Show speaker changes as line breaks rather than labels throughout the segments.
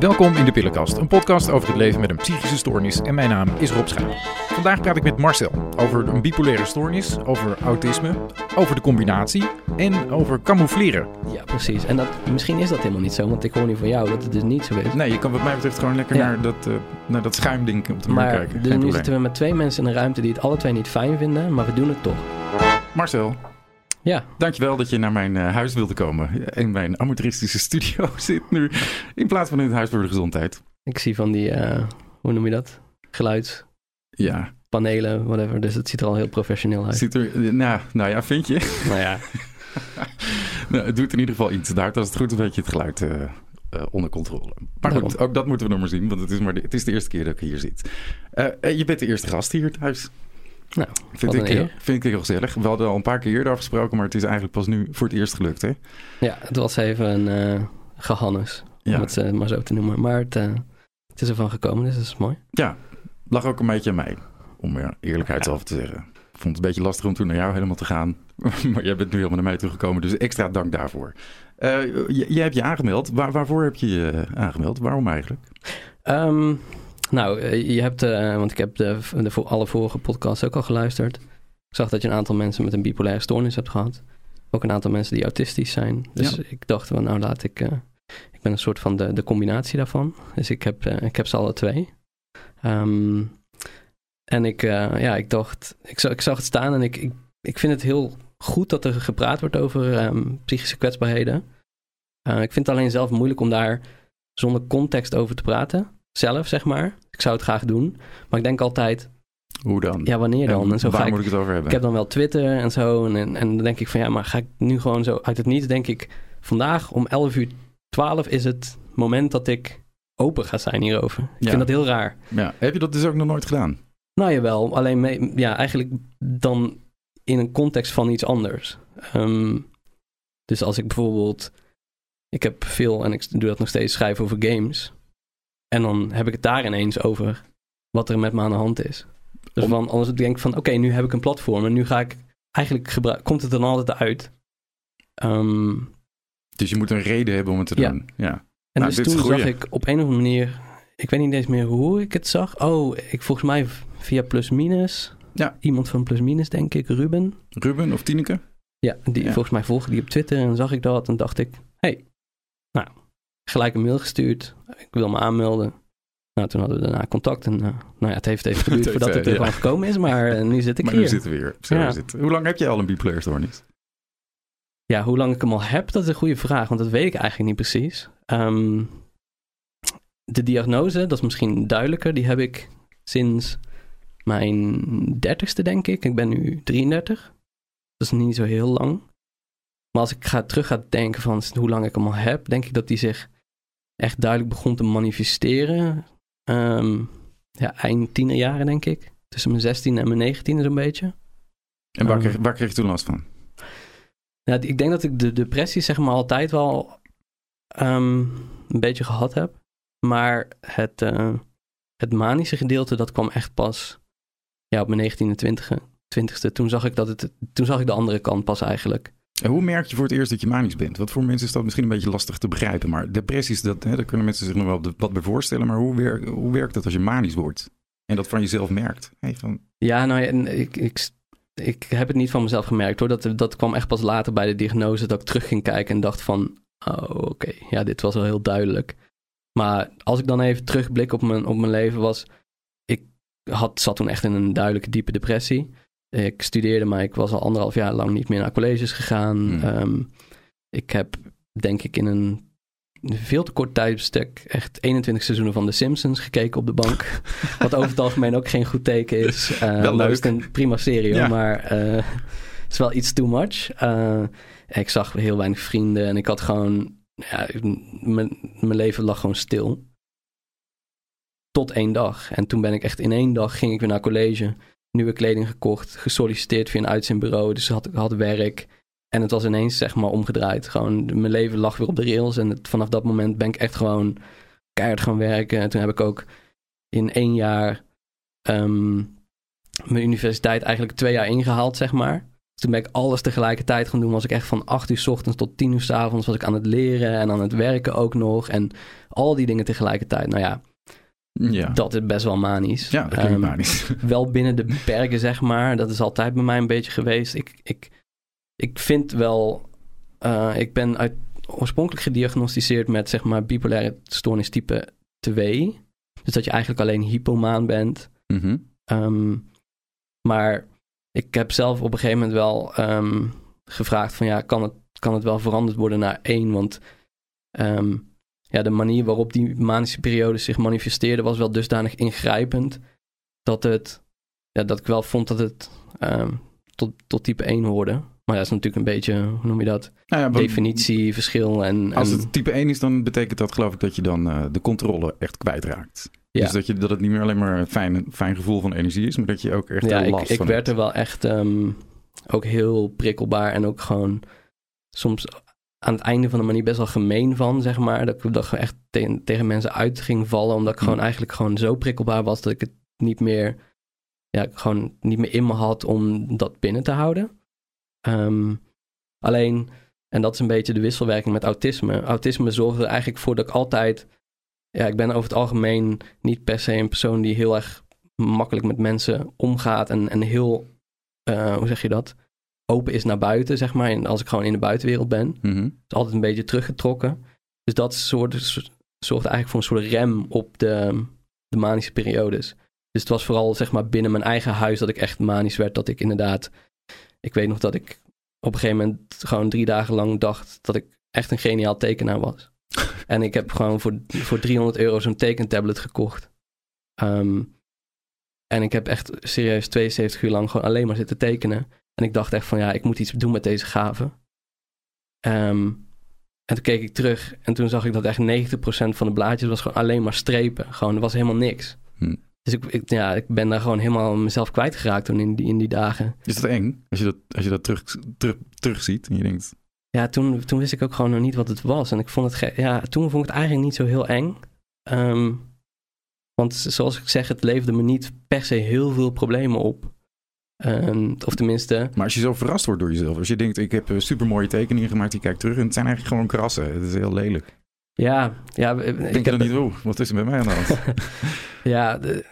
Welkom in de Pillenkast, een podcast over het leven met een psychische stoornis. En mijn naam is Rob Schuil. Vandaag praat ik met Marcel over een bipolaire stoornis, over autisme, over de combinatie en over camoufleren.
Ja, precies. En dat, misschien is dat helemaal niet zo, want ik hoor nu van jou dat het dus niet zo is.
Nee, je kan wat mij betreft gewoon lekker
Ja.
naar, dat, eh, naar dat schuimding op de muur kijken.
dus nu zitten we met twee mensen in een ruimte die het alle twee niet fijn vinden, maar we doen het toch.
Marcel,
Ja,
dankjewel dat je naar mijn eh, huis wilde komen. In mijn amateuristische studio zit nu, in plaats van in het Huis voor de Gezondheid.
ik zie van die, eh, hoe noem je dat? Geluidspanelen,
Ja,
whatever. Dus het ziet er al heel professioneel uit.
ziet er, eh, nou, nou ja, vind je?
Nou ja,
Nou, het doet in ieder geval iets. Daar als het goed is, weet je het geluid onder controle. Maar goed, ook dat moeten we nog maar zien, want het is, maar de, het is de eerste keer dat ik hier zit. Je bent de eerste gast hier thuis.
Nou,
Vind ik, heel,
eer.
vind ik heel gezellig. We hadden al een paar keer eerder afgesproken, maar het is eigenlijk pas nu voor het eerst gelukt, hè?
Ja, het was even een eh gehannes,
Ja,
om het eh, maar zo te noemen. Maar het, eh, het is ervan gekomen, dus dat is mooi.
ja lag ook een beetje aan mij, om ja, eerlijkheidshalve te zeggen. Ik vond het een beetje lastig om toen naar jou helemaal te gaan. maar jij bent nu helemaal naar mij toegekomen, dus extra dank daarvoor. Eh, jij hebt je aangemeld. Waar, waarvoor heb je je eh, aangemeld? Waarom eigenlijk?
Ehm, nou, eh, je hebt, eh, want ik heb de, de, voor alle vorige podcasts ook al geluisterd. Ik zag dat je een aantal mensen met een bipolaire stoornis hebt gehad. Ook een aantal mensen die autistisch zijn. Dus
Ja.
ik dacht, van, nou laat ik... eh, ik ben een soort van de, de combinatie daarvan. Dus ik heb, ik heb ze alle twee. Ehm, en ik, ja, ik dacht... Ik zag, ik zag het staan en ik, ik, ik vind het heel goed dat er gepraat wordt over ehm, psychische kwetsbaarheden. Ik vind het alleen zelf moeilijk om daar zonder context over te praten. Zelf, zeg maar. Ik zou het graag doen. Maar ik denk altijd,
Hoe dan?
ja, wanneer dan? En zo
waar
ga
moet ik het over hebben?
ik heb dan wel Twitter en zo. En, en, en dan denk ik van, ja, maar ga ik nu gewoon zo uit het niets, denk ik... Vandaag om 11 uur 12 is het moment dat ik open ga zijn hierover. Ik
Ja.
vind dat heel raar.
Ja. Heb je dat dus ook nog nooit gedaan?
Nou jawel, alleen mee, ja, eigenlijk dan in een context van iets anders. Ehm, dus als ik bijvoorbeeld, ik heb veel en ik doe dat nog steeds schrijven over games. En dan heb ik het daar ineens over wat er met me aan de hand is. Dus
Om-
van, anders denk ik van, oké, nu heb ik een platform en nu ga ik, eigenlijk gebruik, komt het dan altijd uit. Ehm,
Dus je moet een reden hebben om het te
Ja.
doen. Ja.
en
Nou,
dus toen zag ik op een of andere manier, ik weet niet eens meer hoe ik het zag. Oh, ik volgens mij via Plus Minus.
Ja.
Iemand van Plus Minus, denk ik, Ruben.
Ruben of Tineke?
Ja, die,
Ja.
volgens mij volgde die op Twitter en zag ik dat en dacht ik, hey, nou, gelijk een mail gestuurd. Ik wil me aanmelden. Nou, toen hadden we daarna contact en eh, nou ja, het heeft even geduurd voordat het
eh,
ervan
ja.
gekomen is, maar eh, nu zit ik
maar
hier.
nu zitten we weer.
Ja.
Hoe lang heb je al een bipolaire stoornis?
Ja, hoe lang ik hem al heb, dat is een goede vraag, want dat weet ik eigenlijk niet precies. Ehm, de diagnose, dat is misschien duidelijker, die heb ik sinds mijn dertigste, denk ik. Ik ben nu 33. Dat is niet zo heel lang. Maar als ik ga, terug ga denken van hoe lang ik hem al heb, denk ik dat die zich echt duidelijk begon te manifesteren. Ehm, ja, eind tienerjaren, denk ik. Tussen mijn 16 en mijn 19 zo'n beetje.
En waar,
Oh.
kreeg, waar kreeg je toen last van?
Ik denk dat ik de depressie zeg maar altijd wel ehm, een beetje gehad heb. Maar het, eh, het manische gedeelte, dat kwam echt pas ja, op mijn 19e, 20e, 20ste. Toen zag ik, dat het, toen zag ik de andere kant pas eigenlijk.
En hoe merk je voor het eerst dat je manisch bent? Want voor mensen is dat misschien een beetje lastig te begrijpen. Maar depressies, dat, hè, daar kunnen mensen zich nog wel wat bij voorstellen. Maar hoe, hoe werkt dat als je manisch wordt? En dat van jezelf merkt? Hey, van,
Ja, nou ik, ik, ik heb het niet van mezelf gemerkt hoor. Dat, dat kwam echt pas later bij de diagnose dat ik terug ging kijken en dacht van... Oh, oké, ja, dit was wel heel duidelijk. Maar als ik dan even terugblik op mijn, op mijn leven was... Ik had, zat toen echt in een duidelijke diepe depressie. Ik studeerde, maar ik was al anderhalf jaar lang niet meer naar colleges gegaan.
Hmm.
Ehm, ik heb, denk ik, in een veel te kort tijdsbestek echt 21 seizoenen van The Simpsons gekeken op de bank. Wat over het algemeen ook geen goed teken is. Eh,
Wel leuk.
is een prima serie,
Ja.
maar eh, het is wel iets too much. Eh, ik zag heel weinig vrienden en ik had gewoon... Ja, mijn leven lag gewoon stil. Tot één dag. En toen ben ik echt in één dag ging ik weer naar college. Nieuwe kleding gekocht, gesolliciteerd via een uitzendbureau. Dus had, had werk. En het was ineens zeg maar omgedraaid. Gewoon, mijn leven lag weer op de rails. En vanaf dat moment ben ik echt gewoon keihard gaan werken. En toen heb ik ook in één jaar ehm, mijn universiteit eigenlijk twee jaar ingehaald, zeg maar. toen ben ik alles tegelijkertijd gaan doen. Was ik echt van 8 uur s ochtends tot 10 uur s avonds was ik aan het leren en aan het werken ook nog. En al die dingen tegelijkertijd. Nou ja,
Ja,
dat is best wel manisch.
ja dat klinkt
Ehm,
manisch.
wel binnen de beperken, zeg maar. Dat is altijd bij mij een beetje geweest. Ik, ik, ik vind wel... eh, ik ben uit, oorspronkelijk gediagnosticeerd met, zeg maar, bipolaire stoornis type 2. Dus dat je eigenlijk alleen hypomaan bent.
Mhm.
Ehm, maar ik heb zelf op een gegeven moment wel ehm, gevraagd van... Ja, kan het, kan het wel veranderd worden naar één? Want... ja, de manier waarop die manische periode zich manifesteerde was wel dusdanig ingrijpend dat het, ja, dat ik wel vond dat het ehm, tot, tot type 1 hoorde. Maar dat is natuurlijk een beetje, hoe noem je dat?
Nou ja, wat-
Definitieverschil en,
Als het type 1 is, dan betekent dat geloof ik dat je dan eh, de controle echt kwijtraakt.
Ja.
Dus dat, je, dat het niet meer alleen maar een fijn, fijn gevoel van energie is, maar dat je ook echt
ja, ik,
last
ik
van
werd
hebt.
er wel echt ehm, ook heel prikkelbaar en ook gewoon soms aan het einde van de manier best wel gemeen van, zeg maar. Dat ik, dat echt tegen, tegen mensen uit ging vallen, omdat ik
Hm.
gewoon eigenlijk gewoon zo prikkelbaar was dat ik het niet meer, ja, gewoon niet meer in me had om dat binnen te houden. Ehm, alleen, en dat is een beetje de wisselwerking met autisme. Autisme zorgde er eigenlijk voor dat ik altijd, ja, ik ben over het algemeen niet per se een persoon die heel erg makkelijk met mensen omgaat en, en heel, eh, hoe zeg je dat? Open is naar buiten, zeg maar. En als ik gewoon in de buitenwereld ben.
Mhm.
is altijd een beetje teruggetrokken. Dus dat soort, zorgt eigenlijk voor een soort rem op de, de manische periodes. Dus het was vooral zeg maar binnen mijn eigen huis dat ik echt manisch werd. Dat ik inderdaad, ik weet nog dat ik op een gegeven moment gewoon drie dagen lang dacht dat ik echt een geniaal tekenaar was. en ik heb gewoon voor, voor 300 euro zo'n tekentablet gekocht. Ehm, en ik heb echt serieus 72 uur lang gewoon alleen maar zitten tekenen. En ik dacht echt van ja, ik moet iets doen met deze gave. Ehm, en toen keek ik terug en toen zag ik dat echt 90% van de blaadjes was gewoon alleen maar strepen. Gewoon, er was helemaal niks.
Hm.
Dus ik, ik- ja, ik ben daar gewoon helemaal mezelf kwijtgeraakt toen in die, in die dagen.
Is dat eng? Als je dat, als je dat terug, terug, terugziet en je denkt...
Ja, toen, toen wist ik ook gewoon nog niet wat het was. En ik vond het, ja, toen vond ik het eigenlijk niet zo heel eng. Ehm, want zoals ik zeg, het leverde me niet per se heel veel problemen op. Ehm, of tenminste,
Maar als je zo verrast wordt door jezelf. Als je denkt, ik heb een supermooie tekeningen gemaakt. Je kijkt terug en het zijn eigenlijk gewoon krassen. Het is heel lelijk.
ja, ja ik
Denk
heb-
dan niet, oh, wat is er met mij aan de hand?
ja, de-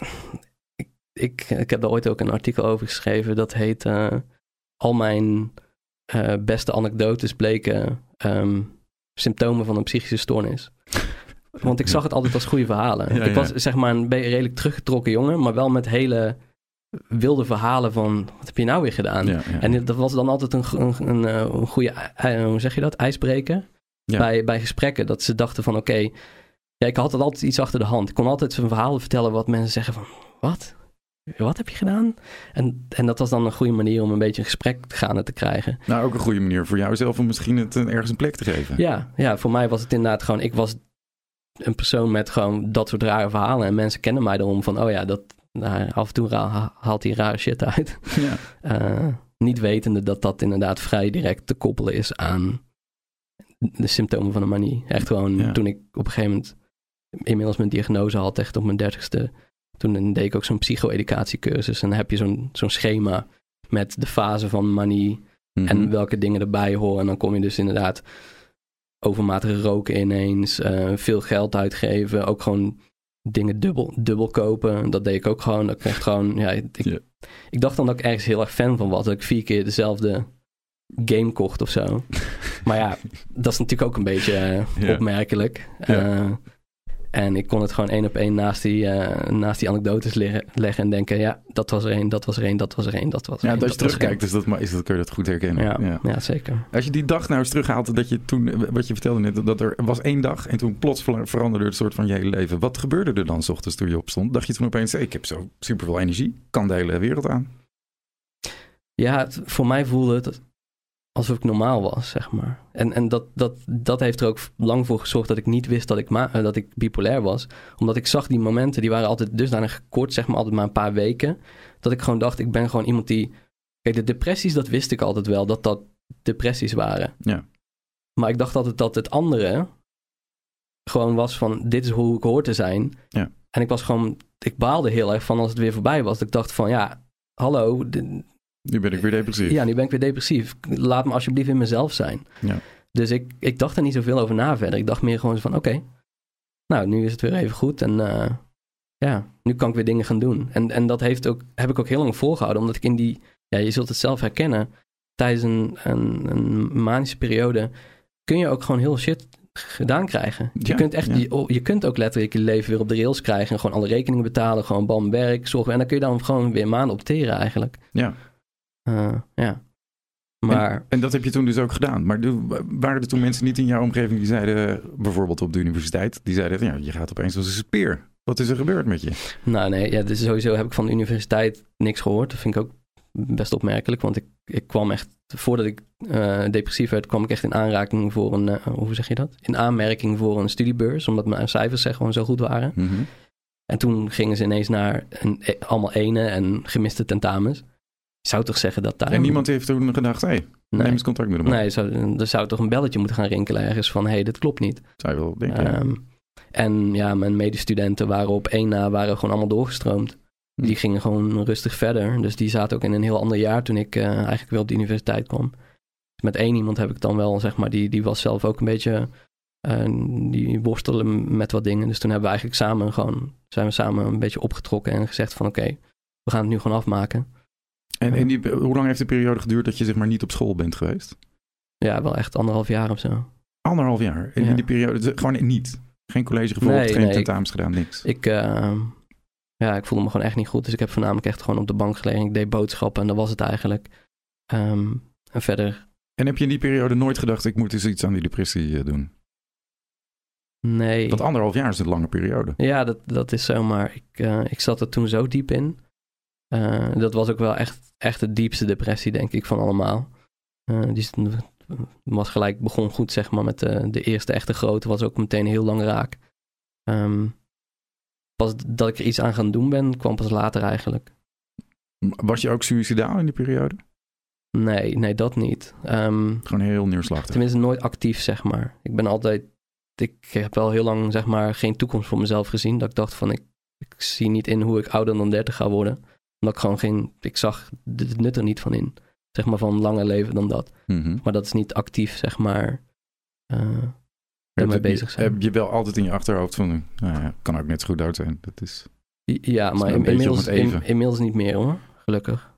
ik, ik, ik heb daar ooit ook een artikel over geschreven. Dat heet eh, Al mijn eh, beste anekdotes bleken ehm, symptomen van een psychische stoornis. Want ik zag het altijd als goede verhalen.
Ja,
ik was
ja.
zeg maar een redelijk teruggetrokken jongen, maar wel met hele wilde verhalen van wat heb je nou weer gedaan?
Ja, ja.
En dat was dan altijd een, een, een, eh, een goede, eh, hoe zeg je dat, ijsbreker
Ja.
bij, bij gesprekken. Dat ze dachten van oké, ja, ik had altijd iets achter de hand. Ik kon altijd zo'n verhaal vertellen wat mensen zeggen van wat? Wat heb je gedaan? En, en dat was dan een goede manier om een beetje een gesprek gaande te krijgen.
Nou, ook een goede manier voor jouzelf om misschien het eh, ergens een plek te geven.
Ja, ja, voor mij was het inderdaad gewoon, ik was een persoon met gewoon dat soort rare verhalen. En mensen kennen mij erom van, oh ja, dat, nou, af en toe haalt hij rare shit uit.
Ja.
Eh, niet wetende dat dat inderdaad vrij direct te koppelen is aan de symptomen van een manie. Echt gewoon
Ja.
toen ik op een gegeven moment inmiddels mijn diagnose had, echt op mijn dertigste. Toen deed ik ook zo'n psycho-educatiecursus. En dan heb je zo'n zo'n schema met de fase van manie
Mhm.
en welke dingen erbij horen. En dan kom je dus inderdaad overmatig roken ineens, eh, veel geld uitgeven, ook gewoon dingen dubbel, dubbel kopen. Dat deed ik ook gewoon. Dat ik echt gewoon, ja, ik, dacht dan dat ik ergens heel erg fan van was. Dat ik vier keer dezelfde game kocht of zo. maar ja, dat is natuurlijk ook een beetje eh, opmerkelijk. Eh, en ik kon het gewoon één op één naast die, eh, naast die anekdotes leggen en denken... ja, dat was er één, dat was er één, dat was er één, dat was er
Ja,
één.
als je
er
terugkijkt, is dat, maar is dat, kun je dat goed herkennen.
Ja, ja. zeker.
Als je die dag nou eens terughaalt, dat je toen, wat je vertelde net, dat er was één dag en toen plots ver- veranderde het soort van je hele leven. Wat gebeurde er dan 's ochtends toen je opstond? Dacht je toen opeens, hey, ik heb zo superveel energie, kan de hele wereld aan?
Ja, het- voor mij voelde het alsof ik normaal was, zeg maar. En, en dat, dat, dat heeft er ook lang voor gezorgd dat ik niet wist dat ik, ma- eh, dat ik bipolair was. Omdat ik zag die momenten, die waren altijd dusdanig kort, zeg maar altijd maar een paar weken. Dat ik gewoon dacht, ik ben gewoon iemand die... Kijk, de depressies, dat wist ik altijd wel, dat dat depressies waren.
Ja.
Maar ik dacht altijd dat het andere gewoon was van, dit is hoe ik hoor te zijn.
Ja.
En ik was gewoon, ik baalde heel erg van als het weer voorbij was. Dat ik dacht van, ja, hallo,
Nu ben ik weer depressief.
Ja, nu ben ik weer depressief. Laat me alsjeblieft in mezelf zijn.
Ja.
Dus ik, ik dacht er niet zoveel over na verder. Ik dacht meer gewoon van, oké, nou, nu is het weer even goed. En uh, ja, nu kan ik weer dingen gaan doen. En, en dat heeft ook, heb ik ook heel lang volgehouden. Omdat ik in die, ja, je zult het zelf herkennen. Tijdens een, een, een manische periode kun je ook gewoon heel shit gedaan krijgen. Je, kunt echt,
ja.
je, je kunt ook letterlijk je leven weer op de rails krijgen. En gewoon alle rekeningen betalen. Gewoon bam, werk, zorgen. En dan kun je dan gewoon weer maanden opteren eigenlijk.
Ja.
Ja. Maar
En dat heb je toen dus ook gedaan. Maar de- waren er toen mensen niet in jouw omgeving die zeiden, bijvoorbeeld op de universiteit, die zeiden, ja, je gaat opeens als een speer. Wat is er gebeurd met je?
Nou nee, ja, dus sowieso heb ik van de universiteit niks gehoord. Dat vind ik ook best opmerkelijk, want ik, ik kwam echt, voordat ik eh, depressief werd, kwam ik echt in aanraking voor een, eh, hoe zeg je dat? In aanmerking voor een studiebeurs, omdat mijn cijfers zeg gewoon zo goed waren.
Mhm.
En toen gingen ze ineens naar een, eh, allemaal ene en gemiste tentamens. Ik zou toch zeggen dat daar...
En niemand heeft toen gedacht, hé, hey, neem
Nee,
eens contact met hem op.
nee zou, er zou toch een belletje moeten gaan rinkelen ergens van, hé, hey, dit klopt niet.
Zou je wel denken.
Ehm, en ja, mijn medestudenten waren op één na waren gewoon allemaal doorgestroomd.
Hm.
Die gingen gewoon rustig verder. Dus die zaten ook in een heel ander jaar toen ik eh, eigenlijk weer op de universiteit kwam. Met één iemand heb ik dan wel, zeg maar, die, die was zelf ook een beetje... eh, die worstelen met wat dingen. Dus toen hebben we eigenlijk samen gewoon... zijn we samen een beetje opgetrokken en gezegd van... oké, we gaan het nu gewoon afmaken.
En, en die, hoe lang heeft de periode geduurd dat je zeg maar niet op school bent geweest?
Ja, wel echt anderhalf jaar of zo.
Anderhalf jaar. En
Ja.
in die periode, gewoon niet. Geen college gevolgd,
Nee,
geen
nee, ik-
tentamens gedaan, niks.
Ik, eh, ja, ik voelde me gewoon echt niet goed. Dus ik heb voornamelijk echt gewoon op de bank gelegen. Ik deed boodschappen en dat was het eigenlijk. Ehm, en verder,
En heb je in die periode nooit gedacht, ik moet eens iets aan die depressie eh, doen?
nee.
Want anderhalf jaar is een lange periode.
Ja, dat, dat is zo, maar ik, eh, ik zat er toen zo diep in. Eh, dat was ook wel echt, echt de diepste depressie, denk ik, van allemaal. Eh, die was gelijk, begon goed, zeg maar, met de, de eerste echte grote. Was ook meteen heel lang raak. Ehm, pas dat ik er iets aan gaan doen ben, kwam pas later eigenlijk.
Was je ook suicidaal in die periode?
Nee, nee, dat niet. Ehm,
Gewoon heel neerslachtig.
tenminste, nooit actief, zeg maar. Ik ben altijd... Ik heb wel heel lang, zeg maar, geen toekomst voor mezelf gezien. Dat ik dacht van, ik, ik zie niet in hoe ik ouder dan 30 ga worden. Omdat ik gewoon geen... Ik zag het nut er niet van in. Zeg maar, van langer leven dan dat.
Mhm.
Maar dat is niet actief, zeg maar... ermee
je-
bezig zijn.
Heb je wel altijd in je achterhoofd van, nou ja, kan ook net zo goed dood zijn. Dat is,
ja, maar in- inmiddels, in- niet meer, hoor. Gelukkig.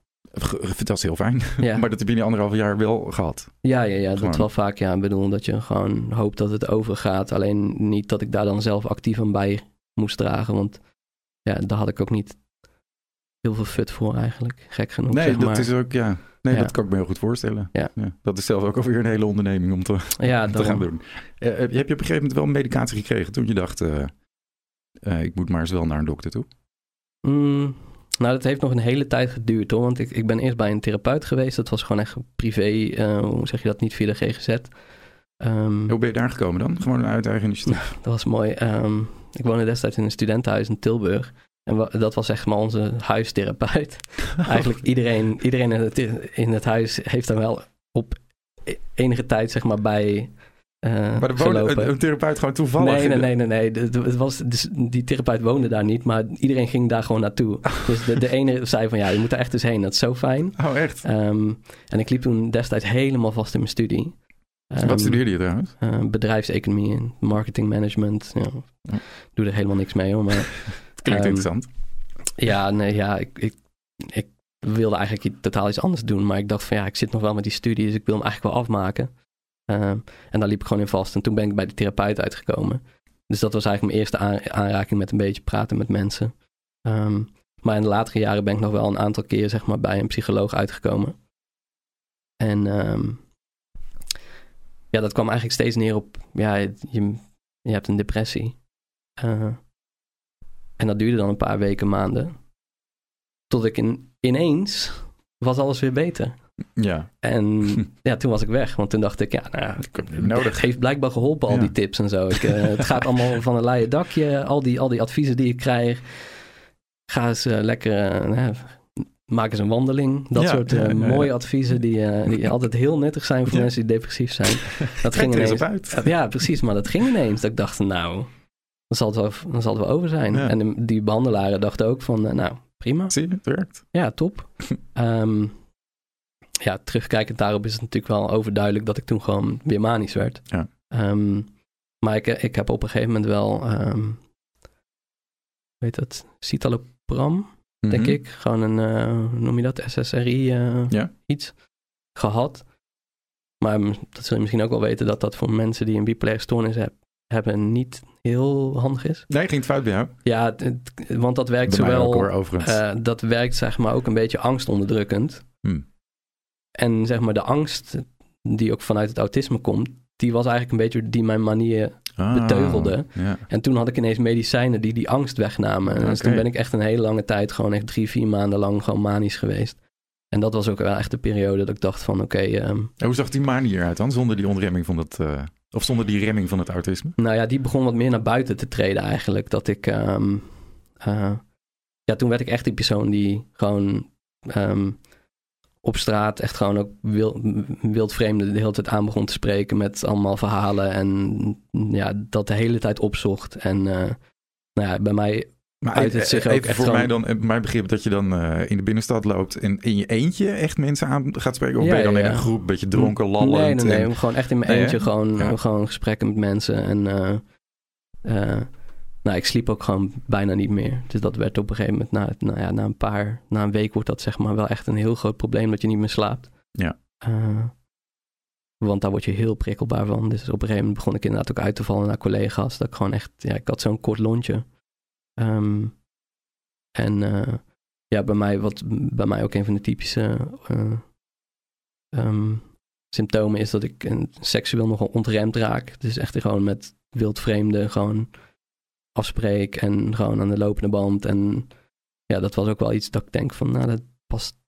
dat is heel fijn.
Ja,
Maar dat heb je in anderhalf jaar wel gehad.
ja, ja, ja
Gewoon.
dat wel vaak. Ja, ik bedoel dat je gewoon hoopt dat het overgaat. Alleen niet dat ik daar dan zelf actief aan bij moest dragen. Want ja, daar had ik ook niet heel veel fut voor eigenlijk. Gek genoeg,
Nee,
zeg
dat
maar.
is ook, ja. Nee,
Ja.
dat kan ik me heel goed voorstellen.
Ja.
Dat is zelf ook alweer een hele onderneming om te,
ja,
te gaan doen. Eh, heb je op een gegeven moment wel een medicatie gekregen toen je dacht, eh, ik moet maar eens wel naar een dokter toe?
Mm, nou, dat heeft nog een hele tijd geduurd hoor. Want ik, ik ben eerst bij een therapeut geweest. Dat was gewoon echt privé. hoe zeg je dat? Niet via de GGZ. Ehm,
Hoe ben je daar gekomen dan? Gewoon uit eigen initiatief?
Dat was mooi. Ehm, ik woonde destijds in een studentenhuis in Tilburg. En dat was echt maar onze huistherapeut. Eigenlijk iedereen, iedereen in, het, in het huis heeft daar wel op e- enige tijd zeg maar bij eh
Maar er woonde een, therapeut gewoon toevallig?
Nee, nee, nee, nee, nee. De- de- Het was, dus die therapeut woonde daar niet, maar iedereen ging daar gewoon naartoe. Dus de, de ene zei van ja, je moet er echt eens heen. Dat is zo fijn.
Oh, echt?
Ehm, en ik liep toen destijds helemaal vast in mijn studie. Ehm,
Wat studeerde je trouwens?
eh, bedrijfseconomie en marketing management. Ja,
Ja.
Doe er helemaal niks mee hoor. Maar
klinkt
ehm,
interessant.
ja, nee, ja, ik, ik, ik wilde eigenlijk totaal iets anders doen. Maar ik dacht van ja, ik zit nog wel met die studie, dus ik wil hem eigenlijk wel afmaken. Ehm, en daar liep ik gewoon in vast. En toen ben ik bij de therapeut uitgekomen. Dus dat was eigenlijk mijn eerste aan- aanraking met een beetje praten met mensen. Ehm, maar in de latere jaren ben ik nog wel een aantal keer zeg maar, bij een psycholoog uitgekomen. En ja, dat kwam eigenlijk steeds neer op, ja, je, je hebt een depressie. Eh, en dat duurde dan een paar weken, maanden. Tot ik in, ineens was alles weer beter.
Ja.
En ja, toen was ik weg. Want toen dacht ik, ja, nou,
Ik nodig.
het heeft blijkbaar geholpen, al
Ja.
die tips en zo. Ik, eh, het gaat allemaal van een leien dakje. Al die, al die adviezen die ik krijg. Ga eens eh, lekker, hè, maak eens een wandeling. Dat
Ja,
soort
ja,
mooie adviezen die, die altijd heel nuttig zijn voor mensen die depressief zijn. Dat
Ging
ging
eens
ineens. Ja, precies. Maar dat ging ineens. Dat ik dacht, nou, dan zal het wel, dan zal het wel over zijn.
Ja.
En de- die behandelaren dachten ook van, eh, nou, prima.
Zie je, het werkt.
Ja, top. Ehm, ja, terugkijkend daarop is het natuurlijk wel overduidelijk dat ik toen gewoon weer manisch werd.
Ja.
Ehm, maar ik, ik heb op een gegeven moment wel, ehm weet dat, citalopram, denk
Mhm.
ik. Gewoon een, eh, hoe noem je dat, SSRI eh,
Ja.
iets gehad. Maar dat zul je misschien ook wel weten dat dat voor mensen die een bipolaire stoornis heb- hebben niet heel handig is.
Nee, ging het fout bij jou?
Ja, het- want dat werkt
Bij mij
zowel...
ook hoor, overigens.
eh, dat werkt zeg maar ook een beetje angstonderdrukkend.
Hmm.
En zeg maar de angst die ook vanuit het autisme komt, die was eigenlijk een beetje die mijn manier.
Ah,
beteugelde.
Ja.
En toen had ik ineens medicijnen die die angst wegnamen. En dus toen ben ik echt een hele lange tijd, gewoon echt drie, vier maanden lang gewoon manisch geweest. En dat was ook wel echt de periode dat ik dacht van oké, ehm,
En hoe zag die manie eruit dan, zonder die ontremming van dat... eh, of zonder die remming van het autisme?
Nou ja, die begon wat meer naar buiten te treden eigenlijk. Dat ik... ehm, eh, ja, toen werd ik echt die persoon die gewoon ehm, op straat echt gewoon ook wild, wildvreemden de hele tijd aan begon te spreken met allemaal verhalen. En ja, dat de hele tijd opzocht. En eh, nou ja, bij mij...
Maar
Uit
even,
het zich
even
ook echt
voor mij dan, eh, mijn begrip dat je dan eh, in de binnenstad loopt en in je eentje echt mensen aan gaat spreken? Of
Ja,
ben je dan
ja,
in een groep, een beetje dronken, lallend?
Nee, nee, nee.
en-
Gewoon echt in mijn
Nee, hè?
eentje gewoon,
Ja.
gewoon gesprekken met mensen. En eh, nou, ik sliep ook gewoon bijna niet meer. Dus dat werd op een gegeven moment, na, nou ja, na een paar, na een week wordt dat zeg maar wel echt een heel groot probleem dat je niet meer slaapt.
Ja.
Want daar word je heel prikkelbaar van. Dus op een gegeven moment begon ik inderdaad ook uit te vallen naar collega's. Dat ik gewoon echt, ja, ik had zo'n kort lontje. Ehm, en eh, ja, bij mij, wat bij mij ook een van de typische eh, ehm, symptomen is dat ik seksueel nogal ontremd raak. Dus echt gewoon met wildvreemden gewoon afspreek en gewoon aan de lopende band. En ja, dat was ook wel iets dat ik denk van, nou, dat past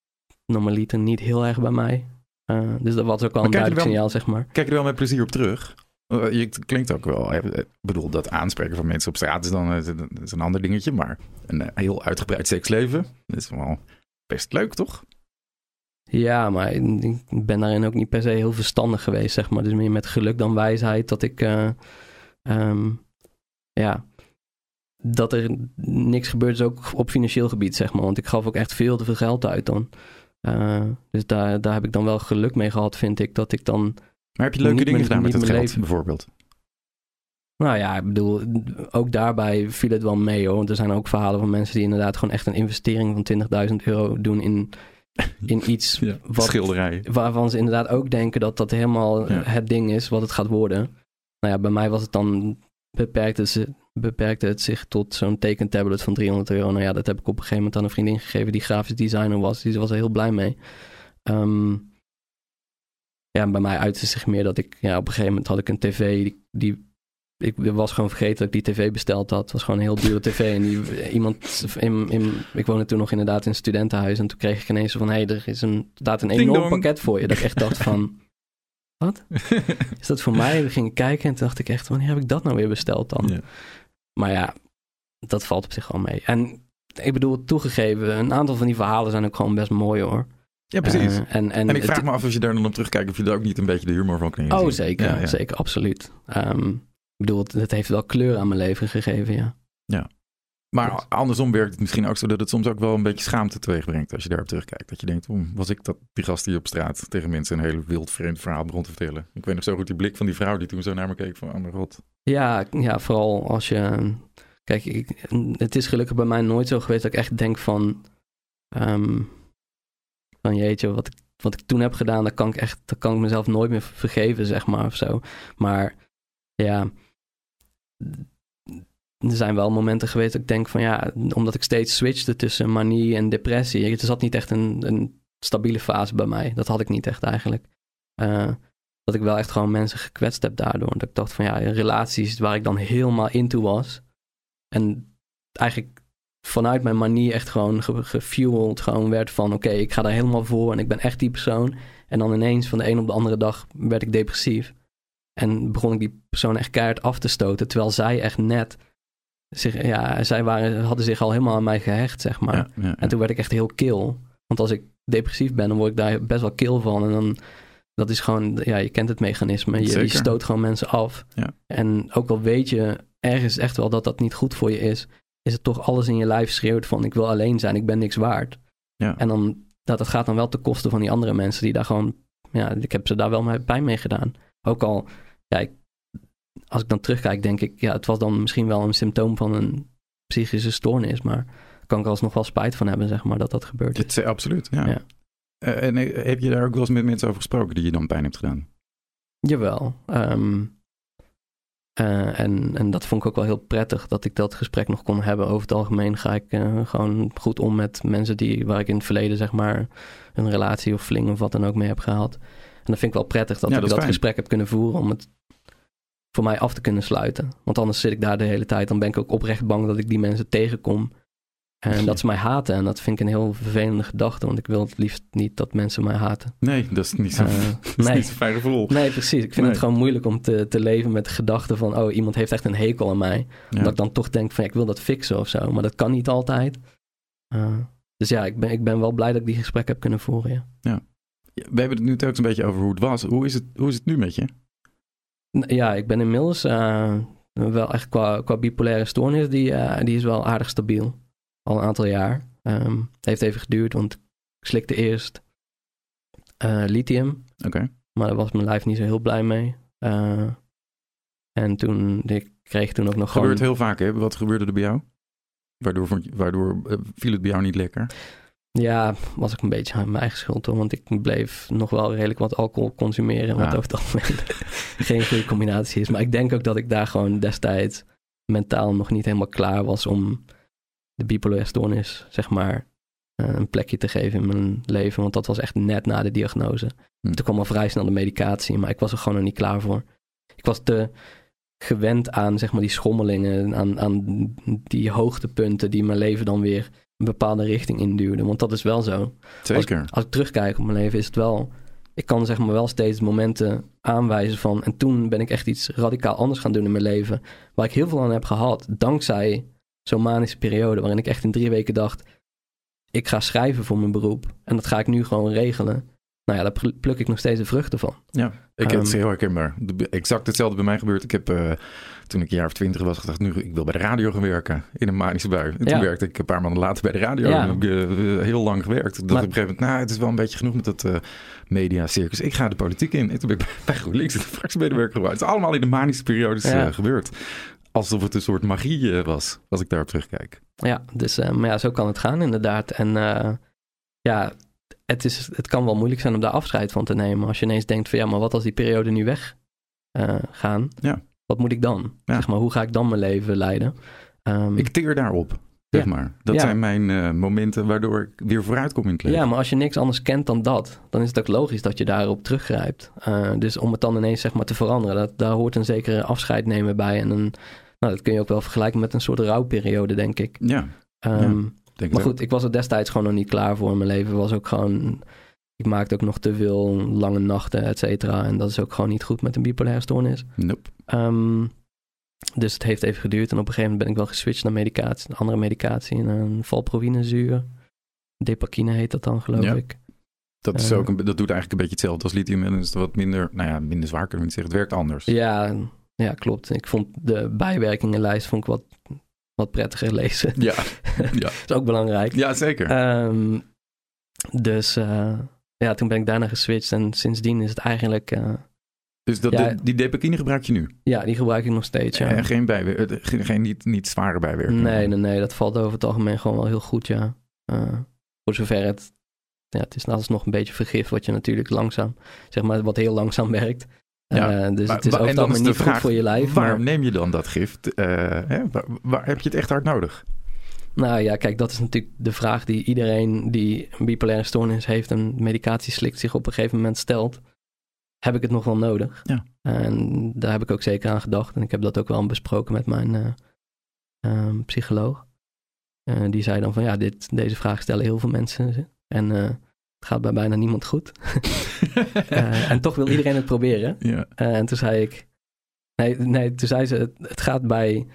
normaliter niet heel erg bij mij. Eh, dus dat was ook wel
Maar
een duidelijk
wel-
signaal, zeg maar.
Kijk er wel met plezier op terug? Eh, Je klinkt ook wel. eh, Ik bedoel, dat aanspreken van mensen op straat is dan eh, een ander dingetje. Maar een eh, heel uitgebreid seksleven is wel best leuk, toch?
Ja, maar ik ben daarin ook niet per se heel verstandig geweest, zeg maar. Dus meer met geluk dan wijsheid dat ik, eh, ehm, ja, dat er niks gebeurt is ook op financieel gebied, zeg maar. Want ik gaf ook echt veel te veel geld uit dan. Eh, dus daar, daar heb ik dan wel geluk mee gehad, vind ik, dat ik dan...
Maar heb je leuke dingen
mijn-
gedaan met het geld,
leven.
bijvoorbeeld?
Nou ja, ik bedoel, ook daarbij viel het wel mee hoor. Want er zijn ook verhalen van mensen die inderdaad gewoon echt een investering van 20.000 euro doen in, in iets
Ja,
wat,
schilderij.
waarvan ze inderdaad ook denken dat dat helemaal
Ja.
het ding is wat het gaat worden. Nou ja, bij mij was het dan, beperkte, ze, beperkte het zich tot zo'n tekentablet van 300 euro. Nou ja, dat heb ik op een gegeven moment aan een vriendin gegeven die grafisch designer was. Die was er heel blij mee. Ehm, ja, bij mij uitte zich meer dat ik, ja, op een gegeven moment had ik een tv die, die ik was gewoon vergeten dat ik die tv besteld had. Het was gewoon een heel dure tv. En die, iemand, in, in, ik woonde toen nog inderdaad in een studentenhuis. En toen kreeg ik ineens van, hé, hey, er is een, staat een
Ding
enorm
dong.
pakket voor je. Dat ik echt dacht van, wat? Is dat voor mij? We gingen kijken en toen dacht ik echt, wanneer heb ik dat nou weer besteld dan?
Ja.
Maar ja, dat valt op zich wel mee. En ik bedoel, toegegeven, een aantal van die verhalen zijn ook gewoon best mooi hoor.
Ja, precies.
Eh, en, en,
en ik vraag
het-
me af als je daar dan op terugkijkt of je daar ook niet een beetje de humor van kan.
Oh, zeker.
Ja, ja.
Zeker, absoluut. Ehm, ik bedoel, het, het heeft wel kleur aan mijn leven gegeven, ja.
Maar andersom werkt het misschien ook zo dat het soms ook wel een beetje schaamte teweeg brengt als je daarop terugkijkt. Dat je denkt, was ik dat, die gast die op straat tegen mensen een heel wild vreemd verhaal begon te vertellen. Ik weet nog zo goed die blik van die vrouw die toen zo naar me keek van, oh mijn god.
Ja, ja, vooral als je... Kijk, ik, het is gelukkig bij mij nooit zo geweest dat ik echt denk van... ehm, van jeetje, wat ik, wat ik toen heb gedaan, dat kan ik echt... Dat kan ik mezelf nooit meer vergeven, zeg maar, of zo. Maar ja... Er zijn wel momenten geweest dat ik denk van ja, omdat ik steeds switchte tussen manie en depressie. Er zat niet echt een, een stabiele fase bij mij. Dat had ik niet echt eigenlijk. Eh, dat ik wel echt gewoon mensen gekwetst heb daardoor. Dat ik dacht van ja, relaties waar ik dan helemaal into was. En eigenlijk vanuit mijn manier echt gewoon ge- gefueled gewoon werd van oké, ik ga daar helemaal voor en ik ben echt die persoon. En dan ineens van de een op de andere dag werd ik depressief. En begon ik die persoon echt keihard af te stoten. Terwijl zij echt net zich, ja, zij waren, hadden zich al helemaal aan mij gehecht, zeg maar.
Ja, ja, ja.
En toen werd ik echt heel kil. Want als ik depressief ben, dan word ik daar best wel kil van. En dan, dat is gewoon, ja, je kent het mechanisme. Je, je stoot gewoon mensen af.
Ja.
En ook al weet je ergens echt wel dat dat niet goed voor je is, is het toch alles in je lijf schreeuwt van ik wil alleen zijn, ik ben niks waard.
Ja.
En dan dat, dat gaat dan wel ten koste van die andere mensen die daar gewoon, ja, ik heb ze daar wel mee, pijn mee gedaan. Ook al, ja, ik- als ik dan terugkijk, denk ik, ja, het was dan misschien wel een symptoom van een psychische stoornis, maar kan ik er alsnog wel spijt van hebben, zeg maar, dat dat gebeurt.
Het, is- absoluut, ja.
Ja.
Eh, en eh, heb je daar ook wel eens met mensen over gesproken die je dan pijn hebt gedaan?
Jawel. ehm, eh, en, en dat vond ik ook wel heel prettig dat ik dat gesprek nog kon hebben. Over het algemeen ga ik eh, gewoon goed om met mensen die, waar ik in het verleden zeg maar een relatie of fling of wat dan ook mee heb gehad. En dat vind ik wel prettig dat
Ja,
ik
dat
gesprek heb kunnen voeren om het voor mij af te kunnen sluiten. Want anders zit ik daar de hele tijd. Dan ben ik ook oprecht bang dat ik die mensen tegenkom. En dat ze mij haten. En dat vind ik een heel vervelende gedachte. Want ik wil het liefst niet dat mensen mij haten.
Nee, dat is niet zo,
Eh,
dat is
nee.
niet zo'n fijn gevoel.
Nee, precies. Ik vind
Nee.
het gewoon moeilijk om te, te leven met de gedachte van... oh, iemand heeft echt een hekel aan mij.
Ja.
Dat ik dan toch denk van, ja, ik wil dat fixen of zo. Maar dat kan niet altijd. Uh, dus ja, ik ben, ik ben wel blij dat ik die gesprek heb kunnen voeren, ja.
We hebben het nu telkens een beetje over hoe het was. Hoe is het, hoe is het nu met je?
Ja, ik ben inmiddels uh, wel echt qua, qua bipolaire stoornis... Die, uh, die is wel aardig stabiel. Al een aantal jaar. Um, het heeft even geduurd, want ik slikte eerst uh, lithium.
Oké. Okay.
Maar daar was mijn lijf niet zo heel blij mee. Uh, en toen, ik kreeg toen ook nog
Gebeurt
gewoon...
heel vaak, hè? Wat gebeurde er bij jou? Waardoor, vond je, waardoor uh, viel het bij jou niet lekker?
Ja, was ik een beetje aan mijn eigen schuld hoor. Want ik bleef nog wel redelijk wat alcohol consumeren. Wat ja. over het algemeen geen goede combinatie is. Maar ik denk ook dat ik daar gewoon destijds mentaal nog niet helemaal klaar was om de bipolaire stoornis, zeg maar, een plekje te geven in mijn leven. Want dat was echt net na de diagnose. Hm. Toen kwam al vrij snel de medicatie, maar ik was er gewoon nog niet klaar voor. Ik was te gewend aan, zeg maar, die schommelingen, aan, aan die hoogtepunten die mijn leven dan weer een bepaalde richting induwden. Want dat is wel zo.
Zeker.
Als, als ik terugkijk op mijn leven, is het wel... Ik kan zeg maar wel steeds momenten aanwijzen van... En toen ben ik echt iets radicaal anders gaan doen in mijn leven. Waar ik heel veel aan heb gehad. Dankzij zo'n manische periode. Waarin ik echt in drie weken dacht... Ik ga schrijven voor mijn beroep. En dat ga ik nu gewoon regelen. Nou ja, daar pluk ik nog steeds de vruchten van.
Ja, ik, um, het heel herkenbaar. Exact hetzelfde bij mij gebeurd. Ik heb uh, toen ik een jaar of twintig was gedacht... nu ik wil bij de radio gaan werken. In een manische bui. En toen werkte ik een paar maanden later bij de radio. Ja. En heb ik uh, heel lang gewerkt. Dat maar, op een gegeven moment... Nou, het is wel een beetje genoeg met dat uh, mediacircus. Ik ga de politiek in. En toen ben ik bij GroenLinks de fractiemedewerker geworden. Het is allemaal in de manische periodes ja. gebeurd. Alsof het een soort magie was, als ik daarop terugkijk.
Ja, dus, maar ja, zo kan het gaan inderdaad. En ja, het, is, het kan wel moeilijk zijn om daar afscheid van te nemen. Als je ineens denkt van ja, maar wat als die periode nu weg uh, gaan?
Ja.
Wat moet ik dan? Ja. Zeg maar, hoe ga ik dan mijn leven leiden?
Um, ik teer daarop, zeg maar. Dat ja. zijn mijn uh, momenten waardoor ik weer vooruit kom in het leven.
Ja, maar als je niks anders kent dan dat, dan is het ook logisch dat je daarop teruggrijpt. Uh, dus om het dan ineens zeg maar te veranderen, dat, daar hoort een zekere afscheid nemen bij. En een, nou, dat kun je ook wel vergelijken met een soort rouwperiode, denk ik.
Ja.
Um, maar goed, ik was er destijds gewoon nog niet klaar voor. Mijn leven was ook gewoon... Ik maakte ook nog te veel lange nachten, et cetera. En dat is ook gewoon niet goed met een bipolaire stoornis.
Nope.
Um, dus het heeft even geduurd. En op een gegeven moment ben ik wel geswitcht naar medicatie. Een andere medicatie. Een valproïnezuur. Depakine heet dat dan, geloof
ja.
ik.
Dat, is ook een, dat doet eigenlijk een beetje hetzelfde als lithium. En is wat minder, nou ja, minder zwaar kunnen we niet zeggen. Het werkt anders.
Ja, ja, klopt. Ik vond de bijwerkingenlijst vond ik wat wat prettiger lezen.
Ja, ja.
dat is ook belangrijk.
Ja, zeker.
Um, dus uh, ja, toen ben ik daarna geswitcht en sindsdien is het eigenlijk... Uh,
dus dat, ja, de, die depakine gebruik je nu?
Ja, die gebruik ik nog steeds, ja.
En geen, bijwer geen, geen niet, niet zware bijwerking?
Nee, nee, nee. Dat valt over het algemeen gewoon wel heel goed, ja. Uh, voor zover het... Ja, het is alsnog een beetje vergif wat je natuurlijk langzaam... Zeg maar, wat heel langzaam werkt.
Ja,
uh, dus maar, het is over het algemeen niet vraag, goed voor je lijf.
Waar
maar...
neem je dan dat gift? Uh, hè? Waar, waar, heb je het echt hard nodig?
Nou ja, kijk, dat is natuurlijk de vraag die iedereen die een bipolaire stoornis heeft en medicatie slikt zich op een gegeven moment stelt. Heb ik het nog wel nodig?
Ja.
En daar heb ik ook zeker aan gedacht. En ik heb dat ook wel besproken met mijn uh, um, psycholoog. Uh, die zei dan van ja, dit, deze vraag stellen heel veel mensen. En uh, het gaat bij bijna niemand goed. en toch wil iedereen het proberen.
Ja.
En toen zei ik. Nee, nee toen zei ze: het, het gaat bij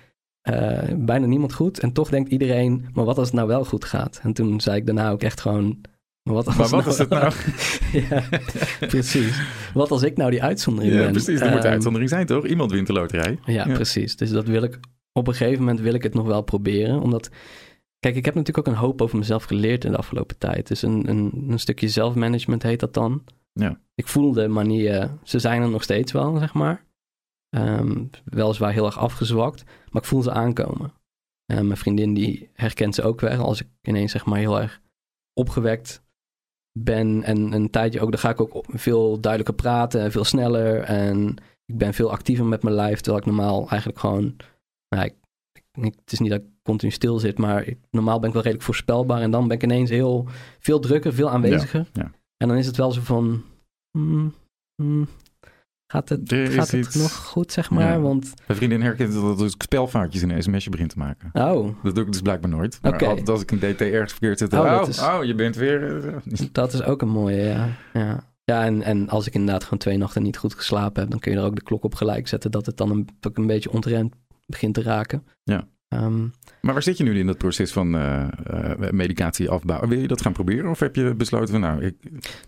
bijna niemand goed. En toch denkt iedereen: maar wat als het nou wel goed gaat? En toen zei ik daarna ook echt gewoon. Maar wat, als
maar wat
nou,
is het nou?
ja, precies. Wat als ik nou die uitzondering
ja,
ben?
Precies,
um,
moet de uitzondering zijn, toch? Iemand wint de loterij.
Ja, ja, precies. Dus dat wil ik. Op een gegeven moment wil ik het nog wel proberen. Omdat kijk, ik heb natuurlijk ook een hoop over mezelf geleerd in de afgelopen tijd. Dus een, een, een stukje zelfmanagement heet dat dan.
Ja.
Ik voelde manier, ze zijn er nog steeds wel, zeg maar. Ehm, weliswaar heel erg afgezwakt, maar ik voel ze aankomen. En mijn vriendin die herkent ze ook wel. Als ik ineens zeg maar heel erg opgewekt ben en een tijdje ook, dan ga ik ook veel duidelijker praten en veel sneller. En ik ben veel actiever met mijn lijf, terwijl ik normaal eigenlijk gewoon, nou, ik, ik, het is niet dat ik continu stil zit, maar ik, normaal ben ik wel redelijk voorspelbaar. En dan ben ik ineens heel veel drukker, veel aanweziger.
Ja, ja.
En dan is het wel zo van, hmm, hmm, gaat het,
Er is
gaat het
iets-
nog goed, zeg maar?
Ja.
Want,
Mijn vriendin herkent dat ik spelfoutjes in een sms'je begin te maken.
oh,
Dat doe ik dus blijkbaar nooit. Maar altijd als ik een DT ergens verkeerd zet.
Oh,
Oh,
is-
oh, je bent weer... eh,
Dat is ook een mooie, ja. Ja, ja en, en als ik inderdaad gewoon twee nachten niet goed geslapen heb, dan kun je er ook de klok op gelijk zetten dat het dan een, een beetje ontremd begint te raken.
Ja.
Ehm,
Maar waar zit je nu in dat proces van eh, eh, medicatie afbouwen? Wil je dat gaan proberen? Of heb je besloten van nou, ik,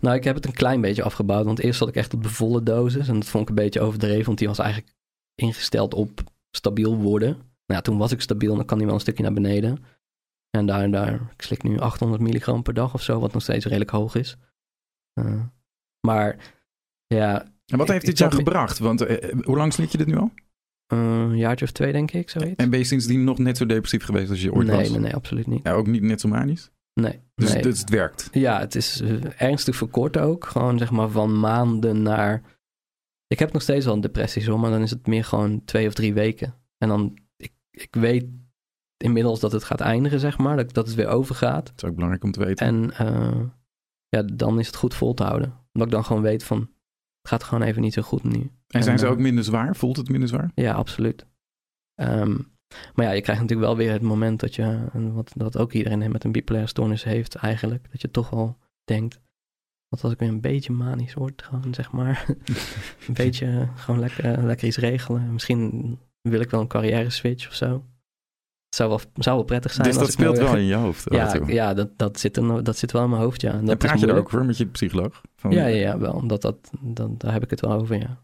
nou, ik heb het een klein beetje afgebouwd, want eerst zat ik echt op de volle dosis en dat vond ik een beetje overdreven, want die was eigenlijk ingesteld op stabiel worden. Nou ja, toen was ik stabiel en dan kan die wel een stukje naar beneden. En daar, daar, ik slik nu 800 milligram per dag of zo, wat nog steeds redelijk hoog is. Eh, maar ja,
en wat heeft dit jou gebracht? Want hoe lang slik je dit nu al?
Een jaartje of twee denk ik, zoiets.
En ben je sindsdien nog net zo depressief geweest als je ooit
nee,
was?
nee, nee, absoluut niet.
Ja, ook niet net zo manisch?
Nee,
Dus,
nee.
dus het werkt.
Ja, het is eh, ernstig verkort ook. Gewoon zeg maar van maanden naar... Ik heb nog steeds wel een depressie zo, maar dan is het meer gewoon twee of drie weken. En dan, ik, ik weet inmiddels dat het gaat eindigen, zeg maar. Dat, dat het weer overgaat.
Dat is ook belangrijk om te weten.
En eh, ja, dan is het goed vol te houden. Omdat ik dan gewoon weet van, het gaat gewoon even niet zo goed nu.
En zijn
en,
ze
eh,
ook minder zwaar? Voelt het minder zwaar?
Ja, absoluut. Ehm, maar ja, je krijgt natuurlijk wel weer het moment dat je, wat dat ook iedereen met een bipolaire stoornis heeft eigenlijk, dat je toch wel denkt, wat als ik weer een beetje manisch word, gewoon zeg maar, een beetje eh, gewoon lekker, lekker iets regelen. Misschien wil ik wel een carrière switch of zo. Het zou wel, zou wel prettig zijn.
Dus dat speelt wel in je hoofd.
Ja,
toe.
ja dat, dat, zit er, dat zit wel in mijn hoofd, ja. En dat
en praat
is
je er
moeilijk.
ook over met je psycholoog? Van,
Ja, ja, ja, wel. Dat, dat, dat, daar heb ik het wel over, ja.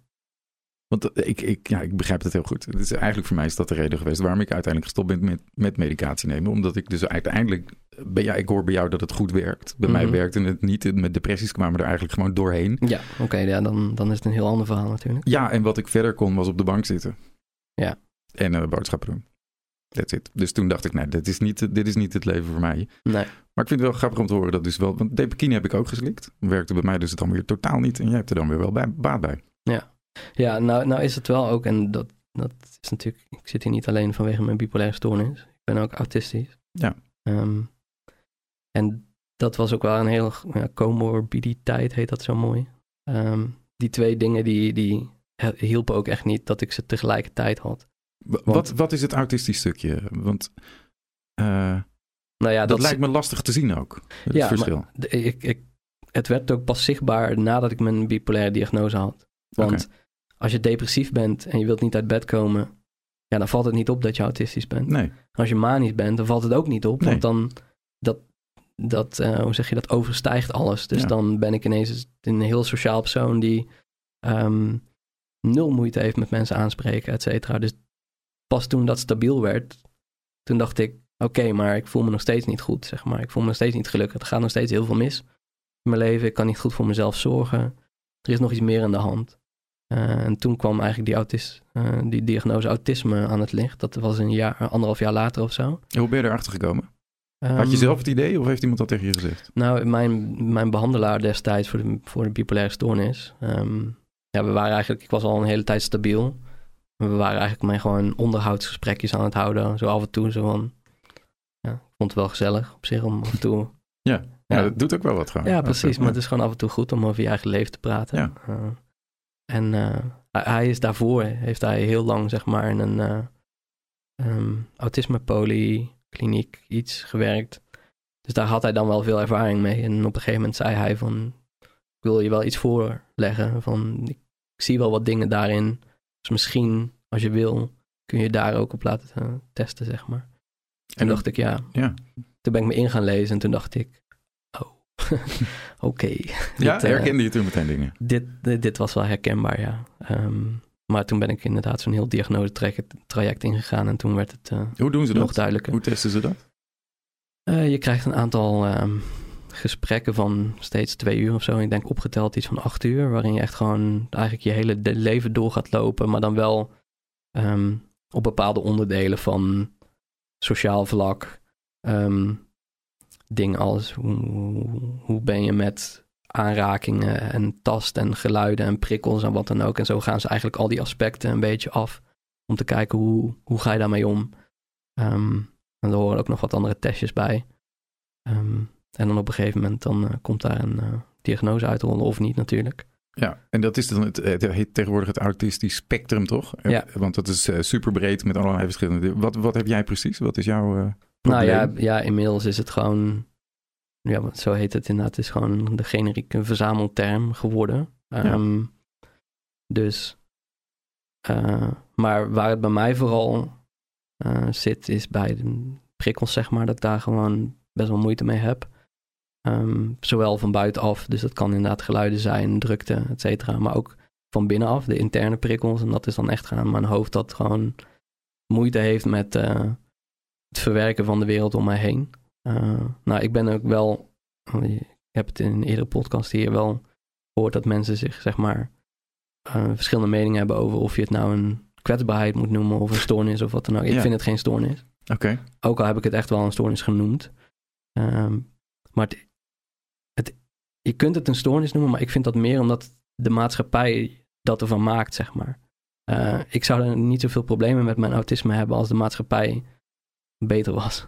Want eh, ik, ik, ja, ik begrijp het heel goed. Het is eigenlijk voor mij is dat de reden geweest waarom ik uiteindelijk gestopt ben met, met medicatie nemen. Omdat ik dus uiteindelijk, ben, ja, ik hoor bij jou dat het goed werkt. Bij mij
Mhm.
werkte het niet. Met depressies kwamen we er eigenlijk gewoon doorheen.
Ja, oké, ja, dan, dan is het een heel ander verhaal natuurlijk.
Ja, en wat ik verder kon was op de bank zitten.
Ja.
En eh, boodschappen doen. That's it. Dus toen dacht ik, nee, dit is, niet, dit is niet het leven voor mij.
Nee.
Maar ik vind het wel grappig om te horen dat dus wel... Want Depakine heb ik ook geslikt. Werkte bij mij dus dan weer totaal niet. En jij hebt er dan weer wel bij, baat bij.
Ja, nou, nou is het wel ook, en dat, dat is natuurlijk, ik zit hier niet alleen vanwege mijn bipolaire stoornis. Ik ben ook autistisch.
Ja.
Ehm, en dat was ook wel een hele ja, comorbiditeit, heet dat zo mooi. Ehm, die twee dingen die, die hielpen ook echt niet dat ik ze tegelijkertijd had.
Wat, wat is het autistisch stukje? Want eh,
Nou ja,
dat,
dat,
lijkt me lastig te zien ook. Het
Ja,
verschil.
de- ik, ik, het werd ook pas zichtbaar nadat ik mijn bipolaire diagnose had. Want als je depressief bent en je wilt niet uit bed komen, ja, dan valt het niet op dat je autistisch bent.
Nee.
Als je manisch bent, dan valt het ook niet op.
Nee.
Want dan, dat, dat eh, hoe zeg je, dat overstijgt alles. Dus
Ja.
dan ben ik ineens een heel sociaal persoon die ehm, nul moeite heeft met mensen aanspreken, et cetera. Dus pas toen dat stabiel werd, toen dacht ik, oké, maar ik voel me nog steeds niet goed, zeg maar. Ik voel me nog steeds niet gelukkig. Er gaat nog steeds heel veel mis in mijn leven. Ik kan niet goed voor mezelf zorgen. Er is nog iets meer aan de hand. Eh, en toen kwam eigenlijk die, autis, eh, die diagnose autisme aan het licht. Dat was een jaar, anderhalf jaar later of zo.
En Hoe ben je erachter gekomen? Had je
Ehm,
zelf het idee of heeft iemand dat tegen je gezegd?
Nou, mijn, mijn behandelaar destijds voor de, voor de bipolaire stoornis. ehm, ja, we waren eigenlijk, ik was al een hele tijd stabiel. We waren eigenlijk maar gewoon onderhoudsgesprekjes aan het houden. Zo af en toe, zo van. Ja, ik vond het wel gezellig op zich om af en toe.
Ja,
Ja.
dat doet ook wel wat gewoon.
Ja, precies. Maar het is gewoon af en toe goed om over je eigen leven te praten.
Ja.
Eh, en eh, hij- is daarvoor, heeft hij heel lang zeg maar in een eh ehm, autisme-polykliniek iets gewerkt. Dus daar had hij dan wel veel ervaring mee. En op een gegeven moment zei hij van, ik wil je wel iets voorleggen. Van, ik zie wel wat dingen daarin. Dus misschien, als je wil, kun je daar ook op laten eh, testen, zeg maar. En dacht ik, ja.
Ja.
Toen ben ik me in gaan lezen en toen dacht ik, oké.
Ja,
Dit, eh,
herkende je toen meteen dingen?
dit, dit, dit was wel herkenbaar, ja. Ehm, maar toen ben ik inderdaad zo'n heel diagnose traject, traject ingegaan en toen werd het eh,
Hoe doen ze
nog
dat?
duidelijker.
Hoe testen ze dat?
Eh, je krijgt een aantal ehm, gesprekken van steeds twee uur of zo. Ik denk opgeteld iets van acht uur. Waarin je echt gewoon eigenlijk je hele leven door gaat lopen. Maar dan wel ehm, op bepaalde onderdelen van sociaal vlak. Dingen als hoe, hoe ben je met aanrakingen en tast en geluiden en prikkels en wat dan ook. En zo gaan ze eigenlijk al die aspecten een beetje af. Om te kijken hoe, hoe ga je daarmee om. Ehm, en er horen ook nog wat andere testjes bij. Ehm, en dan op een gegeven moment dan, eh, komt daar een eh, diagnose uitrollen of niet natuurlijk.
Ja, en dat is dan het, het heet tegenwoordig het autistisch spectrum, toch?
Ja.
Want dat is eh, super breed met allerlei verschillende. Wat, wat heb jij precies? Wat is jouw
Nou ja, ja, inmiddels is het gewoon, ja, wat- zo heet het inderdaad, het is gewoon de generieke verzamelterm geworden. Ehm, Dus, eh, maar waar het bij mij vooral eh, zit, is bij de prikkels, zeg maar, dat ik daar gewoon best wel moeite mee heb. Ehm, zowel van buitenaf, dus dat kan inderdaad geluiden zijn, drukte, et cetera, maar ook van binnenaf, de interne prikkels. En dat is dan echt aan mijn hoofd dat gewoon moeite heeft met eh, het verwerken van de wereld om mij heen. Eh, nou, ik ben ook wel, ik heb het in een eerdere podcast hier wel gehoord dat mensen zich, zeg maar, eh, verschillende meningen hebben over of je het nou een kwetsbaarheid moet noemen of een stoornis of wat dan ook. Ik
Ja.
vind het geen stoornis.
Oké,
Ook al heb ik het echt wel een stoornis genoemd. Ehm, maar het, het, je kunt het een stoornis noemen, maar ik vind dat meer omdat de maatschappij dat ervan maakt, zeg maar. Eh, ik zou er niet zoveel problemen met mijn autisme hebben als de maatschappij beter was.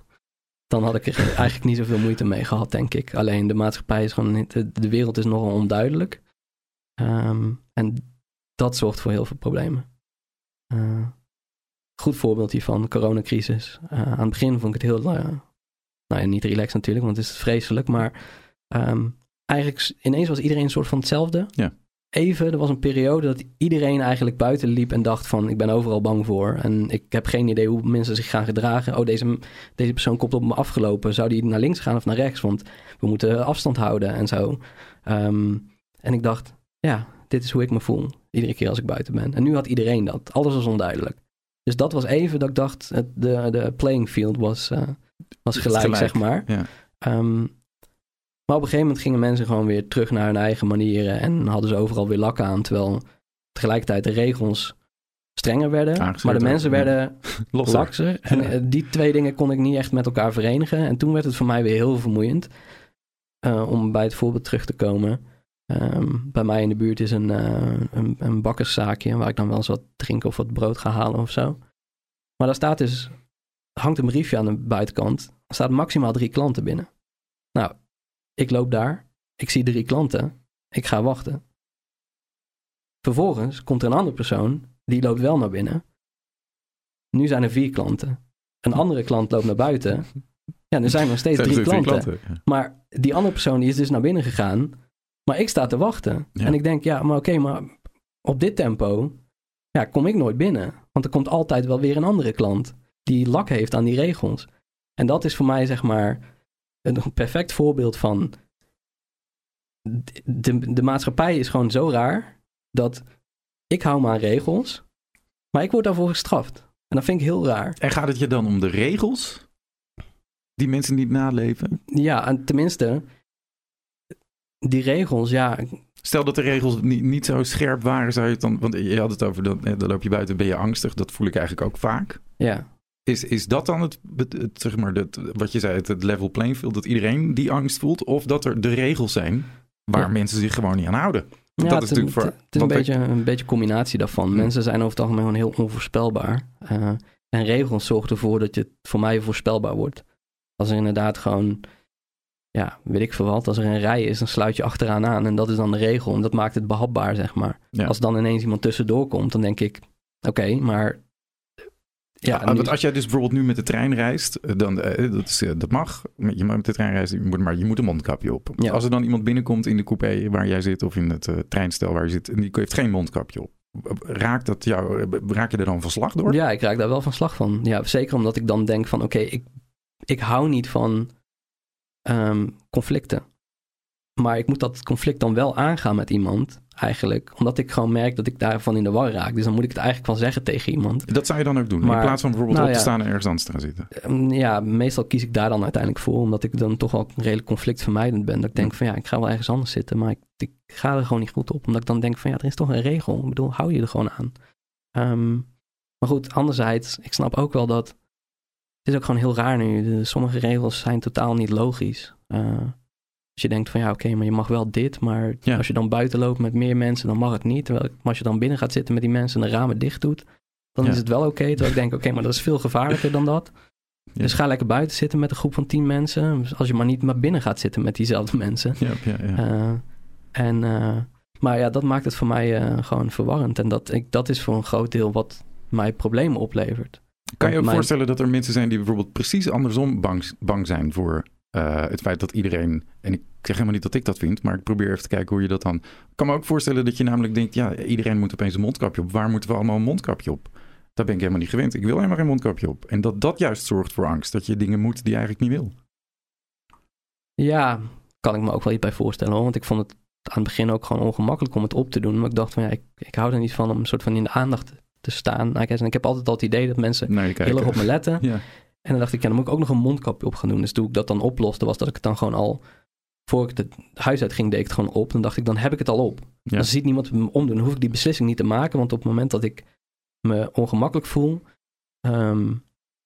Dan had ik er eigenlijk niet zoveel moeite mee gehad, denk ik. Alleen de maatschappij is gewoon de, de wereld is nogal onduidelijk. Ehm, en dat zorgt voor heel veel problemen. Eh, goed voorbeeld hiervan, coronacrisis. Eh, aan het begin vond ik het heel, eh, nou ja, niet relaxed natuurlijk, want het is vreselijk. Maar ehm, eigenlijk ineens was iedereen een soort van hetzelfde.
Ja.
Even, er was een periode dat iedereen eigenlijk buiten liep en dacht van, ik ben overal bang voor. En ik heb geen idee hoe mensen zich gaan gedragen. Oh, deze, deze persoon komt op me afgelopen. Zou die naar links gaan of naar rechts? Want we moeten afstand houden en zo. Ehm, en ik dacht, ja, dit is hoe ik me voel. Iedere keer als ik buiten ben. En nu had iedereen dat. Alles was onduidelijk. Dus dat was even dat ik dacht, het, de, de playing field was, eh, was gelijk,
Gelijk,
zeg maar.
ja.
Ehm, maar op een gegeven moment gingen mensen gewoon weer terug naar hun eigen manieren en hadden ze overal weer lak aan. Terwijl tegelijkertijd de regels strenger werden,
Aangezet
maar de mensen
ja.
werden
Losser.
lakser. En
Ja.
eh, die twee dingen kon ik niet echt met elkaar verenigen. En toen werd het voor mij weer heel vermoeiend. Eh, om bij het voorbeeld terug te komen. Ehm, bij mij in de buurt is een, eh, een, een bakkerszaakje waar ik dan wel eens wat drinken of wat brood ga halen of zo. Maar daar staat dus, hangt een briefje aan de buitenkant. Er staat maximaal drie klanten binnen. Nou, ik loop daar, ik zie drie klanten, ik ga wachten. Vervolgens komt er een andere persoon, die loopt wel naar binnen. Nu zijn er vier klanten. Een andere klant loopt naar buiten. Ja, er zijn nog steeds drie klanten.
ja.
Maar die andere persoon die is dus naar binnen gegaan. Maar ik sta te wachten.
Ja.
En ik denk, ja, maar oké, maar op dit tempo ja, kom ik nooit binnen. Want er komt altijd wel weer een andere klant die lak heeft aan die regels. En dat is voor mij, zeg maar, een perfect voorbeeld van... De, de maatschappij is gewoon zo raar dat ik hou me aan regels, maar ik word daarvoor gestraft. En dat vind ik heel raar.
En gaat het je dan om de regels die mensen niet naleven?
Ja, en tenminste, die regels, ja,
Stel dat de regels niet, niet zo scherp waren, zou je het dan... Want je had het over, dan, dan loop je buiten, ben je angstig. Dat voel ik eigenlijk ook vaak.
ja.
Is, is dat dan het, zeg maar, het, wat je zei, het, het level playing field, dat iedereen die angst voelt? Of dat er de regels zijn waar
Ja.
mensen zich gewoon niet aan houden?
Ja,
dat is natuurlijk voor-
het, is een beetje een beetje combinatie daarvan.
Hm.
Mensen zijn over het algemeen gewoon heel onvoorspelbaar. Eh, en regels zorgen ervoor dat je voor mij voorspelbaar wordt. Als er inderdaad gewoon, ja, weet ik veel wat, als er een rij is, dan sluit je achteraan aan. En dat is dan de regel. En dat maakt het behapbaar, zeg maar.
Ja.
Als dan ineens iemand tussendoor komt, dan denk ik, oké, maar...
Ja,
nu-
want als jij dus bijvoorbeeld nu met de trein reist, eh, dan, eh, dat, is, eh, dat mag. Je mag met de trein reizen, je moet- maar je moet een mondkapje op.
Ja.
Als er dan iemand binnenkomt in de coupé waar jij zit of in het eh, treinstel waar je zit en die heeft geen mondkapje op. Raakt dat jou, eh, raak je er dan van slag door?
Ja, ik raak daar wel van slag van. Ja, zeker omdat ik dan denk van, oké, ik, ik hou niet van ehm, conflicten. Maar ik moet dat conflict dan wel aangaan met iemand. Eigenlijk. Omdat ik gewoon merk dat ik daarvan in de war raak. Dus dan moet ik het eigenlijk wel zeggen tegen iemand.
Dat zou je dan ook doen,
Maar-
in plaats van bijvoorbeeld
nou
op te
ja.
staan en ergens anders te gaan zitten.
Ehm, Ja, meestal kies ik daar dan uiteindelijk voor. Omdat ik dan toch wel redelijk conflictvermijdend ben. Dat ik denk van ja, ik ga wel ergens anders zitten. Maar ik, ik ga er gewoon niet goed op. Omdat ik dan denk van ja, er is toch een regel. Ik bedoel, hou je er gewoon aan. Ehm, maar goed, anderzijds, ik snap ook wel dat... Het is ook gewoon heel raar nu. De, sommige regels zijn totaal niet logisch. Eh, als je denkt van ja, oké, maar je mag wel dit. Maar
Ja.
als je dan buiten loopt met meer mensen, dan mag het niet. Terwijl maar als je dan binnen gaat zitten met die mensen en de ramen dicht doet... dan
Ja.
is het wel oké. terwijl ik denk, oké, maar dat is veel gevaarlijker dan dat.
Ja.
Dus ga lekker buiten zitten met een groep van tien mensen. Als je maar niet maar binnen gaat zitten met diezelfde mensen.
Ja, ja, ja.
Eh, en, eh, maar ja, dat maakt het voor mij eh, gewoon verwarrend. En dat, ik, dat is voor een groot deel wat mij problemen oplevert.
Kan je ook
mijn-
voorstellen dat er mensen zijn die bijvoorbeeld precies andersom bang, bang zijn voor eh, het feit dat iedereen. En ik zeg helemaal niet dat ik dat vind, maar ik probeer even te kijken hoe je dat dan. Ik kan me ook voorstellen dat je namelijk denkt: ja, iedereen moet opeens een mondkapje op. Waar moeten we allemaal een mondkapje op? Daar ben ik helemaal niet gewend. Ik wil helemaal geen mondkapje op. En dat dat juist zorgt voor angst. Dat je dingen moet die je eigenlijk niet wil.
Ja, kan ik me ook wel iets bij voorstellen. Hoor. Want ik vond het aan het begin ook gewoon ongemakkelijk om het op te doen. Maar ik dacht van ja, ik, ik hou er niet van om een soort van in de aandacht te staan. En ik heb altijd al het idee dat mensen heel erg op me letten.
Ja,
En dan dacht ik, ja, dan moet ik ook nog een mondkapje op gaan doen. Dus toen ik dat dan oploste, was dat ik het dan gewoon al... Voor ik het huis uit ging, deed ik het gewoon op. Dan dacht ik, dan heb ik het al op.
ja.
Dan ziet niemand me omdoen. Dan hoef ik die beslissing niet te maken. Want op het moment dat ik me ongemakkelijk voel... ehm,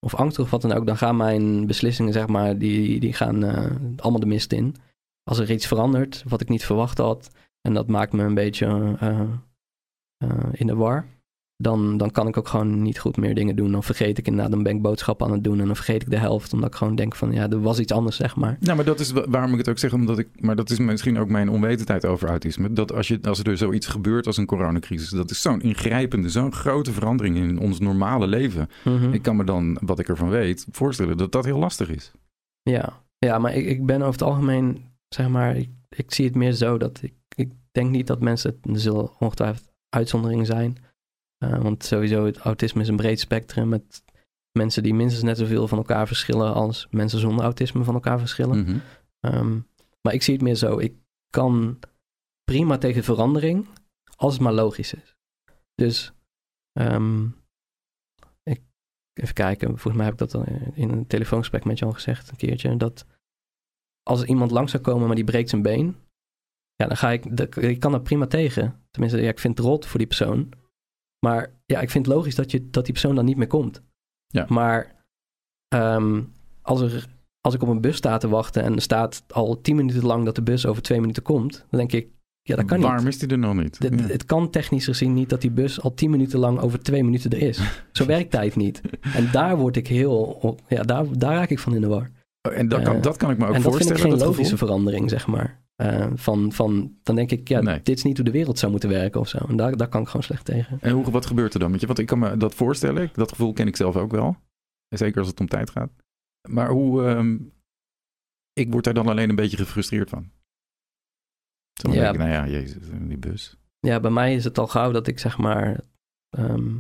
of angstig of wat dan ook... dan gaan mijn beslissingen, zeg maar... die, die gaan eh, allemaal de mist in. Als er iets verandert, wat ik niet verwacht had... en dat maakt me een beetje eh, eh, in de war... Dan, dan kan ik ook gewoon niet goed meer dingen doen. Dan vergeet ik inderdaad, dan ben ik boodschappen aan het doen... en dan vergeet ik de helft, omdat ik gewoon denk van... ja, er was iets anders, zeg maar.
Nou, maar dat is wa- waarom ik het ook zeg, omdat ik, maar dat is misschien ook mijn onwetendheid over autisme. Dat als, je, als er zoiets gebeurt als een coronacrisis, dat is zo'n ingrijpende, zo'n grote verandering in ons normale leven.
Mhm.
Ik kan me dan, wat ik ervan weet, voorstellen dat dat heel lastig is.
Ja, ja maar ik, ik ben over het algemeen, zeg maar, ik, ik zie het meer zo dat ik, ik denk niet dat mensen, er zullen ongetwijfeld uitzonderingen zijn. Eh, want sowieso, het autisme is een breed spectrum met mensen die minstens net zoveel van elkaar verschillen als mensen zonder autisme van elkaar verschillen.
Mhm.
Ehm, maar ik zie het meer zo, ik kan prima tegen verandering als het maar logisch is. Dus, ehm, ik, even kijken, volgens mij heb ik dat al in een telefoongesprek met je al gezegd een keertje, dat als er iemand langs zou komen, maar die breekt zijn been, ja, dan ga ik, dat- ik kan er prima tegen. Tenminste, ja, ik vind het rot voor die persoon. Maar ja, ik vind het logisch dat, je, dat die persoon dan niet meer komt.
Ja.
Maar ehm, als, er, als ik op een bus sta te wachten en er staat al tien minuten lang dat de bus over twee minuten komt, dan denk ik, ja, dat kan niet.
Waarom is die er nog niet? Ja.
Het kan technisch gezien niet dat die bus al tien minuten lang over twee minuten er is. Zo werkt tijd niet. En daar word ik heel, ja, daar, daar raak ik van in de war.
Oh, En dat kan,
Eh,
dat kan ik me ook
en dat vind ik
voorstellen.
geen
dat
logische
gevoel.
verandering, zeg maar. Eh, van, van, dan denk ik, ja,
Nee.
dit is niet hoe de wereld zou moeten werken of zo. En daar, daar kan ik gewoon slecht tegen.
En hoe, wat gebeurt er dan je? Want ik kan me dat voorstellen. Dat gevoel ken ik zelf ook wel. Zeker als het om tijd gaat. Maar hoe... ehm, ik word daar dan alleen een beetje gefrustreerd van. Zo
Ja.
denk ik, nou ja, jezus, die bus.
Ja, bij mij is het al gauw dat ik zeg maar. ehm,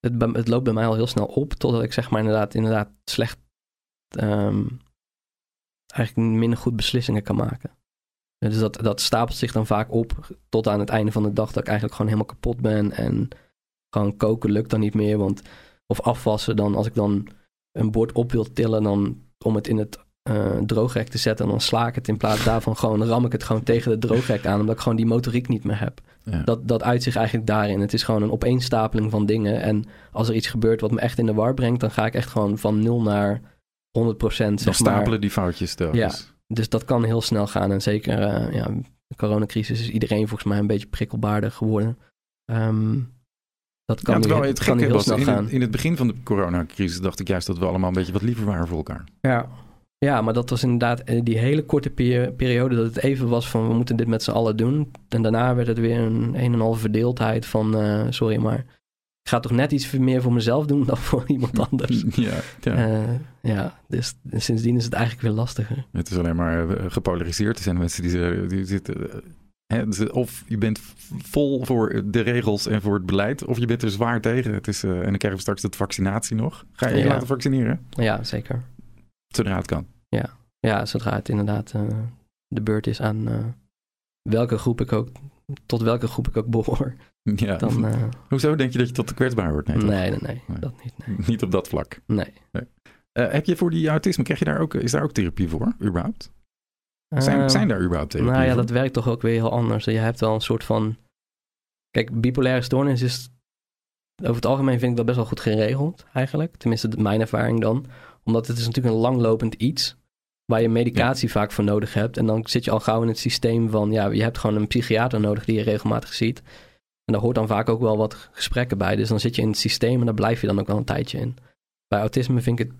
het, het loopt bij mij al heel snel op, totdat ik zeg maar inderdaad, inderdaad slecht. ehm, eigenlijk minder goed beslissingen kan maken. Dus dat, dat stapelt zich dan vaak op tot aan het einde van de dag dat ik eigenlijk gewoon helemaal kapot ben. En gewoon koken lukt dan niet meer. Want, of afwassen dan, als ik dan een bord op wil tillen, dan om het in het eh droogrek te zetten. En dan sla ik het in plaats daarvan gewoon, ram ik het gewoon tegen het droogrek aan. Omdat ik gewoon die motoriek niet meer heb.
Ja.
Dat, dat uit zich eigenlijk daarin. Het is gewoon een opeenstapeling van dingen. En als er iets gebeurt wat me echt in de war brengt, dan ga ik echt gewoon van 0 naar 100 procent.
Dan
Zeg maar.
stapelen die foutjes telkens.
Dus dat kan heel snel gaan. En zeker, eh, ja, de coronacrisis is iedereen volgens mij een beetje prikkelbaarder geworden. Ehm, dat kan
Ja, het
kan heel
was,
snel
in
gaan.
het, in het begin van de coronacrisis dacht ik juist dat we allemaal een beetje wat liever waren voor elkaar.
Ja. ja, maar dat was inderdaad eh, die hele korte peri- periode dat het even was van we moeten dit met z'n allen doen. En daarna werd het weer een een en halve verdeeldheid van eh, sorry, maar ik ga toch net iets meer voor mezelf doen dan voor iemand anders.
Ja, ja.
Eh, ja, dus sindsdien is het eigenlijk weer lastiger.
Het is alleen maar eh, gepolariseerd. Er zijn mensen die, zeggen- die zitten. eh, hè, dus of je bent vol voor de regels en voor het beleid, of je bent er zwaar tegen. Het is, eh, en dan krijgen we straks de vaccinatie nog. Ga je je
Ja.
laten vaccineren?
Ja, zeker.
Zodra het kan.
Ja, zodra het inderdaad eh, de beurt is aan eh, welke groep ik ook tot welke groep ik ook behoor.
Ja.
Dan, uh,
Hoezo denk je dat je tot de kwetsbaar wordt?
Nee, nee, nee, nee, nee, dat niet. Nee.
Niet op dat vlak?
Nee.
nee. Uh, heb je voor die autisme, krijg je daar ook, is daar ook therapie voor, überhaupt? Zijn, uh, zijn daar überhaupt therapie
Nou ja,
voor?
dat werkt toch ook weer heel anders. Je hebt wel een soort van... Kijk, bipolaire stoornis is... Over het algemeen vind ik dat best wel goed geregeld, eigenlijk. Tenminste, mijn ervaring dan. Omdat het is natuurlijk een langlopend iets... waar je medicatie ja. vaak voor nodig hebt. En dan zit je al gauw in het systeem van... ja, je hebt gewoon een psychiater nodig die je regelmatig ziet. En daar hoort dan vaak ook wel wat gesprekken bij. Dus dan zit je in het systeem en daar blijf je dan ook wel een tijdje in. Bij autisme vind ik het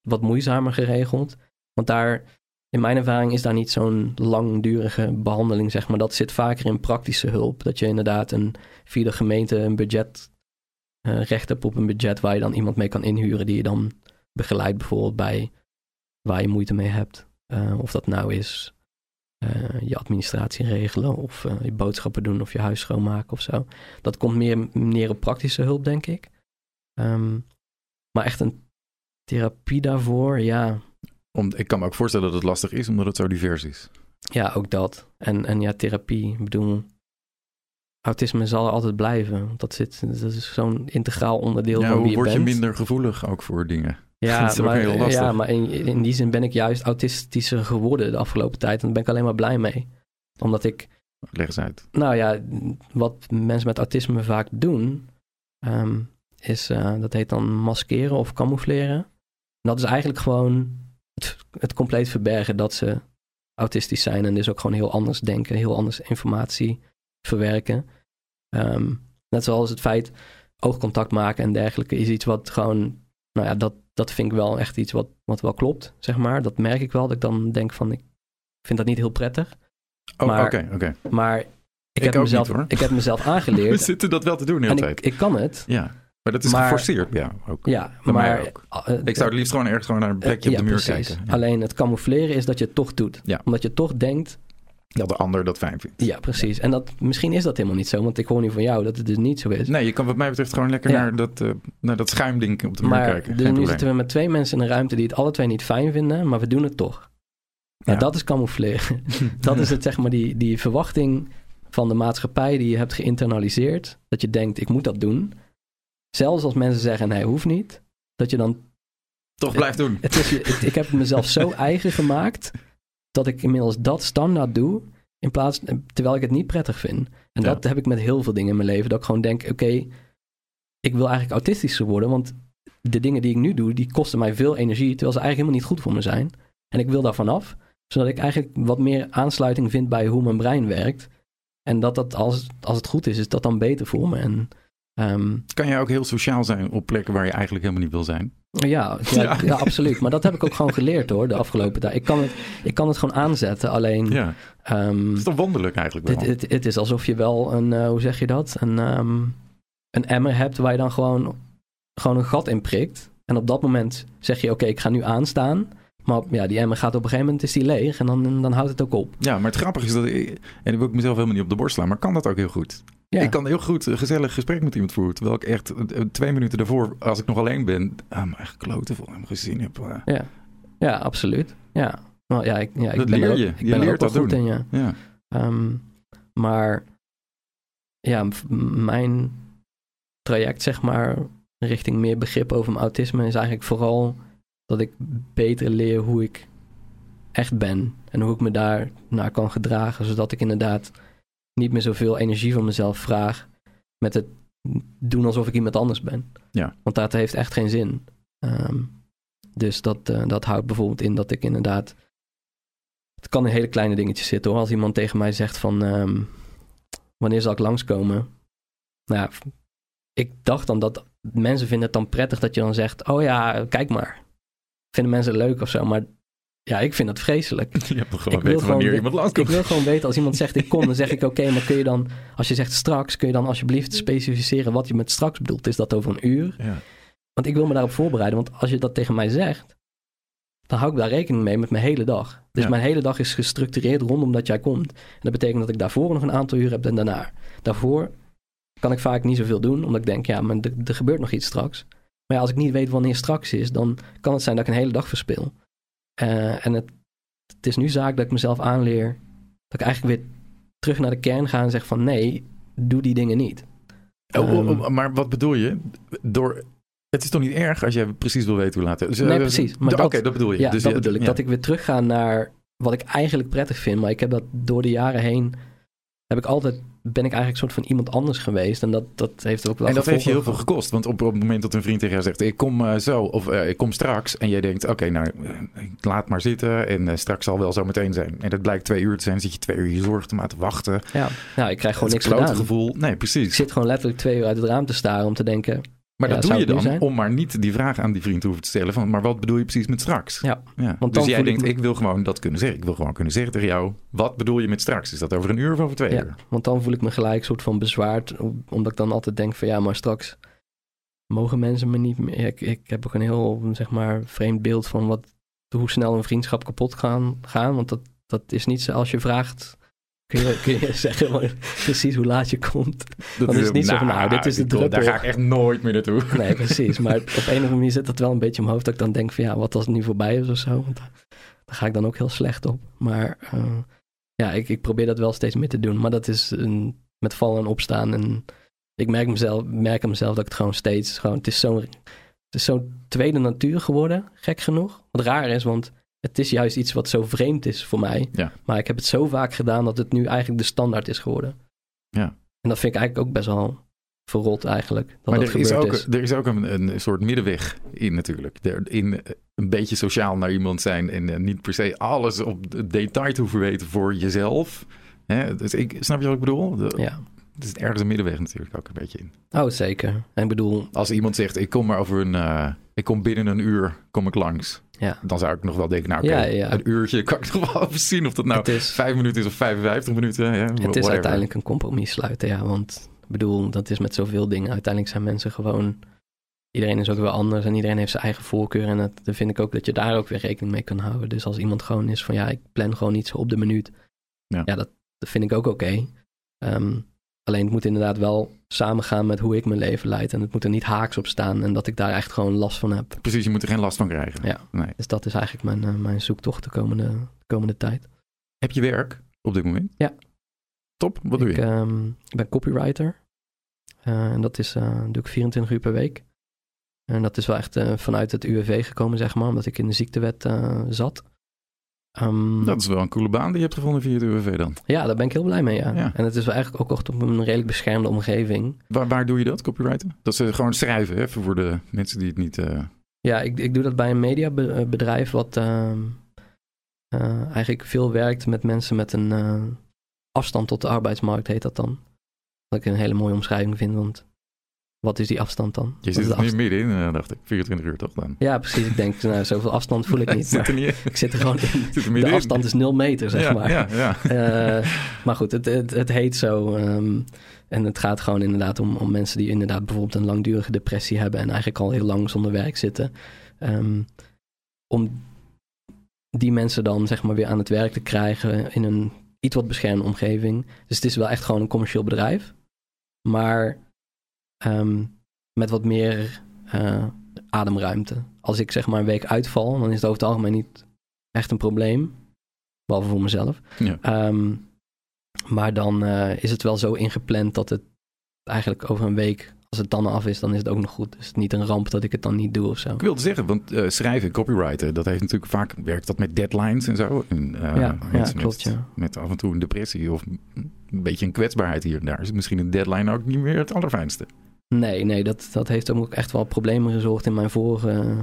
wat moeizamer geregeld. Want daar, in mijn ervaring, is daar niet zo'n langdurige behandeling, zeg maar. Dat zit vaker in praktische hulp. Dat je inderdaad een, via de gemeente een budget, uh, recht hebt op een budget waar je dan iemand mee kan inhuren die je dan begeleidt bijvoorbeeld bij waar je moeite mee hebt. Uh, of dat nou is uh, je administratie regelen of uh, je boodschappen doen of je huis schoonmaken of zo. Dat komt meer neer op praktische hulp, denk ik. Um, maar echt een therapie daarvoor, ja.
Om, ik kan me ook voorstellen dat het lastig is, omdat het zo divers is.
Ja, ook dat. En, en ja, therapie. Ik bedoel, autisme zal er altijd blijven. Dat, zit, dat is zo'n integraal onderdeel
ja,
van wie je
word
bent.
je minder gevoelig ook voor dingen?
Ja,
dat is ook
maar,
heel lastig.
ja, maar in, in die zin ben ik juist autistischer geworden de afgelopen tijd. En daar ben ik alleen maar blij mee. Omdat ik...
Leg eens uit.
Nou ja, wat mensen met autisme vaak doen... Um, is, uh, dat heet dan maskeren of camoufleren. En dat is eigenlijk gewoon het, het compleet verbergen dat ze autistisch zijn. En dus ook gewoon heel anders denken, heel anders informatie verwerken. Um, net zoals het feit oogcontact maken en dergelijke is iets wat gewoon, nou ja, dat, dat vind ik wel echt iets wat, wat wel klopt, zeg maar. Dat merk ik wel, dat ik dan denk van, ik vind dat niet heel prettig.
Oh,
maar. Maar ik,
Ik
heb, mezelf,
niet,
ik heb mezelf
We
aangeleerd.
zitten dat wel te doen de hele
ik,
tijd.
ik kan het.
Ja, maar dat is
Maar-
geforceerd, ja, ook.
Ja,
Bij
maar...
ook.
uh,
Ik zou het liefst gewoon ergens gewoon naar een plekje
ja,
op de muur
precies.
kijken. Ja.
Alleen het camoufleren is dat je het toch doet.
Ja.
Omdat je toch denkt,
Dat de ander dat fijn vindt.
ja precies. En dat, misschien is dat helemaal niet zo, want ik hoor nu van jou dat het dus niet zo is.
Nee, je kan wat mij betreft gewoon lekker
Ja.
naar, dat, eh, naar dat schuimding op de muur
maar
kijken.
dus nu
probleem.
zitten we met twee mensen in een ruimte die het alle twee niet fijn vinden, maar we doen het toch. Nou,
Ja.
dat is camoufleren. dat is het, zeg maar, die, die verwachting van de maatschappij die je hebt geïnternaliseerd. Dat je denkt, ik moet dat doen. Zelfs als mensen zeggen, nee, hoeft niet. Dat je dan
Toch blijf doen.
Het is, het- ik heb het mezelf zo eigen gemaakt dat ik inmiddels dat standaard doe, in plaats, terwijl ik het niet prettig vind. En
Ja.
dat heb ik met heel veel dingen in mijn leven. Dat ik gewoon denk, oké, ik wil eigenlijk autistischer worden, want de dingen die ik nu doe, die kosten mij veel energie, terwijl ze eigenlijk helemaal niet goed voor me zijn. En ik wil daarvan af, zodat ik eigenlijk wat meer aansluiting vind bij hoe mijn brein werkt. En dat dat, als, als het goed is, is dat dan beter voor me. En ehm,
Kan jij ook heel sociaal zijn op plekken waar je eigenlijk helemaal niet wil zijn?
ja, ja,
Ja.
ja. absoluut. Maar dat heb ik ook gewoon geleerd hoor, de afgelopen tijd. Ik kan het, ik kan het gewoon aanzetten, alleen...
Ja,
ehm,
dat is toch wonderlijk eigenlijk wel.
het, het, het is alsof je wel een, eh, hoe zeg je dat? Een, ehm, een emmer hebt waar je dan gewoon, gewoon een gat in prikt. En op dat moment zeg je, oké, ik ga nu aanstaan. Maar ja, die emmer gaat op een gegeven moment, is die leeg. En dan, dan houdt het ook op.
Ja, maar het grappige is dat ik, en dan wil ik mezelf helemaal niet op de borst slaan, maar kan dat ook heel goed.
Ja,
Ik kan heel goed een gezellig gesprek met iemand voeren, terwijl ik echt eh, twee minuten daarvoor, als ik nog alleen ben, ah, maar echt kloten vol hem gezien heb. eh.
ja. ja absoluut. Ja, nou, ja, ik, ja, ik
Dat
ben er
leer
ook-
je.
Ik
Je
ben er
leert dat
goed
doen.
in, ja.
Ja.
Ehm, maar ja, mijn traject, zeg maar, richting meer begrip over mijn autisme, is eigenlijk vooral dat ik beter leer hoe ik echt ben. En hoe ik me daar naar kan gedragen, zodat ik inderdaad niet meer zoveel energie van mezelf vraag met het doen alsof ik iemand anders ben.
Ja.
Want dat heeft echt geen zin. Ehm, dus dat, eh, dat houdt bijvoorbeeld in dat ik inderdaad het kan in hele kleine dingetjes zitten hoor. Als iemand tegen mij zegt van ehm, wanneer zal ik langskomen? Nou ja, ik dacht dan dat mensen vinden het dan prettig dat je dan zegt, oh ja, kijk maar. Vinden mensen het leuk of zo, maar ja, ik vind het vreselijk.
Je hebt gewoon
Ik wil
weten wanneer
gewoon-
iemand
Ik
langskomt.
wil gewoon weten, als iemand zegt ik kom, dan zeg ik oké, maar kun je dan, als je zegt straks, kun je dan alsjeblieft specificeren wat je met straks bedoelt. Is dat over een uur?
Ja.
Want ik wil me daarop voorbereiden, want als je dat tegen mij zegt, dan hou ik daar rekening mee met mijn hele dag. Dus
Ja.
mijn hele dag is gestructureerd rondom dat jij komt. En dat betekent dat ik daarvoor nog een aantal uur heb en daarna. Daarvoor kan ik vaak niet zoveel doen, omdat ik denk, ja, maar er, er gebeurt nog iets straks. Maar ja, als ik niet weet wanneer straks is, dan kan het zijn dat ik een hele dag verspil. Eh, en het, het is nu zaak dat ik mezelf aanleer dat ik eigenlijk weer terug naar de kern ga en zeg van nee, doe die dingen niet.
Oh, oh,
Ehm,
oh, maar wat bedoel je? Door, het is toch niet erg als jij precies wil weten hoe laat het is?
Nee, precies,
Oké, dat bedoel je.
Ja,
Dus
dat
je-
bedoel ik.
ja.
Dat ik weer terug ga naar wat ik eigenlijk prettig vind. Maar ik heb dat door de jaren heen... Heb ik altijd, ben ik eigenlijk een soort van iemand anders geweest. En dat, dat heeft ook wel
En dat heeft je heel veel gekost. Want op, op het moment dat een vriend tegen jou zegt: Ik kom eh, zo of eh, ik kom straks. En jij denkt: Oké, nou eh, ik laat maar zitten. En straks zal wel zo meteen zijn. En dat blijkt twee uur te zijn. Zit je twee uur je zorg te maken te wachten.
Ja, ja ik krijg gewoon niks gedaan.
gevoel. Nee,
Ik
precies.
zit gewoon letterlijk twee uur uit het raam te staren om te denken...
Maar
Ja,
dat doe je dan
zijn?
om maar niet die vraag aan die vriend te hoeven te stellen. Van, maar wat bedoel je precies met straks?
Ja,
Ja.
want
dus
dan
jij
voel ik
denkt:
me-
Ik wil gewoon dat kunnen zeggen. Ik wil gewoon kunnen zeggen tegen jou: Wat bedoel je met straks? Is dat over een uur of over twee
Ja.
uur?
Want dan voel ik me gelijk soort van bezwaard. om- Omdat ik dan altijd denk van ja, maar straks mogen mensen me niet meer... Ik, ik heb ook een heel, zeg maar, vreemd beeld van wat, hoe snel een vriendschap kapot gaan. gaan want dat, dat is niet zo als je vraagt... Kun je, kun je zeggen precies hoe laat je komt?
Dat
is het niet zo van, nou, dit is de
bedoel, Daar
druppel.
ga ik echt nooit meer naartoe.
Nee, precies. Maar op een of andere manier zit dat wel een beetje in mijn hoofd. Dat ik dan denk van ja, wat als het nu voorbij is of zo. Want daar daar ga ik dan ook heel slecht op. Maar eh, ja, ik, ik probeer dat wel steeds meer te doen. Maar dat is een, met vallen en opstaan. En ik merk, mezelf, merk aan mezelf dat ik het gewoon steeds... Gewoon, het is zo'n het is zo'n tweede natuur geworden, gek genoeg. Wat raar is, want het is juist iets wat zo vreemd is voor mij.
Ja.
Maar ik heb het zo vaak gedaan dat het nu eigenlijk de standaard is geworden.
Ja.
En dat vind ik eigenlijk ook best wel verrot eigenlijk. Dat
maar
dat
er is, ook,
is.
er is ook een, een soort middenweg in natuurlijk. Er, in eh, een beetje sociaal naar iemand zijn en eh, niet per se alles op de detail te hoeven weten voor jezelf. Hè? Dus ik, snap je wat ik bedoel? De,
Ja.
Er zit ergens een middenweg natuurlijk ook een beetje in.
Oh, zeker. En bedoel,
Als iemand zegt, ik kom maar over een... eh, ik kom binnen een uur, kom ik langs.
Ja,
Dan zou ik nog wel denken, nou oké,
Ja, ja.
een uurtje kan ik nog wel even zien of dat nou
is,
vijf minuten is of 55 minuten. Ja,
het is
whatever.
uiteindelijk een compromis sluiten, ja. Want ik bedoel, dat is met zoveel dingen. Uiteindelijk zijn mensen gewoon... Iedereen is ook wel anders en iedereen heeft zijn eigen voorkeur. En dat, dan vind ik ook dat je daar ook weer rekening mee kan houden. Dus als iemand gewoon is van, ja, ik plan gewoon iets op de minuut.
Ja.
Ja, dat, dat vind ik ook oké. Ehm, alleen het moet inderdaad wel samengaan met hoe ik mijn leven leid. En het moet er niet haaks op staan. En dat ik daar echt gewoon last van heb.
Precies, je moet er geen last van krijgen.
Ja.
Nee.
Dus dat is eigenlijk mijn, eh, mijn zoektocht de komende, de komende tijd.
Heb je werk op dit moment?
Ja.
Top, wat doe
ik,
je?
ehm, ik ben copywriter. Eh, en dat is, eh, doe ik 24 uur per week. En dat is wel echt vanuit het UWV gekomen, zeg maar, omdat ik in de ziektewet zat. Ehm,
Dat is wel een coole baan die je hebt gevonden via het UWV dan.
Ja, daar ben ik heel blij mee, ja.
Ja.
En het is wel eigenlijk ook echt op een redelijk beschermde omgeving.
Waar, waar doe je dat, copywriter? Dat ze gewoon schrijven, hè, voor de mensen die het niet... eh,
Ja, ik, ik doe dat bij een mediabedrijf wat ehm, eh, eigenlijk veel werkt met mensen met een eh, afstand tot de arbeidsmarkt, heet dat dan. Wat ik een hele mooie omschrijving vind, want wat is die afstand dan?
Je zit er nu middenin, eh, dacht ik. 24 uur toch dan?
Ja, precies. Ik denk, nou, zoveel afstand voel ik niet.
zit er
ik zit er gewoon in.
Zit er
De afstand is nul meter, zeg
ja,
maar.
Ja, ja.
Eh, maar goed, het, het, het heet zo. ehm, en het gaat gewoon inderdaad om, om mensen die inderdaad bijvoorbeeld een langdurige depressie hebben en eigenlijk al heel lang zonder werk zitten. Ehm, om die mensen dan zeg maar weer aan het werk te krijgen in een iets wat beschermde omgeving. Dus het is wel echt gewoon een commercieel bedrijf. Maar ehm, met wat meer eh, ademruimte. Als ik zeg maar een week uitval, dan is het over het algemeen niet echt een probleem. Behalve voor mezelf.
Ja.
Ehm, maar dan eh, is het wel zo ingepland dat het eigenlijk over een week, als het dan af is, dan is het ook nog goed. Dus het is niet een ramp dat ik het dan niet doe of zo.
Ik wilde zeggen, want eh, schrijven en copywriten, dat heeft natuurlijk vaak, werkt dat met deadlines en zo. En,
ja, klopt,
met,
ja.
met af en toe een depressie of een beetje een kwetsbaarheid hier en daar. Is misschien een deadline ook niet meer het allerfijnste.
Nee, nee, dat, dat heeft ook echt wel problemen gezorgd in mijn vorige eh,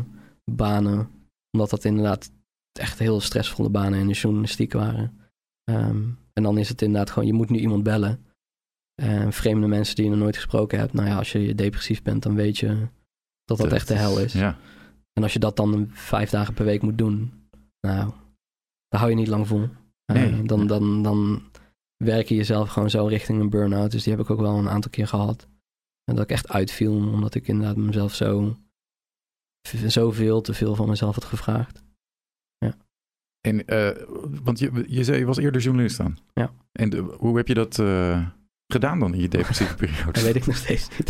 banen. Omdat dat inderdaad echt heel stressvolle banen in de journalistiek waren. Ehm, en dan is het inderdaad gewoon, je moet nu iemand bellen. En vreemde mensen die je nog nooit gesproken hebt. Nou ja, als je depressief bent, dan weet je dat dat echt de hel is.
Ja,
En als je dat dan vijf dagen per week moet doen, nou, dan hou je niet lang vol. Eh,
Nee.
dan, dan, dan werk je jezelf gewoon zo richting een burn-out. Dus die heb ik ook wel een aantal keer gehad. En dat ik echt uitviel, omdat ik inderdaad mezelf zo zoveel te veel van mezelf had gevraagd.
en eh, want je, je zei, je was eerder journalist dan.
Ja.
En de- hoe heb je dat eh, gedaan dan in je depressieve periode?
Dat weet ik nog steeds niet.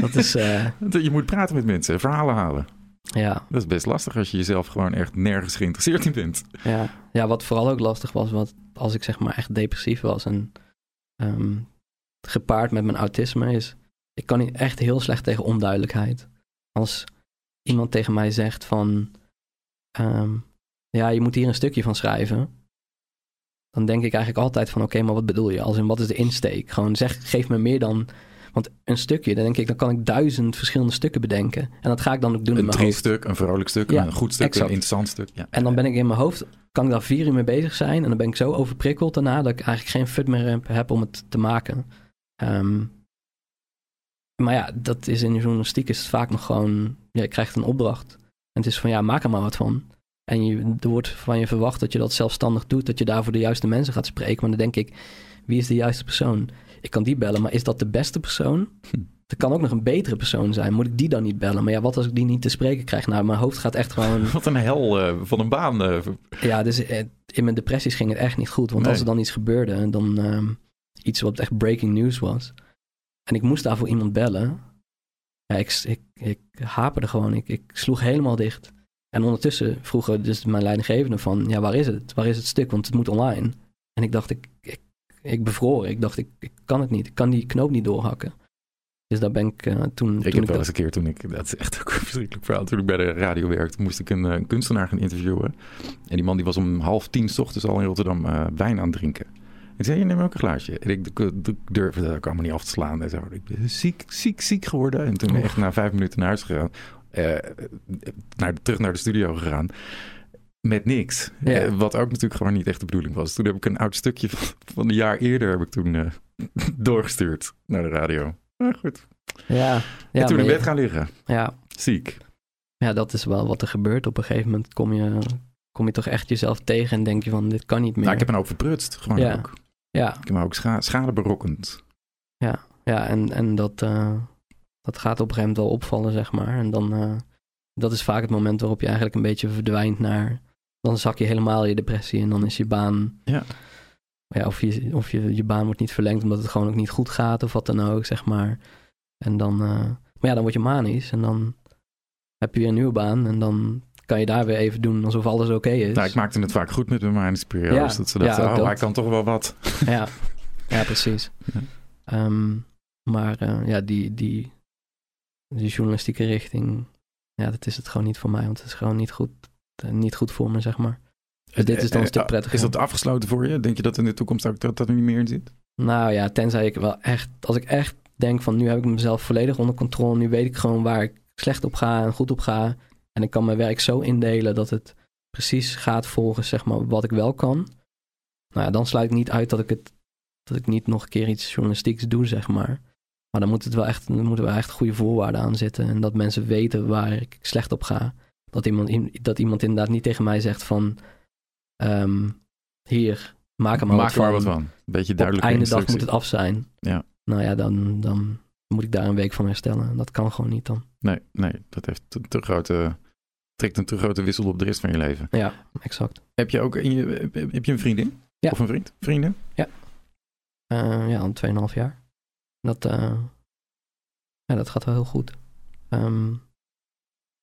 Dat is, eh,
Je moet praten met mensen, verhalen halen.
ja,
Dat is best lastig als je jezelf gewoon echt nergens geïnteresseerd in bent.
ja. ja, wat vooral ook lastig was, wat als ik zeg maar echt depressief was en ehm, gepaard met mijn autisme is, ik kan niet echt heel slecht tegen onduidelijkheid. Als iemand tegen mij zegt van, ehm, ja, je moet hier een stukje van schrijven, dan denk ik eigenlijk altijd van, oké, maar wat bedoel je? Als in, wat is de insteek? Gewoon zeg, geef me meer dan, want een stukje, dan denk ik, dan kan ik duizend verschillende stukken bedenken. En dat ga ik dan ook doen in
Een
mijn hoofd.
triestuk, een vrolijk stuk,
Ja,
een goed stuk,
exact.
een interessant stuk. Ja.
En dan ben ik in mijn hoofd, kan ik daar vier uur mee bezig zijn. En dan ben ik zo overprikkeld daarna dat ik eigenlijk geen fut meer heb, heb om het te maken. Ehm, maar ja, dat is in de journalistiek is het vaak nog gewoon, ja, je krijgt een opdracht. En het is van ja, maak er maar wat van. En je, er wordt van je verwacht dat je dat zelfstandig doet, dat je daarvoor de juiste mensen gaat spreken. Maar dan denk ik, wie is de juiste persoon? Ik kan die bellen, maar is dat de beste persoon?
Hm.
Er kan ook nog een betere persoon zijn. Moet ik die dan niet bellen? Maar ja, wat als ik die niet te spreken krijg? Nou, mijn hoofd gaat echt gewoon
Wat een hel eh, van een baan. eh.
ja, dus eh, in mijn depressies ging het echt niet goed. Want
Nee.
als er dan iets gebeurde, dan ehm, iets wat echt breaking news was. En ik moest daarvoor iemand bellen. Ja, ik, ik, ik haperde gewoon. Ik, ik sloeg helemaal dicht. En ondertussen vroegen dus mijn leidinggevende van... Ja, waar is het? Waar is het stuk? Want het moet online. En ik dacht, ik, ik, ik bevroor. Ik dacht, ik, ik kan het niet. Ik kan die knoop niet doorhakken. Dus daar ben ik eh, toen...
Ik
toen
heb wel
dat-
eens een keer toen ik, dat is echt ook een verschrikkelijk verhaal, toen ik bij de radio werkte, moest ik een, eh, een kunstenaar gaan interviewen. En die man die was om half tien 's ochtends al in Rotterdam eh, wijn aan het drinken. Ik zei, je neem ook een glaasje. En ik, durfde dat ook allemaal niet af te slaan. En zo. Ik ben ziek, ziek, ziek geworden. En toen echt na vijf minuten naar huis gegaan. eh, naar, terug naar de studio gegaan. Met niks.
Ja.
Eh, wat ook natuurlijk gewoon niet echt de bedoeling was. Toen heb ik een oud stukje van, van een jaar eerder heb ik toen eh, doorgestuurd naar de radio. Maar goed.
Ja, ja,
en toen in
je-
bed gaan liggen.
ja,
Ziek.
ja, dat is wel wat er gebeurt. Op een gegeven moment kom je, kom je toch echt jezelf tegen en denk je van, dit kan niet meer.
Nou, ik heb een hoop verprutst. Gewoon
Ja.
ook.
Ja,
me ook scha- schade berokkend.
ja en, en dat, eh, dat gaat op een gegeven moment wel opvallen, zeg maar. En dan, eh, dat is vaak het moment waarop je eigenlijk een beetje verdwijnt naar... Dan zak je helemaal in je depressie en dan is je baan...
Ja.
Ja, of je, of je, je baan wordt niet verlengd omdat het gewoon ook niet goed gaat of wat dan ook, zeg maar. En dan... eh, maar ja, dan word je manisch en dan heb je weer een nieuwe baan en dan kan je daar weer even doen alsof alles oké is.
Nou, ik maakte het vaak goed met mijn manische periodes.
Ja.
Dat ze dachten, oh,
dat.
hij kan toch wel wat.
Ja, ja precies.
Ja.
Ehm, maar eh, ja, die, die, die journalistieke richting, ja, dat is het gewoon niet voor mij. Want het is gewoon niet goed, eh, niet goed voor me, zeg maar. Dus dit is dan een stuk
Eh,
prettiger.
Is dat afgesloten voor je? Denk je dat in de toekomst ook dat, dat er niet meer in zit?
Nou ja, tenzij ik wel echt, als ik echt denk van nu heb ik mezelf volledig onder controle. Nu weet ik gewoon waar ik slecht op ga en goed op ga. En ik kan mijn werk zo indelen dat het precies gaat volgens zeg maar wat ik wel kan. Nou ja, dan sluit ik niet uit dat ik het, dat ik niet nog een keer iets journalistieks doe, zeg maar. Maar dan moet het wel echt, dan moeten wel echt goede voorwaarden aan zitten. En dat mensen weten waar ik slecht op ga. Dat iemand, dat iemand inderdaad niet tegen mij zegt van... ehm, hier, maak er maar
Maak
wat
er maar
van
wat van. Beetje
op
duidelijke
einde dag moet het af zijn.
Ja.
Nou ja, dan, dan moet ik daar een week van herstellen. En Dat kan gewoon niet dan.
Nee, nee, dat heeft een te grote, trekt een te grote wissel op de rest van je leven.
Ja, exact.
Heb je ook in je, heb je een vriendin?
Ja.
Of een vriend? Vrienden?
Eh, ja, al 2,5 jaar. Dat, eh, ja, dat gaat wel heel goed. Ehm,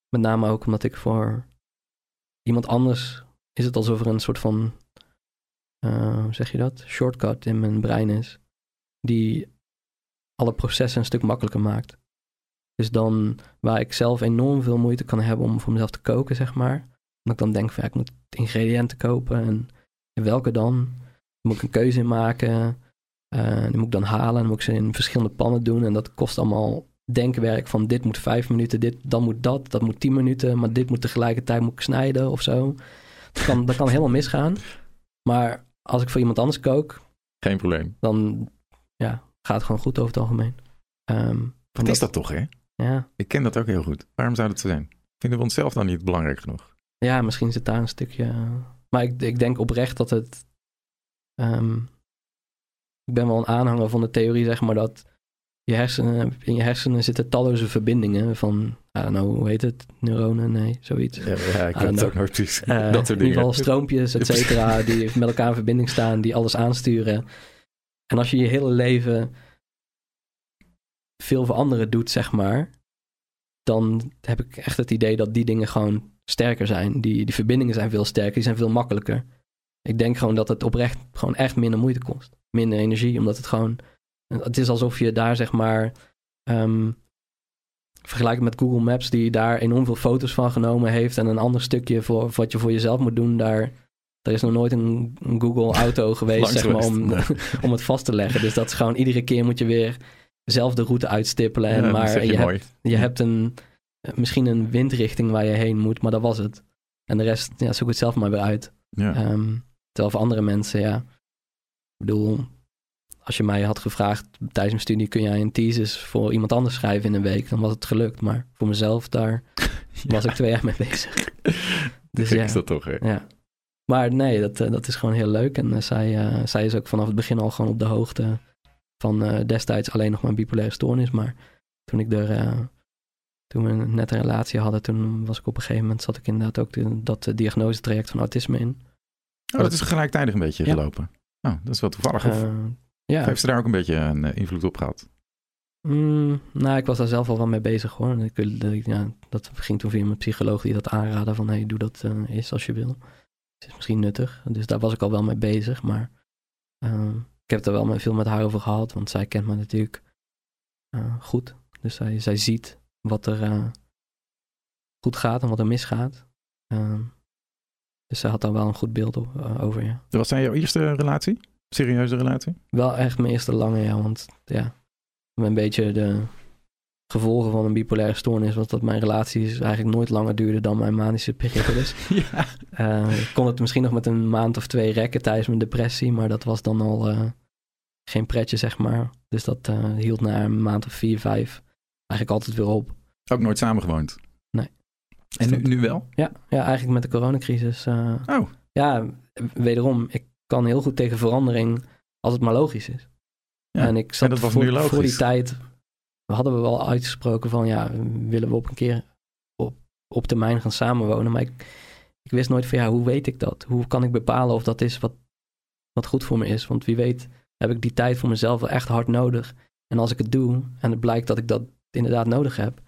met name ook omdat ik voor iemand anders is het alsof er een soort van, hoe zeg je dat, shortcut in mijn brein is. Die alle processen een stuk makkelijker maakt. Dus dan, waar ik zelf enorm veel moeite kan hebben om voor mezelf te koken, zeg maar. Dat ik dan denk van, ja, ik moet ingrediënten kopen en welke dan? Daar moet ik een keuze in maken. Eh, die moet ik dan halen. Dan moet ik ze in verschillende pannen doen. En dat kost allemaal denkwerk van dit moet vijf minuten, dit, dan moet dat, dat moet tien minuten. Maar dit moet tegelijkertijd moet ik snijden of zo. Dat kan, dat kan helemaal misgaan. Maar als ik voor iemand anders kook,
Geen probleem.
dan ja, gaat het gewoon goed over het algemeen.
Wat
omdat-
is dat toch, hè?
Ja,
Ik ken dat ook heel goed. Waarom zou dat zo zijn? Vinden we onszelf dan niet belangrijk genoeg?
ja, misschien zit daar een stukje. Maar ik, ik denk oprecht dat het. ehm, ik ben wel een aanhanger van de theorie, zeg maar, dat je hersenen, in je hersenen zitten talloze verbindingen van, I don't know, hoe heet het? Neuronen? Nee, zoiets.
Ja, ja ik weet het ook nooit precies.
Eh,
dat soort
in ieder geval stroompjes, et cetera, die met elkaar in verbinding staan, die alles aansturen. En als je je hele leven veel voor anderen doet, zeg maar, dan heb ik echt het idee dat die dingen gewoon sterker zijn. Die, die verbindingen zijn veel sterker, die zijn veel makkelijker. Ik denk gewoon dat het oprecht gewoon echt minder moeite kost. Minder energie, omdat het gewoon... Het is alsof je daar zeg maar... ehm vergelijk met Google Maps, die daar enorm veel foto's van genomen heeft. En een ander stukje voor wat je voor jezelf moet doen, daar... Er is nog nooit een, Google Auto geweest, zeg maar, om, om het vast te leggen. Dus dat is gewoon iedere keer moet je weer zelf de route uitstippelen. En
Ja,
maar je,
je
hebt, je hebt een, eh, misschien een windrichting waar je heen moet, maar dat was het. En de rest, ja, zoek het zelf maar weer uit.
Ja.
Ehm, terwijl voor andere mensen, ja. Ik bedoel, als je mij had gevraagd tijdens mijn studie, kun jij een thesis voor iemand anders schrijven in een week, dan was het gelukt. Maar voor mezelf, daar was ik twee jaar mee bezig. Dus ja.
is dat toch, hè?
Ja. Maar nee, dat, eh, dat is gewoon heel leuk. En eh, zij, zij is ook vanaf het begin al gewoon op de hoogte van eh, destijds alleen nog mijn bipolaire stoornis. Maar toen ik er, eh, toen we net een relatie hadden, toen was ik op een gegeven moment, zat ik inderdaad ook de, dat uh, diagnosetraject van autisme in.
Oh, dat is gelijktijdig een beetje
Ja.
gelopen. Oh, dat is wel toevallig.
Eh, ja,
heeft ze daar ook een beetje een eh, invloed op gehad?
Mm, nou, ik was daar zelf al wel mee bezig hoor. En ik ja, dat ging toen via mijn psycholoog die dat aanraden van hey, doe dat eh, eens als je wil. Het is misschien nuttig. Dus daar was ik al wel mee bezig. Maar eh, ik heb er wel met, veel met haar over gehad, want zij kent me natuurlijk eh, goed. Dus zij, zij ziet wat er eh, goed gaat en wat er misgaat. Eh, dus zij had daar wel een goed beeld op, eh, over, ja.
Was dat jouw eerste relatie? Serieuze relatie?
Wel echt mijn eerste lange, ja. Want ja, een beetje de gevolgen van een bipolaire stoornis was dat mijn relaties eigenlijk nooit langer duurden dan mijn manische periodes.
ja.
Eh, ik kon het misschien nog met een maand of twee rekken tijdens mijn depressie, maar dat was dan al eh, geen pretje, zeg maar. Dus dat eh, hield na een maand of vier, vijf eigenlijk altijd weer op.
Ook nooit samengewoond?
Nee.
En nu, nu wel?
Ja, ja eigenlijk met de coronacrisis. eh,
Oh,
ja, wederom, ik kan heel goed tegen verandering als het maar logisch is.
Ja,
En ik zat
dat was
voor,
nu logisch.
voor die tijd, hadden we wel uitgesproken van ja, willen we op een keer op, op termijn gaan samenwonen. Maar ik, ik wist nooit van ja, hoe weet ik dat? Hoe kan ik bepalen of dat is wat, wat goed voor me is? Want wie weet heb ik die tijd voor mezelf wel echt hard nodig. En als ik het doe en het blijkt dat ik dat inderdaad nodig heb,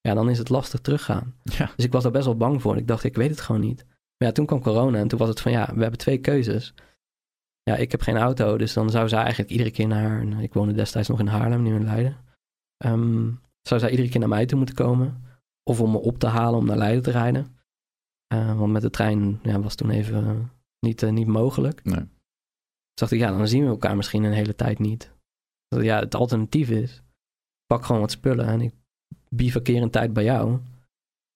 ja, dan is het lastig teruggaan.
ja.
Dus ik was daar best wel bang voor. Ik dacht, ik weet het gewoon niet. Maar ja, toen kwam corona en toen was het van ja, we hebben twee keuzes. Ja, ik heb geen auto, dus dan zou zij eigenlijk iedere keer naar... nou, Ik woonde destijds nog in Haarlem, nu in Leiden. Ehm, zou zij iedere keer naar mij toe moeten komen. Of om me op te halen om naar Leiden te rijden. Eh, want met de trein ja, was toen even eh, niet, eh, niet mogelijk.
Nee.
Dus dacht ik, ja, dan zien we elkaar misschien een hele tijd niet. Dus ja, het alternatief is, pak gewoon wat spullen en ik bivakkeer een tijd bij jou.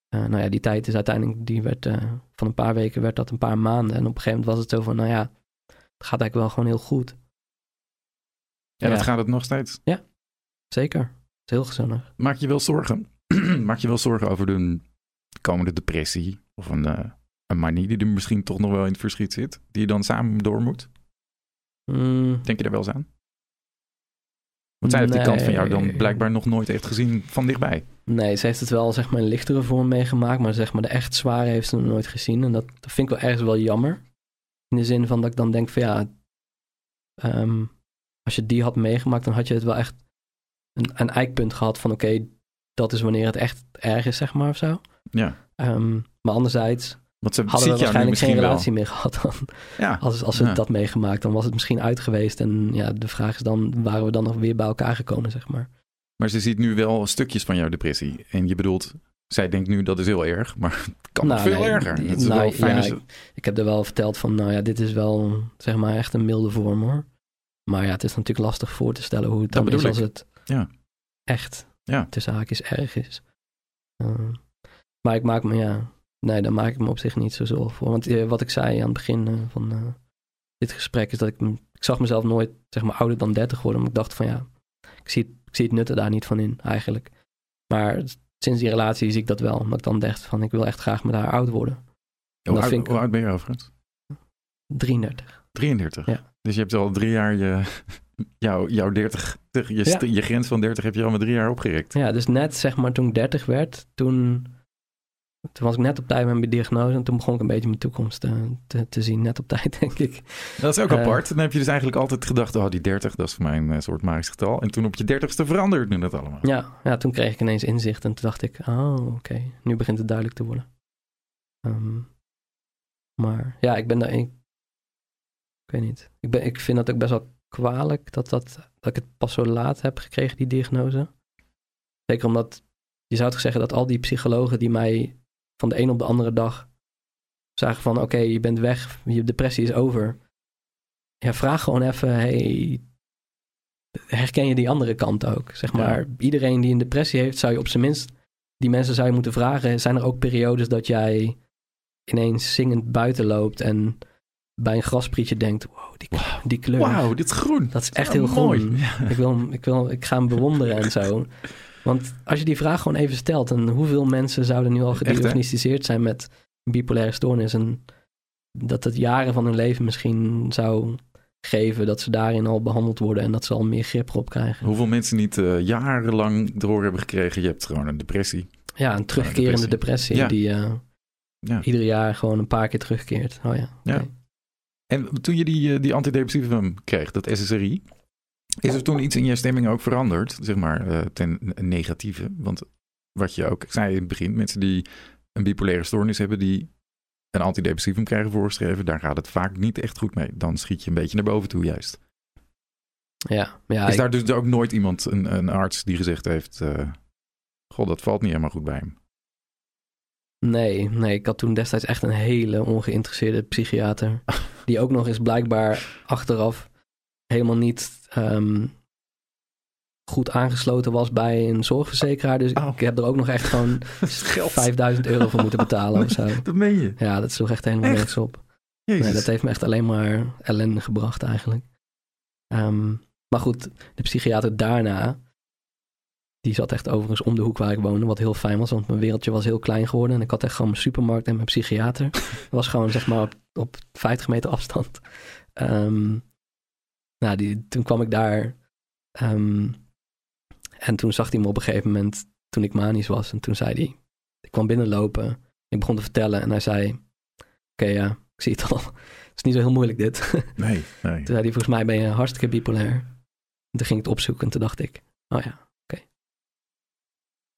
Nou ja, die tijd is uiteindelijk, die werd van een paar weken werd dat een paar maanden. En op een gegeven moment was het zo van, nou ja, het gaat eigenlijk wel gewoon heel goed.
En dat
Ja.
gaat het nog steeds.
Zeker. Het is heel gezellig.
Maak je wel zorgen? Maak je wel zorgen over de komende depressie? Of een, eh, een manie die er misschien toch nog wel in het verschiet zit? Die je dan samen door moet?
Mm,
Denk je daar wel eens aan? Want zij heeft die kant van jou dan blijkbaar nog nooit echt gezien van dichtbij.
nee, ze heeft het wel zeg maar in lichtere vorm meegemaakt, maar zeg maar de echt zware heeft ze nog nooit gezien. En dat, dat vind ik wel ergens wel jammer. In de zin van dat ik dan denk van ja, ehm, als je die had meegemaakt, dan had je het wel echt een, een eikpunt gehad van oké, dat is wanneer het echt erg is, zeg maar, of zo.
Ja,
Ehm, maar anderzijds
want ze
hadden we waarschijnlijk geen
wel.
relatie meer gehad dan.
Ja,
Als, als ze
Ja.
dat meegemaakt, dan was het misschien uit geweest. En ja, de vraag is dan, waren we dan nog weer bij elkaar gekomen, zeg maar.
maar ze ziet nu wel stukjes van jouw depressie. En je bedoelt, zij denkt nu dat is heel erg, maar het kan
Nou,
veel
nee,
erger. Het is
nou,
wel fijn
ja,
als
Ik heb er wel verteld van, nou ja, dit is wel, zeg maar, echt een milde vorm, hoor. Maar ja, het is natuurlijk lastig voor te stellen hoe het
Dat
dan is als het
Ja.
echt
Ja.
tussen haakjes erg is. Ehm, maar ik maak me, ja, nee, daar maak ik me op zich niet zo zorgen voor. Want eh, wat ik zei aan het begin eh, van eh, dit gesprek is dat ik, ik zag mezelf nooit, zeg maar, ouder dan 30 worden. Maar ik dacht van, ja, ik zie, het, ik zie het nut er daar niet van in, eigenlijk. Maar sinds die relatie zie ik dat wel. Omdat ik dan dacht van, ik wil echt graag met haar oud worden.
Hoe oud,
ik-
hoe oud ben je overigens?
33.
33.
Ja.
Dus je hebt al drie jaar je, jouw, jouw 30, je, je grens van 30 heb je al met drie jaar opgerekt.
Ja, dus net zeg maar toen ik 30 werd, toen, toen was ik net op tijd met mijn diagnose. En toen begon ik een beetje mijn toekomst te, te, te zien. Net op tijd, denk ik.
Dat is ook
Eh.
apart. Dan heb je dus eigenlijk altijd gedacht, oh die 30, dat is voor mij een eh, soort magisch getal. En toen op je 30ste veranderde nu dat allemaal.
Ja, ja, toen kreeg ik ineens inzicht. En toen dacht ik, oh, oké. Nu begint het duidelijk te worden. Ehm, maar ja, ik ben daar... Ik, Ik weet niet. Ik, ben, ik vind dat ook best wel kwalijk dat, dat, dat ik het pas zo laat heb gekregen, die diagnose. Zeker omdat je zou toch zeggen dat al die psychologen die mij van de een op de andere dag zagen van oké, je bent weg, je depressie is over. Ja, vraag gewoon even, hey, herken je die andere kant ook? Zeg maar, iedereen die een depressie heeft, zou je op zijn minst, die mensen zou je moeten vragen, zijn er ook periodes dat jij ineens zingend buiten loopt en bij een grasprietje denkt, wow, die, die kleur.
Wauw, dit is groen.
Dat is echt heel
mooi.
groen. Ik, wil, ik, wil, ik ga hem bewonderen en zo. Want als je die vraag gewoon even stelt, en hoeveel mensen zouden nu al gediagnosticeerd zijn met bipolaire stoornis en dat het jaren van hun leven misschien zou geven dat ze daarin al behandeld worden en dat ze al meer grip erop krijgen.
Hoeveel mensen niet eh, jarenlang door hebben gekregen, je hebt gewoon een depressie.
Ja, een terugkerende depressie,
Ja.
die eh,
Ja.
ieder jaar gewoon een paar keer terugkeert. Oh ja,
Ja. En toen je die, eh, die antidepressivum kreeg, dat SSRI, is er toen iets in je stemming ook veranderd, zeg maar, eh, ten negatieve? Want wat je ook zei in het begin, mensen die een bipolaire stoornis hebben, die een antidepressivum krijgen voorgeschreven, daar gaat het vaak niet echt goed mee. Dan schiet je een beetje naar boven toe juist.
Ja, ja
is
ik-
daar dus ook nooit iemand, een, een arts, die gezegd heeft, eh god, dat valt niet helemaal goed bij hem?
Nee, nee, ik had toen destijds echt een hele ongeïnteresseerde psychiater. die ook nog eens blijkbaar achteraf helemaal niet ehm, goed aangesloten was bij een zorgverzekeraar. Dus
Oh.
ik heb er ook nog echt gewoon 5000 euro voor moeten betalen of zo.
Dat meen je?
Ja, dat sloeg echt helemaal
Echt?
niks op. Nee, dat heeft me echt alleen maar ellende gebracht eigenlijk. Ehm, maar goed, de psychiater daarna, die zat echt overigens om de hoek waar ik woonde, wat heel fijn was, want mijn wereldje was heel klein geworden en ik had echt gewoon mijn supermarkt en mijn psychiater. Dat was gewoon zeg maar op, op 50 meter afstand. Ehm, nou, die, toen kwam ik daar ehm, en toen zag hij me op een gegeven moment toen ik manisch was en toen zei hij, ik kwam binnenlopen, ik begon te vertellen en hij zei, oké ja, ik zie het al. Het is niet zo heel moeilijk dit.
Nee, nee.
Toen zei hij, volgens mij ben je hartstikke bipolair. En toen ging ik het opzoeken en toen dacht ik, oh ja.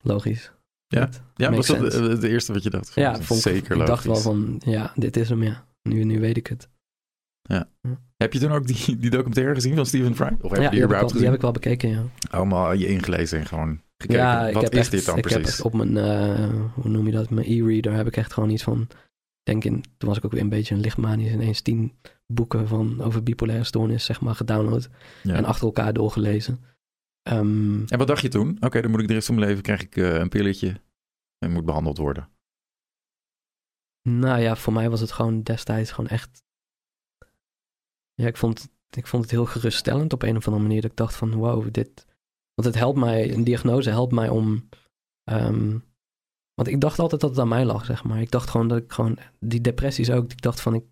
Logisch.
Ja?
Dit
Ja, was dat het eerste wat je dacht?
Ja,
Dat
vond ik,
zeker
ik dacht wel van, ja, dit is hem, ja. Nu, nu weet ik het.
Heb je toen ook die, die documentaire gezien van Stephen Fry? Of heb
ja,
je
die heb, ik die heb ik wel bekeken, ja.
Allemaal je ingelezen en gewoon gekeken.
ja, ik
Wat
heb
is
echt,
dit dan
ik heb
precies?
echt op mijn, eh, hoe noem je dat, mijn e-reader heb ik echt gewoon iets van, denk in, toen was ik ook weer een beetje een lichtmanisch, ineens tien boeken van, over bipolaire stoornis, zeg maar, gedownload
Ja.
en achter elkaar doorgelezen. Ehm,
En wat dacht je toen? Oké, dan moet ik de rest van mijn leven krijg ik eh, een pilletje en moet behandeld worden.
Nou ja, voor mij was het gewoon destijds gewoon echt. Ja, ik vond, ik vond het heel geruststellend op een of andere manier. Dat ik dacht van wow, dit. Want het helpt mij, een diagnose helpt mij om. ehm, want ik dacht altijd dat het aan mij lag, zeg maar. Ik dacht gewoon dat ik gewoon. Die depressies ook. Ik dacht van ik.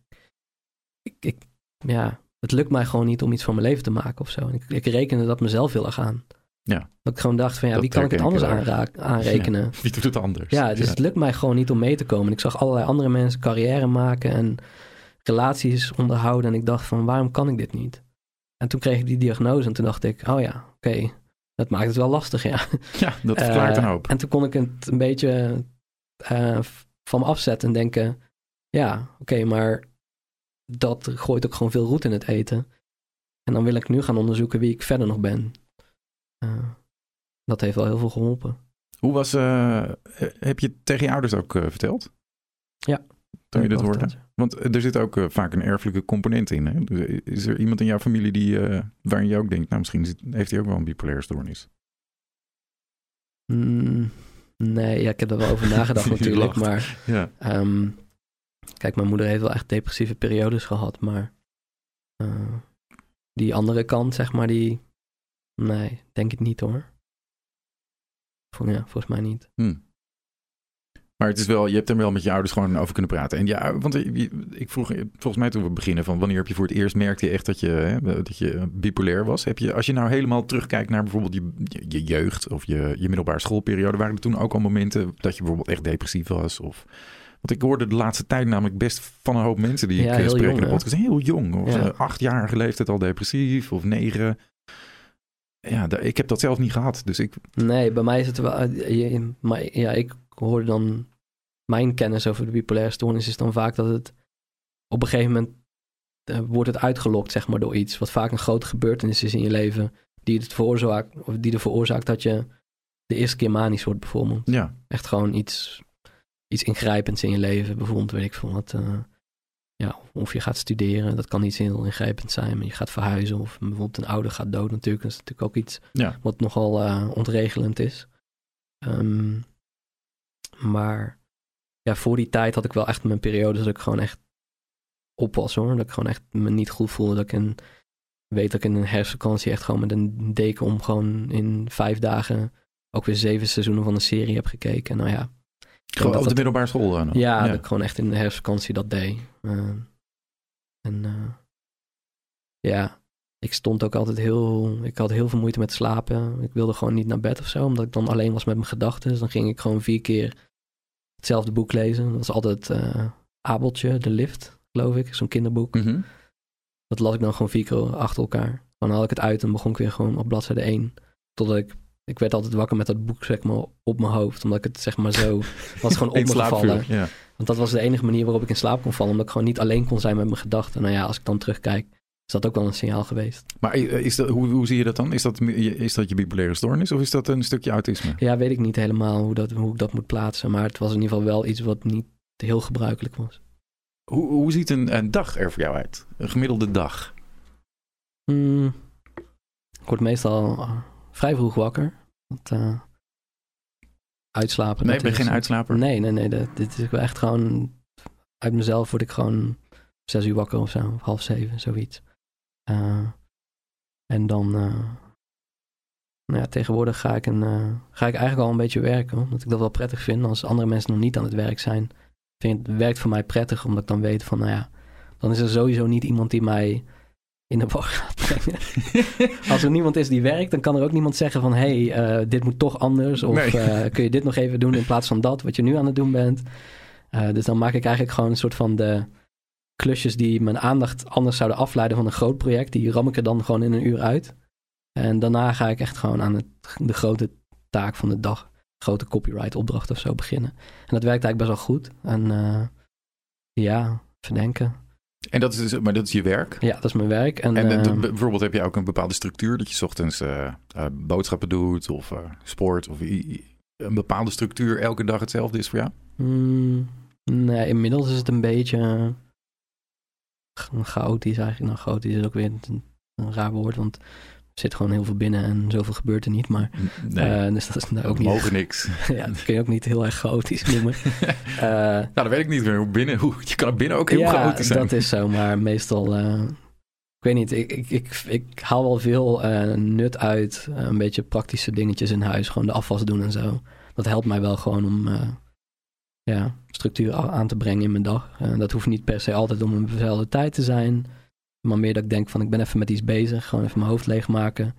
Ik, ik ja, het lukt mij gewoon niet om iets van mijn leven te maken of zo. En ik, ik rekende dat mezelf heel erg aan.
Ja.
Dat ik gewoon dacht van ja,
Dat
wie kan ik het anders aanraak, aanrekenen?
Wie doet het anders?
Ja, dus het lukt mij gewoon niet om mee te komen. Ik zag allerlei andere mensen carrière maken en relaties onderhouden. En ik dacht van, waarom kan ik dit niet? En toen kreeg ik die diagnose en toen dacht ik, oh ja, oké, dat maakt het wel lastig, ja.
Ja, dat verklaart
Eh,
een hoop.
En toen kon ik het een beetje eh, van me afzetten en denken, ja, oké, maar dat gooit ook gewoon veel roet in het eten. En dan wil ik nu gaan onderzoeken wie ik verder nog ben. Eh, dat heeft wel heel veel geholpen.
Hoe was, eh, heb je het tegen je ouders ook eh, verteld?
Ja.
Toen je
ik
hoorde? Want er zit ook vaak een erfelijke component in. Hè? Dus, Is er iemand in jouw familie die, waarin je ook denkt, nou misschien zit- heeft hij ook wel een bipolaire stoornis?
Mm, nee, ja, ik heb er wel over nagedacht natuurlijk. Maar
Ja.
ehm, kijk, mijn moeder heeft wel echt depressieve periodes gehad. Maar eh, die andere kant, zeg maar, die... Nee, denk ik niet hoor. Vol- ja, volgens mij niet.
Hm. Maar het is wel, je hebt er wel met je ouders gewoon over kunnen praten. En ja, want eh, ik vroeg eh, volgens mij toen we beginnen van wanneer heb je voor het eerst merkte je echt dat je, dat je bipolair was? Heb je, als je nou helemaal terugkijkt naar bijvoorbeeld je, je jeugd of je, je middelbare schoolperiode, waren er toen ook al momenten dat je bijvoorbeeld echt depressief was? Of, want ik hoorde de laatste tijd namelijk best van een hoop mensen die
Ja,
ik eh, spreek in
jong,
de
hè?
podcast. Heel jong, of
Ja.
achtjarige leeftijd al depressief of negen. Ja, ik heb dat zelf niet gehad. Dus ik,
Nee, bij mij is het wel... eh, maar ja, ik hoorde dan... Mijn kennis over de bipolaire stoornis is dan vaak dat het op een gegeven moment eh, wordt het uitgelokt, zeg maar, door iets. Wat vaak een grote gebeurtenis is in je leven. Die, het veroorzaakt, of die er veroorzaakt dat je de eerste keer manisch wordt, bijvoorbeeld.
Ja.
Echt gewoon iets, iets ingrijpends in je leven. Bijvoorbeeld, weet ik veel wat. eh, ja, of je gaat studeren, dat kan iets heel ingrijpend zijn. Maar je gaat verhuizen of bijvoorbeeld een ouder gaat dood natuurlijk. Dat is natuurlijk ook iets
Ja.
wat nogal eh, ontregelend is. Ehm, maar ja, voor die tijd had ik wel echt mijn periodes dat ik gewoon echt op was hoor. Dat ik gewoon echt me niet goed voelde. Dat ik een, weet dat ik in een herfstvakantie echt gewoon met een deken om gewoon in vijf dagen ook weer zeven seizoenen van een serie heb gekeken. Nou ja,
Gewoon op de middelbare school dan?
ja, dat ik gewoon echt in de herfstvakantie dat deed. Eh, en eh, ja, ik stond ook altijd heel... Ik had heel veel moeite met slapen. Ik wilde gewoon niet naar bed of zo, omdat ik dan alleen was met mijn gedachten. Dus dan ging ik gewoon vier keer hetzelfde boek lezen. Dat was altijd eh Abeltje, De Lift, geloof ik. Zo'n kinderboek.
Mhm.
Dat las ik dan gewoon vier keer achter elkaar. Dan had ik het uit en begon ik weer gewoon op bladzijde 1. Totdat ik... Ik werd altijd wakker met dat boek zeg maar, op mijn hoofd. Omdat ik het zeg maar zo... was gewoon op me gevallen.
Ja.
Want dat was de enige manier waarop ik in slaap kon vallen. Omdat ik gewoon niet alleen kon zijn met mijn gedachten. Nou ja, als ik dan terugkijk, is dat ook wel een signaal geweest.
Maar eh, is dat, hoe, hoe zie je dat dan? Is dat, is dat je bipolaire stoornis of is dat een stukje autisme?
Ja, weet ik niet helemaal hoe, dat, hoe ik dat moet plaatsen. Maar het was in ieder geval wel iets wat niet heel gebruikelijk was.
Hoe, hoe ziet een, een dag er voor jou uit? Een gemiddelde dag?
Hmm, ik word meestal eh, vrij vroeg wakker. Want, eh, uitslapen.
Nee,
dat
ben geen uitslaper?
Nee, nee, nee. dat- dit is echt gewoon... Uit mezelf word ik gewoon zes uur wakker of zo. Of half zeven, zoiets. Eh, en dan... eh, nou ja, tegenwoordig ga ik, een, ga ik eigenlijk al een beetje werken. Omdat ik dat wel prettig vind. Als andere mensen nog niet aan het werk zijn. Vind, het werkt voor mij prettig. Omdat ik dan weet van, nou ja... Dan is er sowieso niet iemand die mij in de war gaat brengen. Als er niemand is die werkt, dan kan er ook niemand zeggen van... hé, hey, eh, dit moet toch anders. Of
Nee.
eh, kun je dit nog even doen in plaats van dat, wat je nu aan het doen bent. Eh, dus dan maak ik eigenlijk gewoon een soort van de klusjes... die mijn aandacht anders zouden afleiden van een groot project. Die ram ik er dan gewoon in een uur uit. En daarna ga ik echt gewoon aan het, de grote taak van de dag... grote copyright opdracht of zo beginnen. En dat werkt eigenlijk best wel goed. En ja, verdenken.
En dat is, dus- maar dat is je werk?
Ja, dat is mijn werk. En,
de-
ehm,
bijvoorbeeld heb je ook een bepaalde structuur dat je 's ochtends eh, eh, boodschappen doet of eh, sport of een bepaalde structuur elke dag hetzelfde is voor jou?
Mm, nee, inmiddels is het een beetje eh, cha- chaotisch eigenlijk. Nou, chaotisch is ook weer een, een raar woord, want zit gewoon heel veel binnen en zoveel gebeurt er niet. Maar
Nee,
eh, dus dat is nou ook niet.
mogen niks.
ja, dat kun je ook niet heel erg chaotisch noemen. Eh,
nou, dat weet ik niet meer. Hoe binnen, hoe, je kan binnen ook heel
ja,
groot zijn.
dat is zo, maar meestal. eh, ik weet niet, ik, ik, ik, ik haal wel veel nut uit. een beetje praktische dingetjes in huis, gewoon de afwas doen en zo. Dat helpt mij wel gewoon om ja, structuur aan te brengen in mijn dag. Dat hoeft niet per se altijd om een dezelfde tijd te zijn. Maar meer dat ik denk van ik ben even met iets bezig. Gewoon even mijn hoofd leegmaken.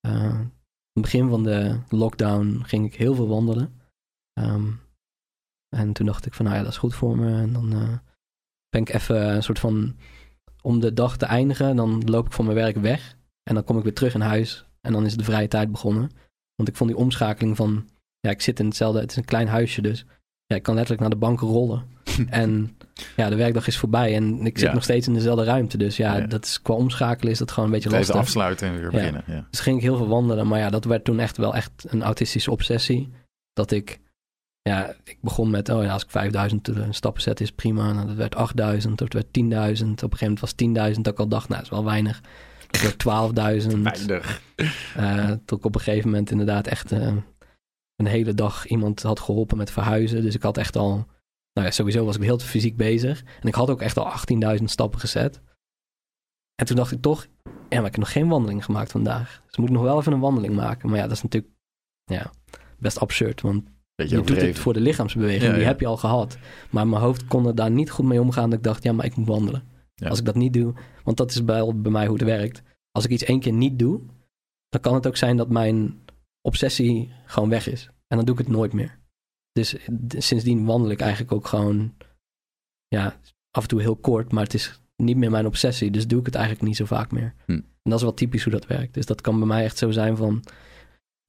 Aan het begin van de lockdown ging ik heel veel wandelen. Ehm, en toen dacht ik van nou ja, dat is goed voor me. En dan eh, ben ik even een soort van om de dag te eindigen. Dan loop ik van mijn werk weg. En dan kom ik weer terug in huis. En dan is de vrije tijd begonnen. Want ik vond die omschakeling van... Ja, ik zit in hetzelfde... Het is een klein huisje dus. Ja, ik kan letterlijk naar de bank rollen. en ja, de werkdag is voorbij. En ik zit
Ja.
nog steeds in dezelfde ruimte. Dus ja,
Ja.
dat is, qua omschakelen is dat gewoon een beetje
Even
lastig.
afsluiten en weer beginnen. Ja.
Dus ging ik heel veel wandelen. Maar ja, dat werd toen echt wel echt een autistische obsessie. Dat ik, ja, ik begon met, oh ja, als ik 5000 stappen zet is prima. Nou, dat werd 8000, dat werd 10.000. Op een gegeven moment was 10.000 dat ik al dacht, nou, dat is wel weinig. Dat werd 12.000.
Weinig.
Eh, tot ik op een gegeven moment inderdaad echt eh, een hele dag iemand had geholpen met verhuizen. Dus ik had echt al, nou ja, sowieso was ik heel fysiek bezig. En ik had ook echt al 18.000 stappen gezet. En toen dacht ik toch, ja, maar ik heb nog geen wandeling gemaakt vandaag. Dus ik moet nog wel even een wandeling maken. Maar ja, dat is natuurlijk ja, best absurd. Want
Beetje
je doet het voor de lichaamsbeweging,
Ja,
die
ja.
heb je al gehad. Maar mijn hoofd kon er daar niet goed mee omgaan. Dat ik dacht, ja, maar ik moet wandelen.
Ja.
Als ik dat niet doe, want dat is bij, bij mij hoe het werkt. Als ik iets één keer niet doe, dan kan het ook zijn dat mijn obsessie gewoon weg is. En dan doe ik het nooit meer. Dus sindsdien wandel ik eigenlijk ook gewoon, ja, af en toe heel kort, maar het is niet meer mijn obsessie. Dus doe ik het eigenlijk niet zo vaak meer.
Hm.
En dat is wel typisch hoe dat werkt. Dus dat kan bij mij echt zo zijn van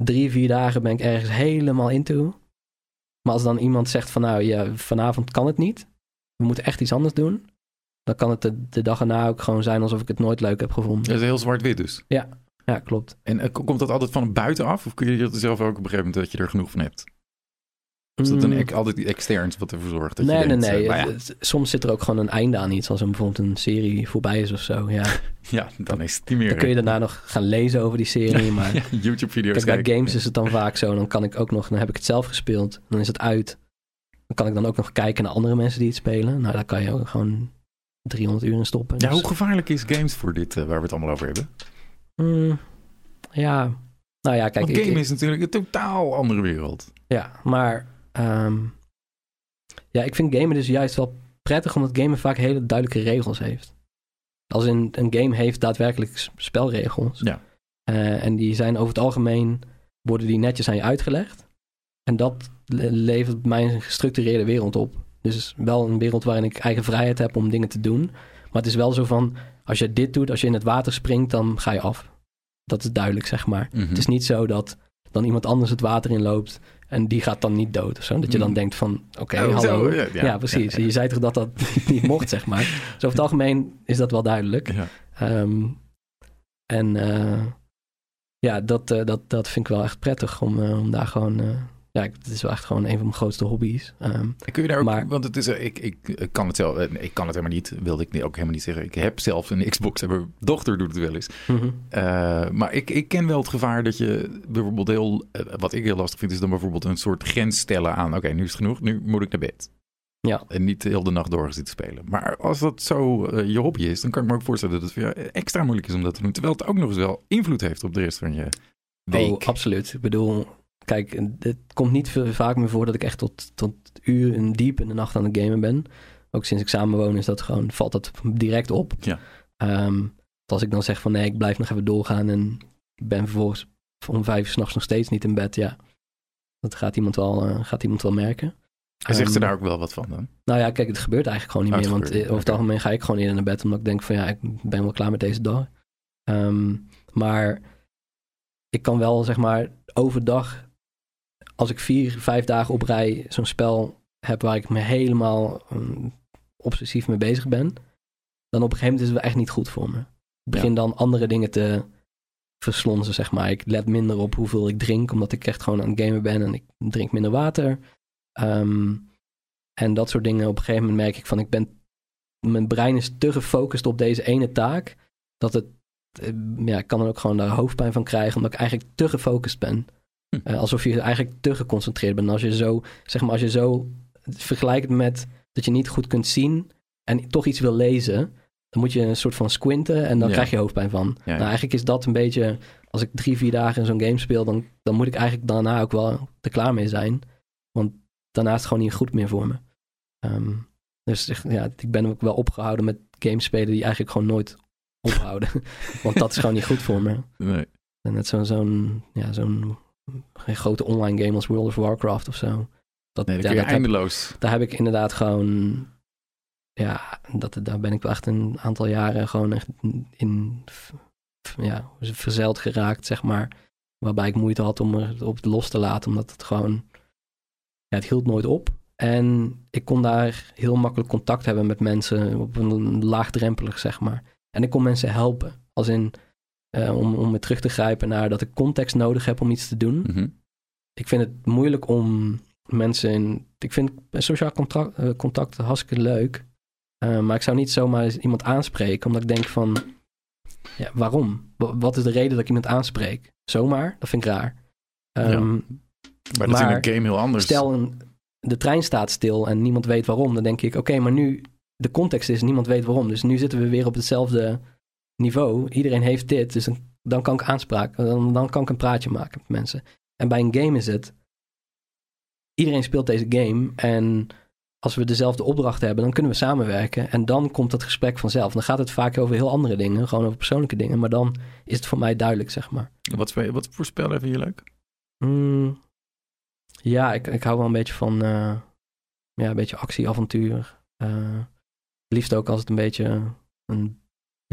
drie, vier dagen ben ik ergens helemaal into. Maar als dan iemand zegt van nou, ja, vanavond kan het niet. We moeten echt iets anders doen. dan kan het de, de dag erna ook gewoon zijn alsof ik het nooit leuk heb gevonden.
Dat is heel zwart-wit dus.
Ja, klopt.
En eh, komt dat altijd van buitenaf? Of kun je er zelf ook op een gegeven moment dat je er genoeg van hebt? Is dat een,
Mm,
altijd externs wat ervoor zorgt dat
nee,
je
nee,
denkt...
nee.
eh, nou ja,
soms zit er ook gewoon een einde aan iets. Als er bijvoorbeeld een serie voorbij is of zo. Ja,
ja, dan is het niet meer...
dan kun je daarna nog gaan lezen over die serie. Maar
Ja, YouTube-video's
Kijk, bij games is het dan vaak zo. Dan kan ik ook nog, dan heb ik het zelf gespeeld. Dan is het uit. Dan kan ik dan ook nog kijken naar andere mensen die het spelen. Nou, daar kan je ook gewoon 300 uur in stoppen.
Ja,
Dus,
hoe gevaarlijk is games voor dit eh, waar we het allemaal over hebben?
mm, ja, nou ja, kijk.
Want
ik-
game
ik-
is natuurlijk een totaal andere wereld.
Ja, maar ehm, ja, ik vind gamen dus juist wel prettig, omdat gamen vaak hele duidelijke regels heeft. Als in een game heeft daadwerkelijk spelregels.
Ja.
Eh, en die zijn over het algemeen, worden die netjes aan je uitgelegd. En dat le- levert mij een gestructureerde wereld op. Dus wel een wereld waarin ik eigen vrijheid heb om dingen te doen. Maar het is wel zo van, als je dit doet, als je in het water springt, dan ga je af. Dat is duidelijk, zeg maar.
Mhm.
Het is niet zo dat dan iemand anders het water inloopt en die gaat dan niet dood of zo. Dat je dan
Mm.
denkt van, oké,
Oh, zo,
hallo.
ja,
ja,
ja,
precies. Je zei toch dat dat niet mocht, zeg maar. Dus over het algemeen is dat wel duidelijk. Ehm, en eh, ja, dat, eh, dat, dat vind ik wel echt prettig om, eh, om daar gewoon... eh, ja, het is wel echt gewoon een van mijn grootste hobby's. Ehm,
Kun je daar ook,
Maar-
want het is, eh, ik, ik, ik kan het zelf, eh, ik kan het helemaal niet, wilde ik ook helemaal niet zeggen. Ik heb zelf een Xbox mijn dochter doet het wel eens.
mhm.
Eh, maar ik, ik ken wel het gevaar dat je bijvoorbeeld heel, eh, wat ik heel lastig vind, is dan bijvoorbeeld een soort grens stellen aan, oké, nu is het genoeg, nu moet ik naar bed.
Ja.
En niet heel de nacht door zitten spelen. Maar als dat zo eh, je hobby is, dan kan ik me ook voorstellen dat het voor jou extra moeilijk is om dat te doen. Terwijl het ook nog eens wel invloed heeft op de rest van je week.
Oh, absoluut. Ik bedoel, kijk, het komt niet veel- vaak meer voor dat ik echt tot, tot uren diep in de nacht aan het gamen ben. Ook sinds ik samenwoon is dat gewoon, valt dat direct op.
Ja.
Ehm, als ik dan zeg van nee, ik blijf nog even doorgaan en ben vervolgens om vijf uur s'nachts nog steeds niet in bed, ja. Dat gaat iemand wel, eh, gaat iemand wel merken.
en zegt ze
Ehm,
daar ook wel wat van dan?
Nou ja, kijk, het gebeurt eigenlijk gewoon niet
Oh,
meer. Want eh, over het algemeen ga ik gewoon eerder naar bed. Omdat ik denk van ja, ik ben wel klaar met deze dag. Ehm, maar ik kan wel zeg maar overdag, als ik vier, vijf dagen op rij zo'n spel heb waar ik me helemaal mm, obsessief mee bezig ben. Dan op een gegeven moment is het wel echt niet goed voor me. Ik begin dan andere dingen te verslonzen, zeg maar. Ik let minder op hoeveel ik drink, omdat ik echt gewoon aan het gamen ben en ik drink minder water. Ehm, en dat soort dingen. Op een gegeven moment merk ik van, ik ben, mijn brein is te gefocust op deze ene taak, dat het, eh, ja, ik kan er ook gewoon daar hoofdpijn van krijgen, omdat ik eigenlijk te gefocust ben.
Hm.
Eh, alsof je eigenlijk te geconcentreerd bent. Als je zo, zeg maar, als je zo vergelijkt met dat je niet goed kunt zien en toch iets wil lezen, dan moet je een soort van squinten en dan
Ja.
krijg je hoofdpijn van.
Ja, ja.
Nou, eigenlijk is dat een beetje, als ik drie, vier dagen in zo'n game speel, dan, dan moet ik eigenlijk daarna ook wel er klaar mee zijn. Want daarna is het gewoon niet goed meer voor me. Ehm, dus ja, ik ben ook wel opgehouden met games spelen die eigenlijk gewoon nooit ophouden. Want dat is gewoon niet goed voor me.
Nee.
En net zo'n zo'n ja, zo'n geen grote online game als World of Warcraft of zo. Dat,
Nee,
ja, dat heb-
eindeloos.
daar heb ik inderdaad gewoon. Ja, dat, daar ben ik wel echt een aantal jaren gewoon echt in. Ja, verzeild geraakt, zeg maar. Waarbij ik moeite had om er op los te laten, omdat het gewoon. Ja, het hield nooit op. En ik kon daar heel makkelijk contact hebben met mensen op een laagdrempelig, zeg maar. En ik kon mensen helpen. Als in, eh, om, om weer terug te grijpen naar dat ik context nodig heb om iets te doen
Mhm.
ik vind het moeilijk om mensen in. Ik vind sociaal contact, eh, contact hartstikke leuk. Eh, maar ik zou niet zomaar iemand aanspreken, omdat ik denk van. Ja, waarom? Wa- Wat is de reden dat ik iemand aanspreek? Zomaar? Dat vind ik raar. Ehm,
Maar dat is in een game heel anders.
Stel, een, de trein staat stil en niemand weet waarom. Dan denk ik, oké, maar nu. De context is, niemand weet waarom. Dus nu zitten we weer op hetzelfde niveau. Iedereen heeft dit, dus dan, dan kan ik aanspraak. Dan, dan kan ik een praatje maken met mensen. En bij een game is het. Iedereen speelt deze game. En als we dezelfde opdracht hebben, dan kunnen we samenwerken. En dan komt dat gesprek vanzelf. Dan gaat het vaak over heel andere dingen, gewoon over persoonlijke dingen. Maar dan is het voor mij duidelijk, zeg maar.
Wat, wat voor spellen vind je leuk?
Mm, ja, ik, ik hou wel een beetje van eh, ja, een beetje actie, avontuur. Eh, liefst ook als het een beetje een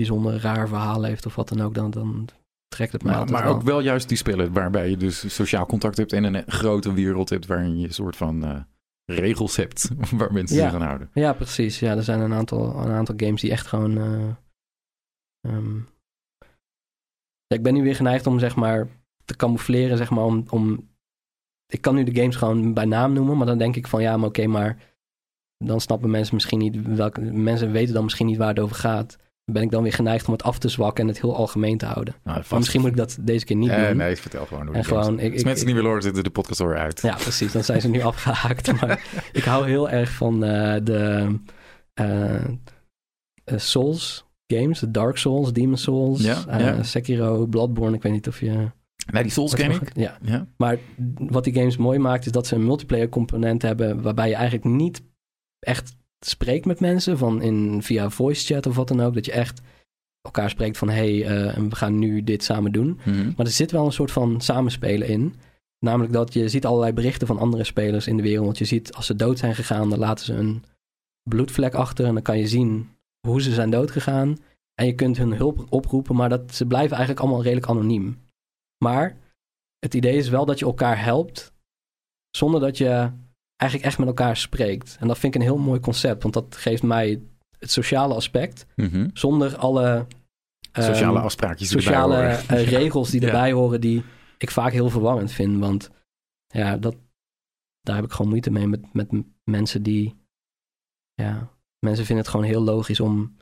bijzonder raar verhaal heeft of wat dan ook, dan, dan trekt het mij
Maar,
altijd
maar
wel.
ook wel juist die spellen waarbij je dus sociaal contact hebt en een grote wereld hebt waarin je een soort van eh, regels hebt waar mensen
Ja.
zich aan houden.
Ja, precies. Ja, er zijn een aantal, een aantal games die echt gewoon... eh, ehm, ja, ik ben nu weer geneigd om zeg maar te camoufleren, zeg maar, om, om... Ik kan nu de games gewoon bij naam noemen, maar dan denk ik van ja, maar oké, maar dan snappen mensen misschien niet welke... Mensen weten dan misschien niet waar het over gaat. Ben ik dan weer geneigd om het af te zwakken en het heel algemeen te houden.
Nou,
Maar misschien moet ik dat deze keer niet
Eh,
doen.
nee, vertel gewoon. Hoe
En
games-
gewoon, ik-
Als
ik-
mensen niet willen horen, zitten de podcast alweer uit.
Ja, precies. Dan zijn ze nu afgehaakt. Maar ik hou heel erg van eh, de eh, eh, Souls games. De Dark Souls, Demon Souls,
Ja, ja.
Sekiro, Bloodborne. Ik weet niet of je...
Nee, die Souls ken ik.
Ja.
Ja.
Maar wat die games mooi maakt, is dat ze een multiplayer component hebben... waarbij je eigenlijk niet echt spreekt met mensen... Van in, via voice chat of wat dan ook. Dat je echt elkaar spreekt van... hé, hey, eh, we gaan nu dit samen doen.
Mhm.
Maar er zit wel een soort van samenspelen in. Namelijk dat je ziet allerlei berichten van andere spelers in de wereld. Je ziet als ze dood zijn gegaan, dan laten ze een bloedvlek achter. En dan kan je zien hoe ze zijn doodgegaan. En je kunt hun hulp oproepen, maar dat, ze blijven eigenlijk allemaal redelijk anoniem. Maar het idee is wel dat je elkaar helpt, zonder dat je eigenlijk echt met elkaar spreekt. En dat vind ik een heel mooi concept, want dat geeft mij het sociale aspect,
Mhm.
zonder alle...
Sociale afspraakjes die
sociale
erbij horen.
eh, regels die
Ja.
erbij horen, die ik vaak heel verwarrend vind. Want ja, dat, daar heb ik gewoon moeite mee met, met mensen die. Ja, mensen vinden het gewoon heel logisch om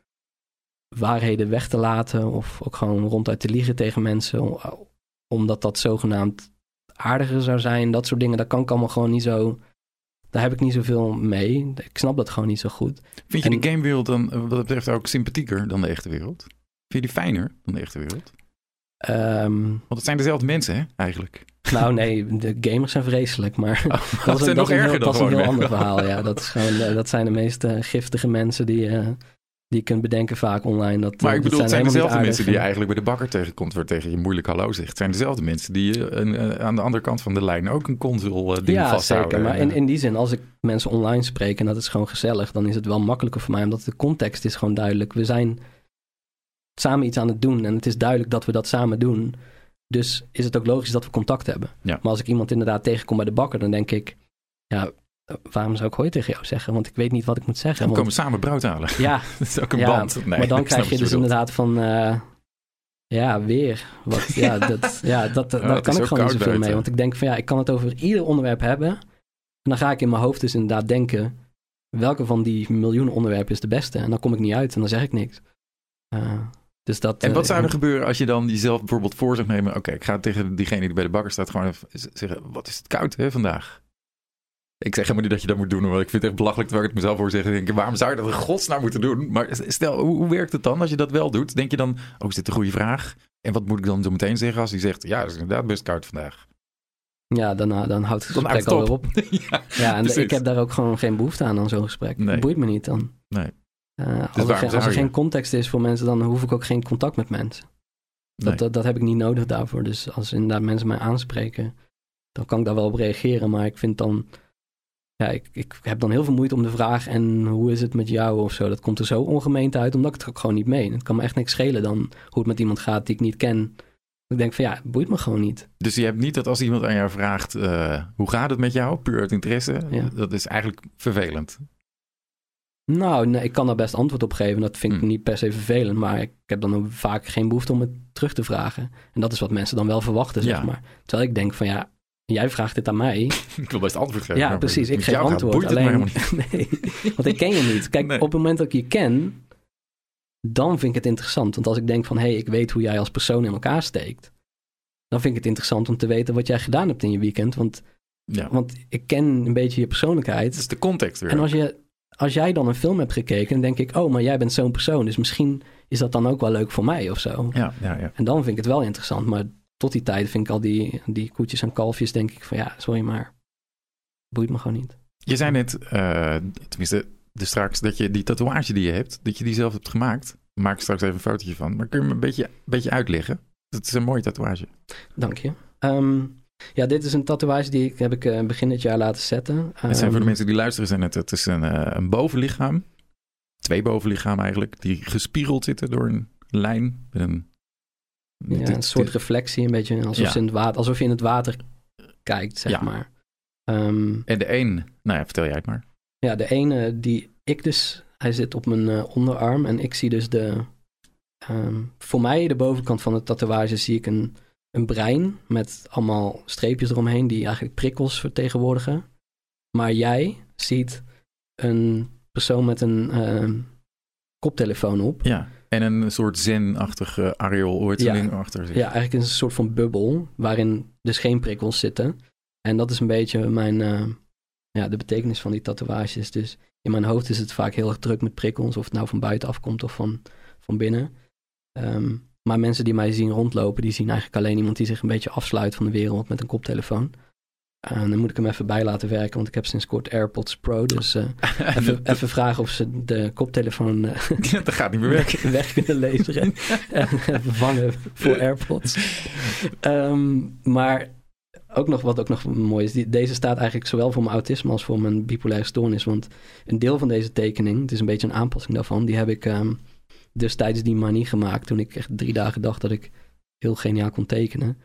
waarheden weg te laten. Of ook gewoon ronduit te liegen tegen mensen. om- Omdat dat zogenaamd aardiger zou zijn. Dat soort dingen, dat kan ik allemaal gewoon niet zo. Daar heb ik niet zoveel mee. Ik snap dat gewoon niet zo goed.
Vind je
en-
de gamewereld dan, eh, wat dat betreft, ook sympathieker dan de echte wereld? Vind je die fijner dan de echte wereld?
Ehm,
Want het zijn dezelfde mensen, hè, eigenlijk.
nou nee, de gamers zijn vreselijk, maar
Oh,
dat is
nog
dat is een
erger
heel,
dan
dat een heel ander verhaal. Ja, dat, is gewoon, eh, dat zijn de meest giftige mensen die, eh, die je kunt bedenken vaak online. Dat,
Maar
eh,
ik bedoel, het zijn dezelfde mensen die je eigenlijk bij de bakker tegenkomt... waar tegen je moeilijk hallo zegt. Het zijn dezelfde mensen die je eh, aan de andere kant van de lijn... ook een consul eh, ding
Ja,
vasthouden.
zeker. Maar in, in die zin, als ik mensen online spreek en dat is gewoon gezellig, dan is het wel makkelijker voor mij, omdat de context is gewoon duidelijk. We zijn samen iets aan het doen en het is duidelijk dat we dat samen doen. Dus is het ook logisch dat we contact hebben.
Ja.
Maar als ik iemand inderdaad tegenkom bij de bakker, dan denk ik, ja, waarom zou ik hoi tegen jou zeggen? Want ik weet niet wat ik moet zeggen.
we
Want-
komen samen brood halen.
ja,
Dat is ook een
Ja,
band. Nee,
maar dan krijg je dus inderdaad van, eh, ja, weer. Wat, ja, dat, ja, dat, daar kan ik gewoon niet zoveel mee.
buiten.
Want ik denk van, ja, ik kan het over ieder onderwerp hebben. En dan ga ik in mijn hoofd dus inderdaad denken, welke van die miljoenen onderwerpen is de beste? En dan kom ik niet uit en dan zeg ik niks. Eh, dus dat,
En wat
eh,
zou er gebeuren als je dan jezelf bijvoorbeeld voor zou nemen? Oké, ik ga tegen diegene die bij de bakker staat gewoon even zeggen... Wat is het koud hè, vandaag? Ik zeg helemaal niet dat je dat moet doen, want ik vind het echt belachelijk terwijl ik het mezelf hoor zeggen. Denk waarom zou je dat in godsnaam moeten doen? Maar stel, hoe, hoe werkt het dan als je dat wel doet? Denk je dan, oh, is dit een goede vraag? En wat moet ik dan zo meteen zeggen als hij zegt, ja, het is inderdaad best koud vandaag?
Ja, dan, eh, dan houdt het
Dan
gesprek alweer op.
ja,
Ja, en
Precies.
ik heb daar ook gewoon geen behoefte aan, aan zo'n gesprek.
Nee.
Boeit me niet dan.
Nee.
Eh, als, er, geen, als er geen context is voor mensen, dan hoef ik ook geen contact met mensen.
Nee.
Dat, dat, dat heb ik niet nodig daarvoor. Dus als inderdaad mensen mij aanspreken, dan kan ik daar wel op reageren. Maar ik vind dan, ja, ik, ik heb dan heel veel moeite om de vraag en hoe is het met jou of zo. Dat komt er zo ongemeend uit, omdat ik het ook gewoon niet meen. Het kan me echt niks schelen dan hoe het met iemand gaat die ik niet ken. Ik denk van ja, het boeit me gewoon niet.
Dus je hebt niet dat als iemand aan jou vraagt, eh, hoe gaat het met jou? Puur uit interesse.
Ja.
Dat is eigenlijk vervelend.
Nou, nee, ik kan daar best antwoord op geven. Dat vind ik
Hmm.
niet per se vervelend. Maar ik heb dan ook vaak geen behoefte om het terug te vragen. En dat is wat mensen dan wel verwachten, zeg
Ja.
maar. Terwijl ik denk van ja, jij vraagt dit aan mij.
ik wil best antwoord geven.
Ja, precies. Ik geef
gaat,
antwoord. Alleen, nee, want ik ken je niet. Kijk,
Nee.
op het moment dat ik je ken, dan vind ik het interessant. Want als ik denk van, hé, hey, ik weet hoe jij als persoon in elkaar steekt. Dan vind ik het interessant om te weten wat jij gedaan hebt in je weekend. Want,
Ja,
want ik ken een beetje je persoonlijkheid.
dat is de context weer.
En als, je, als jij dan een film hebt gekeken, dan denk ik, oh, maar jij bent zo'n persoon. Dus misschien is dat dan ook wel leuk voor mij of zo.
Ja, ja, ja.
En dan vind ik het wel interessant. Maar tot die tijd vind ik al die, die koetjes en kalfjes, denk ik van ja, sorry, maar boeit me gewoon niet.
Je zei net, eh, tenminste, de straks dat je die tatoeage die je hebt, dat je die zelf hebt gemaakt. Maak straks even een fotootje van. Maar kun je me een beetje, een beetje uitleggen? Het is een mooie tatoeage.
Dank je. Ehm, ja, dit is een tatoeage die ik, heb ik eh, begin dit jaar laten zetten.
Het zijn voor
Ehm,
de mensen die luisteren, zijn het, het is een, eh, een bovenlichaam. Twee bovenlichamen eigenlijk, die gespiegeld zitten door een lijn. Met een,
ja, een soort reflectie, een beetje alsof,
Ja.
ze in het water, alsof je in het water kijkt, zeg
Ja.
maar. Ehm,
En de een, nou ja, vertel jij het maar.
ja, de ene die ik dus, hij zit op mijn eh, onderarm en ik zie dus de, ehm, voor mij de bovenkant van de tatoeage zie ik een, een brein met allemaal streepjes eromheen die eigenlijk prikkels vertegenwoordigen. Maar jij ziet een persoon met een ehm, koptelefoon op.
Ja. En een soort zen-achtige areool ooiteling achter zich.
Ja, eigenlijk een soort van bubbel waarin dus geen prikkels zitten. En dat is een beetje mijn, eh, ja, de betekenis van die tatoeages. Dus in mijn hoofd is het vaak heel erg druk met prikkels, of het nou van buiten afkomt of van, van binnen. Ehm, maar mensen die mij zien rondlopen, die zien eigenlijk alleen iemand die zich een beetje afsluit van de wereld met een koptelefoon. En dan moet ik hem even bij laten werken, want ik heb sinds kort AirPods Pro. Dus eh, even, even vragen of ze de koptelefoon eh,
dat gaat niet meer werken.
weg kunnen leveren en vervangen voor AirPods. Ehm, maar ook nog wat ook nog mooi is, die, deze staat eigenlijk zowel voor mijn autisme als voor mijn bipolaire stoornis. Want een deel van deze tekening, het is een beetje een aanpassing daarvan, die heb ik ehm, dus tijdens die manie gemaakt toen ik echt drie dagen dacht dat ik heel geniaal kon tekenen.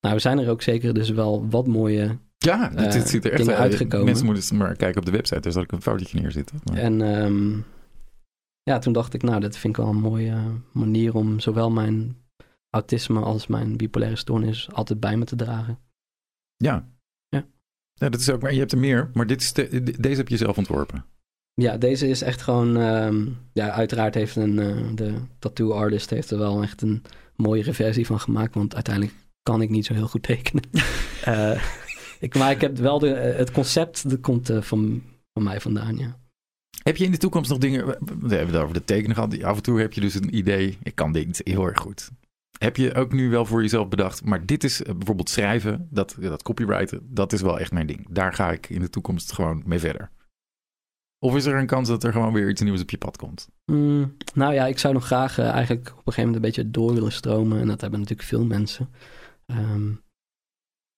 Nou, we zijn er ook zeker dus wel wat mooie
Ja, dit,
Eh,
dit ziet er echt uit.
uitgekomen.
Mensen moeten maar kijken op de website, dus dat ik een foutje neerzitten. Maar-
En ehm, ja, toen dacht ik, nou, dat vind ik wel een mooie manier om zowel mijn autisme als mijn bipolaire stoornis altijd bij me te dragen.
Ja.
Ja.
ja. dat is ook, maar je hebt er meer, maar dit is de- de- deze heb je zelf ontworpen.
Ja, deze is echt gewoon, ehm, ja, uiteraard heeft een, eh, de tattoo artist heeft er wel echt een mooiere versie van gemaakt, want uiteindelijk kan ik niet zo heel goed tekenen. Eh, ik, maar ik heb wel de, eh, het concept, dat komt eh, van, van mij vandaan, ja.
Heb je in de toekomst nog dingen, we hebben het over de tekenen gehad, af en toe heb je dus een idee, ik kan dit heel erg goed. Heb je ook nu wel voor jezelf bedacht, maar dit is eh, bijvoorbeeld schrijven, dat, dat copyrighten, dat is wel echt mijn ding. Daar ga ik in de toekomst gewoon mee verder. Of is er een kans dat er gewoon weer iets nieuws op je pad komt?
Mm, nou ja, ik zou nog graag eigenlijk op een gegeven moment een beetje door willen stromen. En dat hebben natuurlijk veel mensen. Ehm,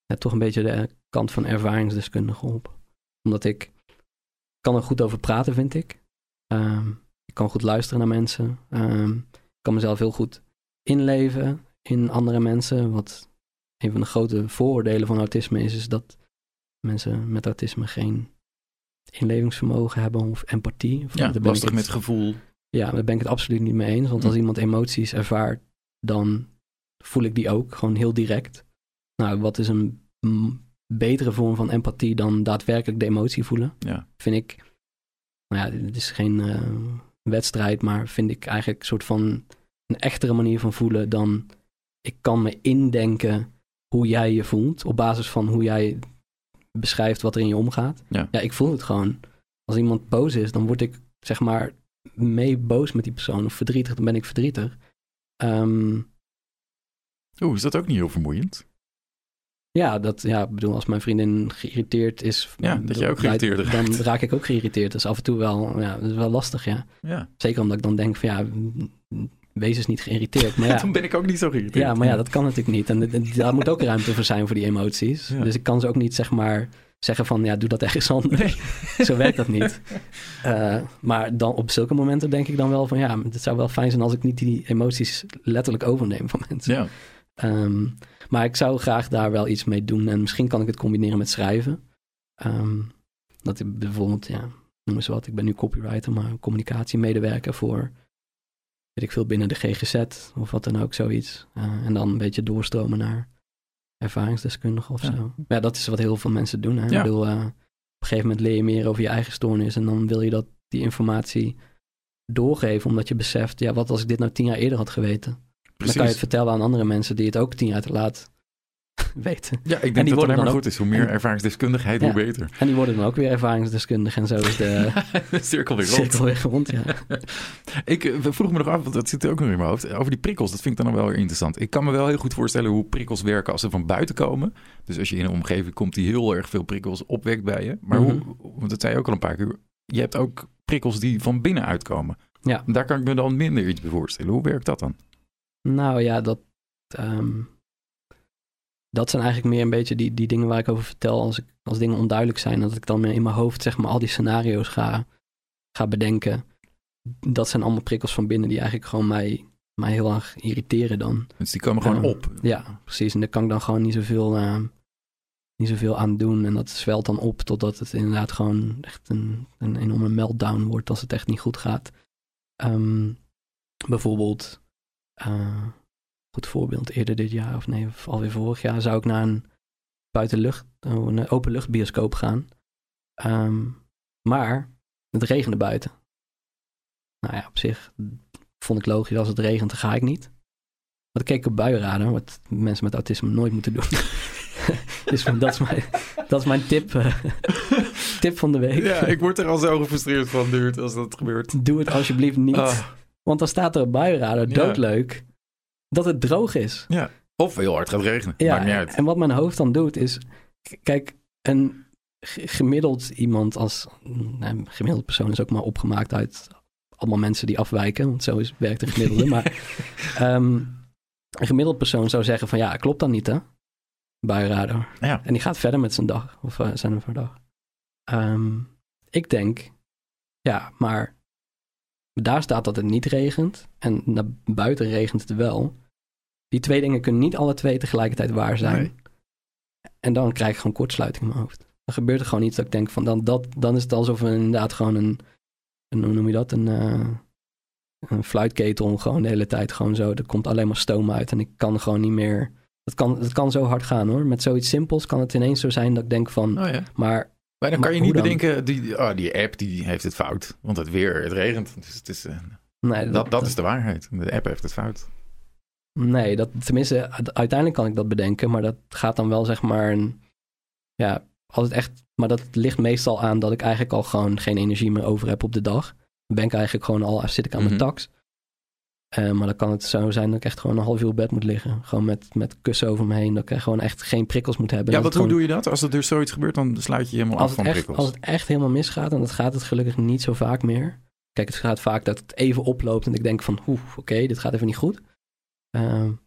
ja, toch een beetje de kant van ervaringsdeskundige op. Omdat ik kan er goed over praten, vind ik. Ehm, ik kan goed luisteren naar mensen. Ehm, ik kan mezelf heel goed inleven in andere mensen. Wat een van de grote vooroordelen van autisme is, is dat mensen met autisme geen inlevingsvermogen hebben of empathie. Of
Ja,
daar ben ik
lastig
het-
met gevoel.
ja, daar ben ik het absoluut niet mee eens. Want
Hm.
als iemand emoties ervaart, dan voel ik die ook gewoon heel direct. Nou, wat is een mm, betere vorm van empathie dan daadwerkelijk de emotie voelen?
Ja.
Vind ik, nou ja, dit is geen eh, wedstrijd, maar vind ik eigenlijk een soort van een echtere manier van voelen dan ik kan me indenken hoe jij je voelt op basis van hoe jij beschrijft wat er in je omgaat.
Ja.
ja ik voel het gewoon. Als iemand boos is, dan word ik zeg maar mee boos met die persoon of verdrietig, dan ben ik verdrietig. Ehm,
Oeh, is dat ook niet heel vermoeiend?
Ja, dat, ja, bedoel, als mijn vriendin geïrriteerd is,
Ja, dat je ook
dan-
geïrriteerd
dan raak ik ook geïrriteerd. Dus af en toe wel, ja, dat is wel lastig, ja.
Ja,
Zeker omdat ik dan denk van, ja, wees eens niet geïrriteerd. Maar ja,
dan ben ik ook niet zo geïrriteerd.
ja, maar ja, dat kan natuurlijk niet. En daar moet ook ruimte voor zijn voor die emoties.
Ja.
Dus ik kan ze ook niet, zeg maar, zeggen van, ja, doe dat ergens anders. Zo werkt dat niet. Eh, maar dan op zulke momenten denk ik dan wel van, ja, het zou wel fijn zijn als ik niet die emoties letterlijk overneem van mensen.
Ja,
Ehm, maar ik zou graag daar wel iets mee doen. En misschien kan ik het combineren met schrijven. Ehm, dat ik bijvoorbeeld, ja, noem eens wat. Ik ben nu copywriter, maar communicatiemedewerker voor, weet ik veel, binnen de GGZ of wat dan ook, zoiets. Eh, en dan een beetje doorstromen naar ervaringsdeskundige of
Ja.
zo. Ja, dat is wat heel veel mensen doen. Hè?
Ja.
Ik bedoel, eh, op een gegeven moment leer je meer over je eigen stoornis. En dan wil je dat die informatie doorgeven, omdat je beseft, ja, wat als ik dit nou tien jaar eerder had geweten? Dan kan je het vertellen aan andere mensen die het ook tien jaar te laat weten.
Ja, ik
die
denk dat het alleen maar goed is. Hoe meer
en-
ervaringsdeskundigheid,
Ja.
hoe beter.
En die worden dan ook weer ervaringsdeskundig en zo is de
De cirkel weer rond.
cirkel weer rond. Ja.
Ik eh, vroeg me nog af, want dat zit ook nog in mijn hoofd. Over die prikkels, dat vind ik dan wel weer interessant. Ik kan me wel heel goed voorstellen hoe prikkels werken als ze van buiten komen. Dus als je in een omgeving komt die heel erg veel prikkels opwekt bij je. Maar
Mhm.
hoe, want dat zei je ook al een paar keer. Je hebt ook prikkels die van binnen uitkomen.
Ja.
Daar kan ik me dan minder iets bij voorstellen. Hoe werkt dat dan?
Nou ja, dat, ehm, dat zijn eigenlijk meer een beetje die, die dingen waar ik over vertel als, ik, als dingen onduidelijk zijn. Dat ik dan in mijn hoofd zeg maar al die scenario's ga, ga bedenken. Dat zijn allemaal prikkels van binnen die eigenlijk gewoon mij, mij heel erg irriteren dan.
Dus die komen gewoon
Ja.
op.
Ja, precies. En daar kan ik dan gewoon niet zoveel, eh, niet zoveel aan doen. En dat zwelt dan op totdat het inderdaad gewoon echt een, een enorme meltdown wordt als het echt niet goed gaat. Ehm, bijvoorbeeld, uh, goed voorbeeld, eerder dit jaar of nee, alweer vorig jaar zou ik naar een buitenlucht, oh, een openluchtbioscoop gaan. Ehm, maar het regende buiten. Nou ja, op zich vond ik logisch, als het regent, dan ga ik niet. Want ik keek op buienradar, wat mensen met autisme nooit moeten doen. dus dat is mijn, dat is mijn tip, uh, tip van de week.
Ja, ik word er al zo gefrustreerd van, duurt als dat gebeurt.
Doe het alsjeblieft niet. Oh. Want dan staat er op buienradar, doodleuk, dat het droog is.
Ja, of heel hard gaat regenen. Ja, Maakt niet uit.
En wat mijn hoofd dan doet is, kijk, een gemiddeld iemand als, nou, een gemiddelde persoon is ook maar opgemaakt uit allemaal mensen die afwijken, want zo is, werkt een gemiddelde. maar um, een gemiddeld persoon zou zeggen van ja, klopt dan niet hè, buienradar. Ja. En die gaat verder met zijn dag, of uh, zijn dag. Um, ik denk, ja, maar daar staat dat het niet regent en naar buiten regent het wel. Die twee dingen kunnen niet alle twee tegelijkertijd waar zijn. En dan krijg ik gewoon kortsluiting in mijn hoofd. Dan gebeurt er gewoon iets dat ik denk van dan, dat, dan is het alsof we inderdaad gewoon een, een hoe noem je dat, een, uh, een fluitketel gewoon de hele tijd gewoon zo. Er komt alleen maar stoom uit en ik kan gewoon niet meer. Dat kan, dat kan zo hard gaan hoor. Met zoiets simpels kan het ineens zo zijn dat ik denk van, oh ja. maar
maar dan kan je niet bedenken, die, oh, die app die heeft het fout. Want het weer, het regent. Dus het is, uh, nee, dat, dat, is de waarheid. De app heeft het fout.
Nee, dat, tenminste, uiteindelijk kan ik dat bedenken. Maar dat gaat dan wel zeg maar een... Ja, als het echt... Maar dat ligt meestal aan dat ik eigenlijk al gewoon geen energie meer over heb op de dag. Dan ben ik eigenlijk gewoon al, zit ik aan mijn mhm. tax. Uh, maar dan kan het zo zijn dat ik echt gewoon een half uur op bed moet liggen. Gewoon met, met kussen over me heen. Dat ik gewoon echt geen prikkels moet hebben.
Ja, wat, hoe doe je dat? Als er dus zoiets gebeurt, dan sluit je helemaal af van
echt,
prikkels.
Als het echt helemaal misgaat, en dat gaat het gelukkig niet zo vaak meer. Kijk, het gaat vaak dat het even oploopt en ik denk van, oeh, oké, dit gaat even niet goed. Uh,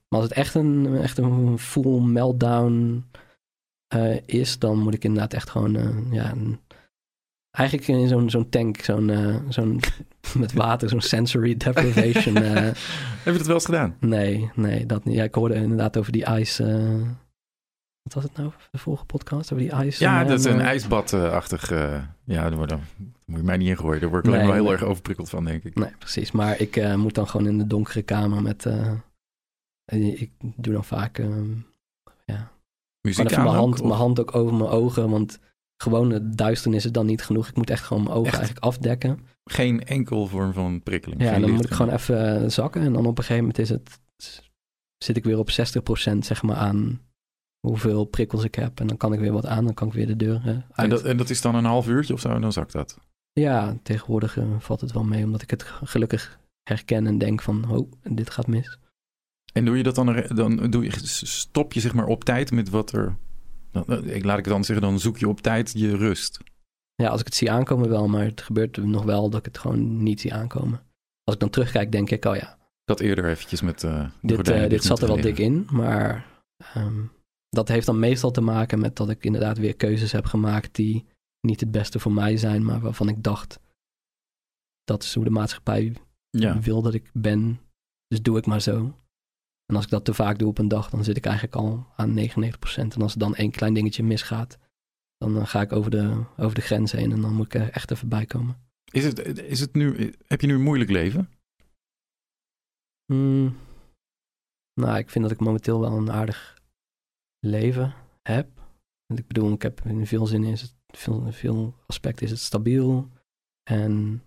maar als het echt een, echt een full meltdown uh, is, dan moet ik inderdaad echt gewoon, uh, ja, een, Eigenlijk in zo'n zo'n tank, zo'n uh, zo'n met water, zo'n sensory deprivation. Uh,
Heb je dat wel eens gedaan?
Nee, nee, dat niet. Ja, ik hoorde inderdaad over die ijs. Uh, wat was het nou? De vorige podcast over die ijs.
Ja, dat is een ijsbadachtig. ja, daar, daar moet je mij niet in gooien. Daar word ik nee, wel heel erg overprikkeld van, denk ik.
Nee, precies. Maar ik moet dan gewoon in de donkere kamer met. ik doe dan vaak. ja.
Muziek
aan mijn hand, mijn hand ook over mijn ogen, want gewone duisternis is dan niet genoeg. Ik moet echt gewoon mijn ogen eigenlijk afdekken.
Geen enkel vorm van prikkeling.
Ja, dan moet ik gewoon even eh, zakken. En dan op een gegeven moment is het, zit ik weer op 60% zeg maar aan hoeveel prikkels ik heb. En dan kan ik weer wat aan, dan kan ik weer de deur uh,
En dat, en dat is dan een half uurtje of zo en dan zakt dat?
Ja, tegenwoordig uh, valt het wel mee, omdat ik het gelukkig herken en denk van, oh, dit gaat mis.
En doe je dat dan, dan doe je, stop je zeg maar op tijd met wat er ik laat ik het dan zeggen, dan zoek je op tijd je rust.
Ja, als ik het zie aankomen wel, maar het gebeurt nog wel dat ik het gewoon niet zie aankomen. Als ik dan terugkijk, denk ik, oh ja.
Dat eerder eventjes met uh,
Dit, uh, dit zat er wel dik in, maar um, dat heeft dan meestal te maken met dat ik inderdaad weer keuzes heb gemaakt die niet het beste voor mij zijn, maar waarvan ik dacht, dat is hoe de maatschappij ja. wil dat ik ben, dus doe ik maar zo. En als ik dat te vaak doe op een dag, dan zit ik eigenlijk al aan 99%. En als er dan één klein dingetje misgaat, dan eh, ga ik over de, over de grens heen en dan moet ik er echt even bij komen.
Is het, is het nu, heb je nu een moeilijk leven?
Hmm. nou, ik vind dat ik momenteel wel een aardig leven heb. Ik bedoel, ik heb in veel zin is het, veel, veel aspecten is het stabiel. En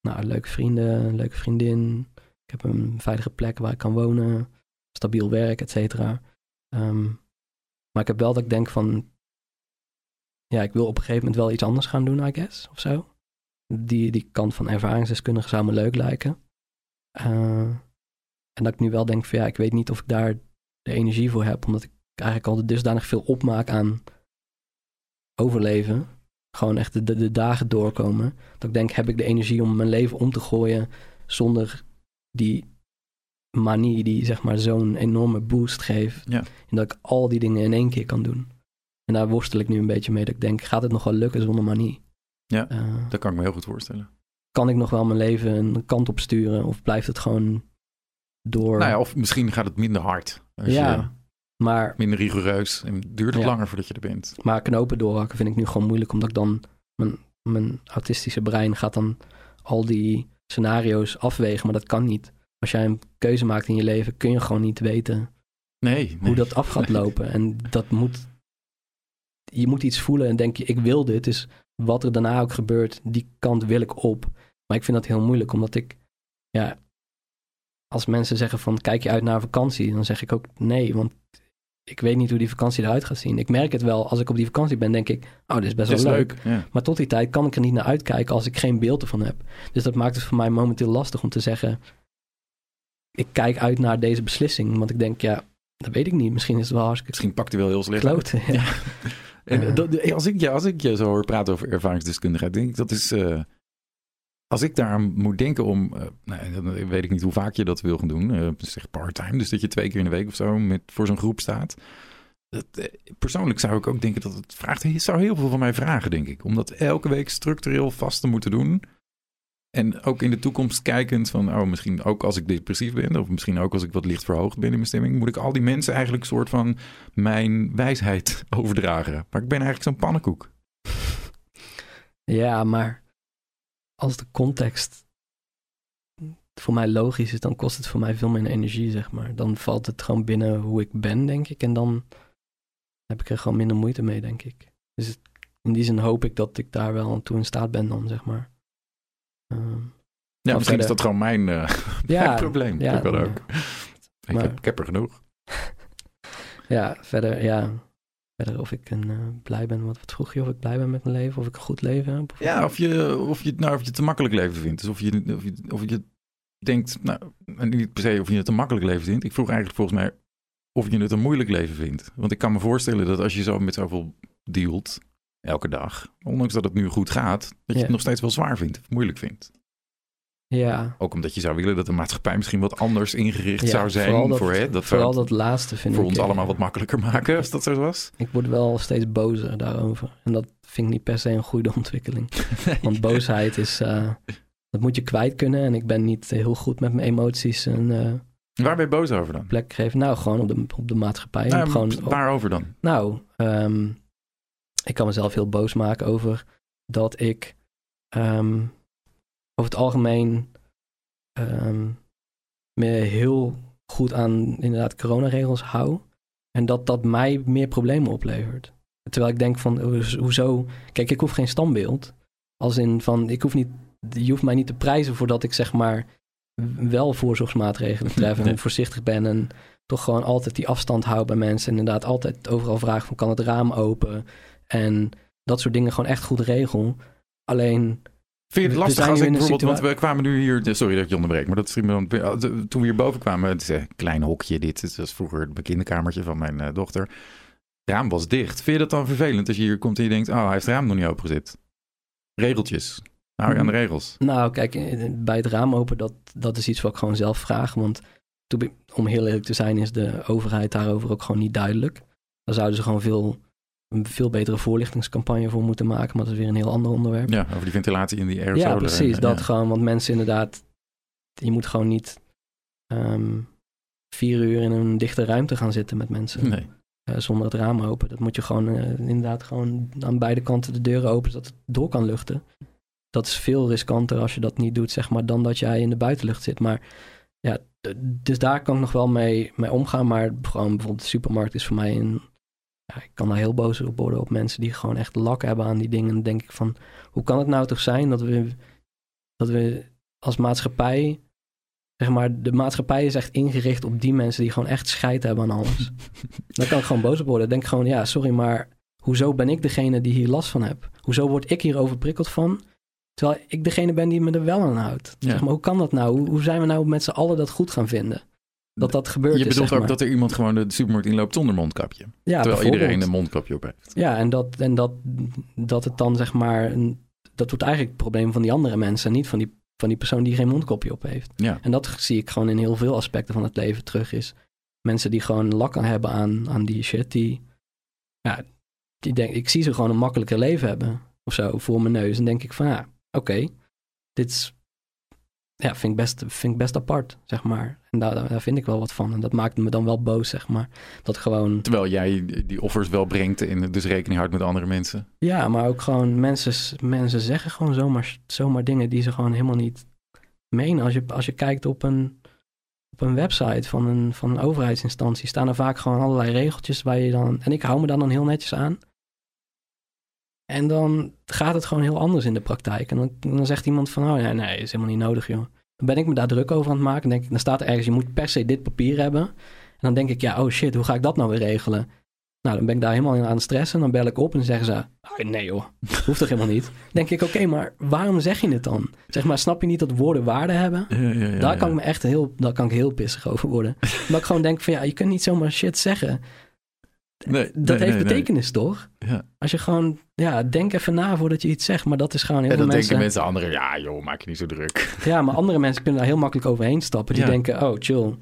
nou, leuke vrienden, leuke vriendin. Ik heb een veilige plek waar ik kan wonen stabiel werk, et cetera. Ehm, maar ik heb wel dat ik denk van, ja, ik wil op een gegeven moment wel iets anders gaan doen, I guess, of zo. Die, die kant van ervaringsdeskundige zou me leuk lijken. Uh, en dat ik nu wel denk van, ja, ik weet niet of ik daar de energie voor heb, omdat ik eigenlijk al dusdanig veel opmaak aan overleven. Gewoon echt de, de dagen doorkomen. Dat ik denk, heb ik de energie om mijn leven om te gooien zonder die manie die zeg maar zo'n enorme boost geeft. Ja. En dat ik al die dingen in één keer kan doen. En daar worstel ik nu een beetje mee. Dat ik denk, gaat het nog wel lukken zonder manie?
Ja, uh, dat kan ik me heel goed voorstellen.
Kan ik nog wel mijn leven een kant op sturen? Of blijft het gewoon door...
Nou ja, of misschien gaat het minder hard.
ja, Maar,
Minder rigoureus en duurt het
Ja.
langer voordat je er bent.
maar knopen doorhakken vind ik nu gewoon moeilijk, omdat ik dan mijn, mijn autistische brein gaat dan al die scenario's afwegen, maar dat kan niet. Als jij een keuze maakt in je leven, kun je gewoon niet weten
Nee, nee.
hoe dat af gaat
Nee.
lopen. En dat moet. Je moet iets voelen en denk je, ik wil dit. Dus wat er daarna ook gebeurt, die kant wil ik op. Maar ik vind dat heel moeilijk, omdat ik. Ja. Als mensen zeggen van kijk je uit naar vakantie, dan zeg ik ook nee, want ik weet niet hoe die vakantie eruit gaat zien. Ik merk het wel, als ik op die vakantie ben, denk ik, oh, dit is best
is
wel leuk.
leuk. Ja.
Maar tot die tijd kan ik er niet naar uitkijken als ik geen beeld ervan heb. Dus dat maakt het voor mij momenteel lastig om te zeggen, ik kijk uit naar deze beslissing. Want ik denk, ja, dat weet ik niet. Misschien is het wel hartstikke
Misschien pakt hij wel heel slecht
kloten. Ja.
En
Ja.
dat- eh, als, ik, je- als ik je zo hoor praten over ervaringsdeskundigheid, denk ik dat is. eh, als ik daar moet denken om. eh, nou, dan weet ik niet hoe vaak je dat wil gaan doen. zeg part-time. Dus dat je twee keer in de week of zo met, voor zo'n groep staat. Dat, persoonlijk zou ik ook denken dat het vraagt. Het zou heel veel van mij vragen, denk ik. Om dat elke week structureel vast te moeten doen. En ook in de toekomst kijkend van, oh, misschien ook als ik depressief ben, of misschien ook als ik wat licht verhoogd ben in mijn stemming, moet ik al die mensen eigenlijk een soort van mijn wijsheid overdragen. Maar ik ben eigenlijk zo'n pannenkoek.
ja, maar als de context voor mij logisch is, dan kost het voor mij veel minder energie, zeg maar. Dan valt het gewoon binnen hoe ik ben, denk ik. En dan heb ik er gewoon minder moeite mee, denk ik. Dus in die zin hoop ik dat ik daar wel aan toe in staat ben dan, zeg maar.
Ja, misschien is dat gewoon mijn, eh,
ja,
mijn probleem.
ja,
dat kan
ja.
ook. Ik,
Maar-
heb, ik heb er genoeg.
Ja, verder, ja. Verder of ik een, eh, blij ben, wat, wat vroeg je, of ik blij ben met mijn leven, of ik een goed leven heb. of-
Ja, of je, of je, nou, of je het te makkelijk leven vindt. Dus of je, of je, of je denkt, nou, niet per se of je het een makkelijk leven vindt. Ik vroeg eigenlijk volgens mij of je het een moeilijk leven vindt. Want ik kan me voorstellen dat als je zo met zoveel dealt, elke dag, ondanks dat het nu goed gaat, dat je
Ja.
het nog steeds wel zwaar vindt of moeilijk vindt.
Ja,
Ook omdat je zou willen dat de maatschappij misschien wat anders ingericht
Ja,
zou zijn.
vooral dat-
voor, hè, dat
vooral
zou
dat laatste vind
voor
ik...
ons
eh,
allemaal wat makkelijker maken, als dat zo was.
Ik word wel steeds bozer daarover. En dat vind ik niet per se een goede ontwikkeling. Want boosheid is... eh, dat moet je kwijt kunnen. En ik ben niet heel goed met mijn emoties eh,
Waar ben je boos over dan?
plek geven. Nou, gewoon op de, op de maatschappij.
Nou,
gewoon,
waarover dan?
Nou, ehm, ik kan mezelf heel boos maken over dat ik ehm, over het algemeen ehm, me heel goed aan inderdaad coronaregels hou. En dat dat mij meer problemen oplevert. Terwijl ik denk van, ho- hoezo? Kijk, ik hoef geen standbeeld. Als in van, ik hoef niet, je hoeft mij niet te prijzen voordat ik zeg maar wel voorzorgsmaatregelen tref en
Nee.
voorzichtig ben en toch gewoon altijd die afstand hou bij mensen. En inderdaad altijd overal vragen van, kan het raam open? En dat soort dingen gewoon echt goed regel. Alleen,
Vind je het lastig als ik bijvoorbeeld, want we kwamen nu hier, sorry dat ik je onderbreek, maar dat is toen we hier boven kwamen, het is een klein hokje dit, het was vroeger het kinderkamertje van mijn eh, dochter. Het raam was dicht. Vind je dat dan vervelend als je hier komt en je denkt, oh hij heeft het raam nog niet opengezet? Regeltjes. Hou je aan de regels?
nou kijk, eh, bij het raam open, dat, dat is iets wat ik gewoon zelf vraag. Want om heel eerlijk te zijn, is de overheid daarover ook gewoon niet duidelijk. Daar zouden ze gewoon veel, een veel betere voorlichtingscampagne voor moeten maken. Maar dat is weer een heel ander onderwerp.
Ja, over die ventilatie in die aerosolen.
Ja, precies. dat
ja.
gewoon, want mensen inderdaad, je moet gewoon niet ehm, vier uur in een dichte ruimte gaan zitten met mensen.
Nee.
eh, zonder het raam open. Dat moet je gewoon eh, inderdaad gewoon aan beide kanten de deuren open, zodat het door kan luchten. Dat is veel riskanter als je dat niet doet, zeg maar, dan dat jij in de buitenlucht zit. Maar ja, dus daar kan ik nog wel mee, mee omgaan. Maar gewoon bijvoorbeeld de supermarkt is voor mij een... Ja, ik kan daar heel boos op worden op mensen die gewoon echt lak hebben aan die dingen. Dan denk ik van, hoe kan het nou toch zijn dat we, dat we als maatschappij... Zeg maar, de maatschappij is echt ingericht op die mensen die gewoon echt scheid hebben aan alles. Dan kan ik gewoon boos op worden. Dan denk ik gewoon, ja, sorry, maar hoezo ben ik degene die hier last van heb? Hoezo word ik hier overprikkeld van? Terwijl ik degene ben die me er wel aan houdt.
Ja.
Zeg maar, hoe kan dat nou? Hoe, hoe zijn we nou met z'n allen dat goed gaan vinden? Dat dat gebeurt
Je
is,
bedoelt
zeg
ook
maar.
dat er iemand gewoon de supermarkt inloopt zonder mondkapje.
ja,
terwijl iedereen een mondkapje op heeft.
Ja, en, dat, en dat, dat het dan zeg maar... Een, dat wordt eigenlijk het probleem van die andere mensen... en niet van die, van die persoon die geen mondkapje op heeft.
Ja.
En dat zie ik gewoon in heel veel aspecten van het leven terug is. Mensen die gewoon lak aan hebben aan, aan die shit, die... Ja, die denk, ik zie ze gewoon een makkelijker leven hebben. Of zo, voor mijn neus. En denk ik van, ja, oké. dit is... ja, vind ik, best, vind ik best apart, zeg maar. En daar, daar vind ik wel wat van. En dat maakt me dan wel boos, zeg maar. Dat gewoon...
Terwijl jij die offers wel brengt en dus rekening houdt met andere mensen.
Ja, maar ook gewoon mensen, mensen zeggen gewoon zomaar, zomaar dingen die ze gewoon helemaal niet menen. Als je, als je kijkt op een, op een website van een, van een overheidsinstantie, staan er vaak gewoon allerlei regeltjes waar je dan... En ik hou me daar dan heel netjes aan. En dan gaat het gewoon heel anders in de praktijk. En dan, dan zegt iemand van, oh nee, nee, is helemaal niet nodig, joh. Dan ben ik me daar druk over aan het maken. Dan, denk ik, dan staat er ergens, je moet per se dit papier hebben. En dan denk ik, ja, oh shit, hoe ga ik dat nou weer regelen? Nou, dan ben ik daar helemaal aan het stressen. En dan bel ik op en zeggen ze, oh, nee joh, hoeft toch helemaal niet? Dan denk ik, oké, maar waarom zeg je het dan? Zeg maar, snap je niet dat woorden waarde hebben?
Ja, ja, ja,
daar kan ik me echt heel, daar kan ik heel pissig over worden. Omdat ik gewoon denk van, ja, je kunt niet zomaar shit zeggen.
Nee,
dat
nee,
heeft
nee,
betekenis, toch?
Ja.
Als je gewoon, ja, denk even na voordat je iets zegt. Maar dat is gewoon heel
En
veel
dan
mensen...
denken mensen anderen, ja joh, maak je niet zo druk.
Ja, maar andere mensen kunnen daar heel makkelijk overheen stappen. Die
Ja.
denken, oh, chill.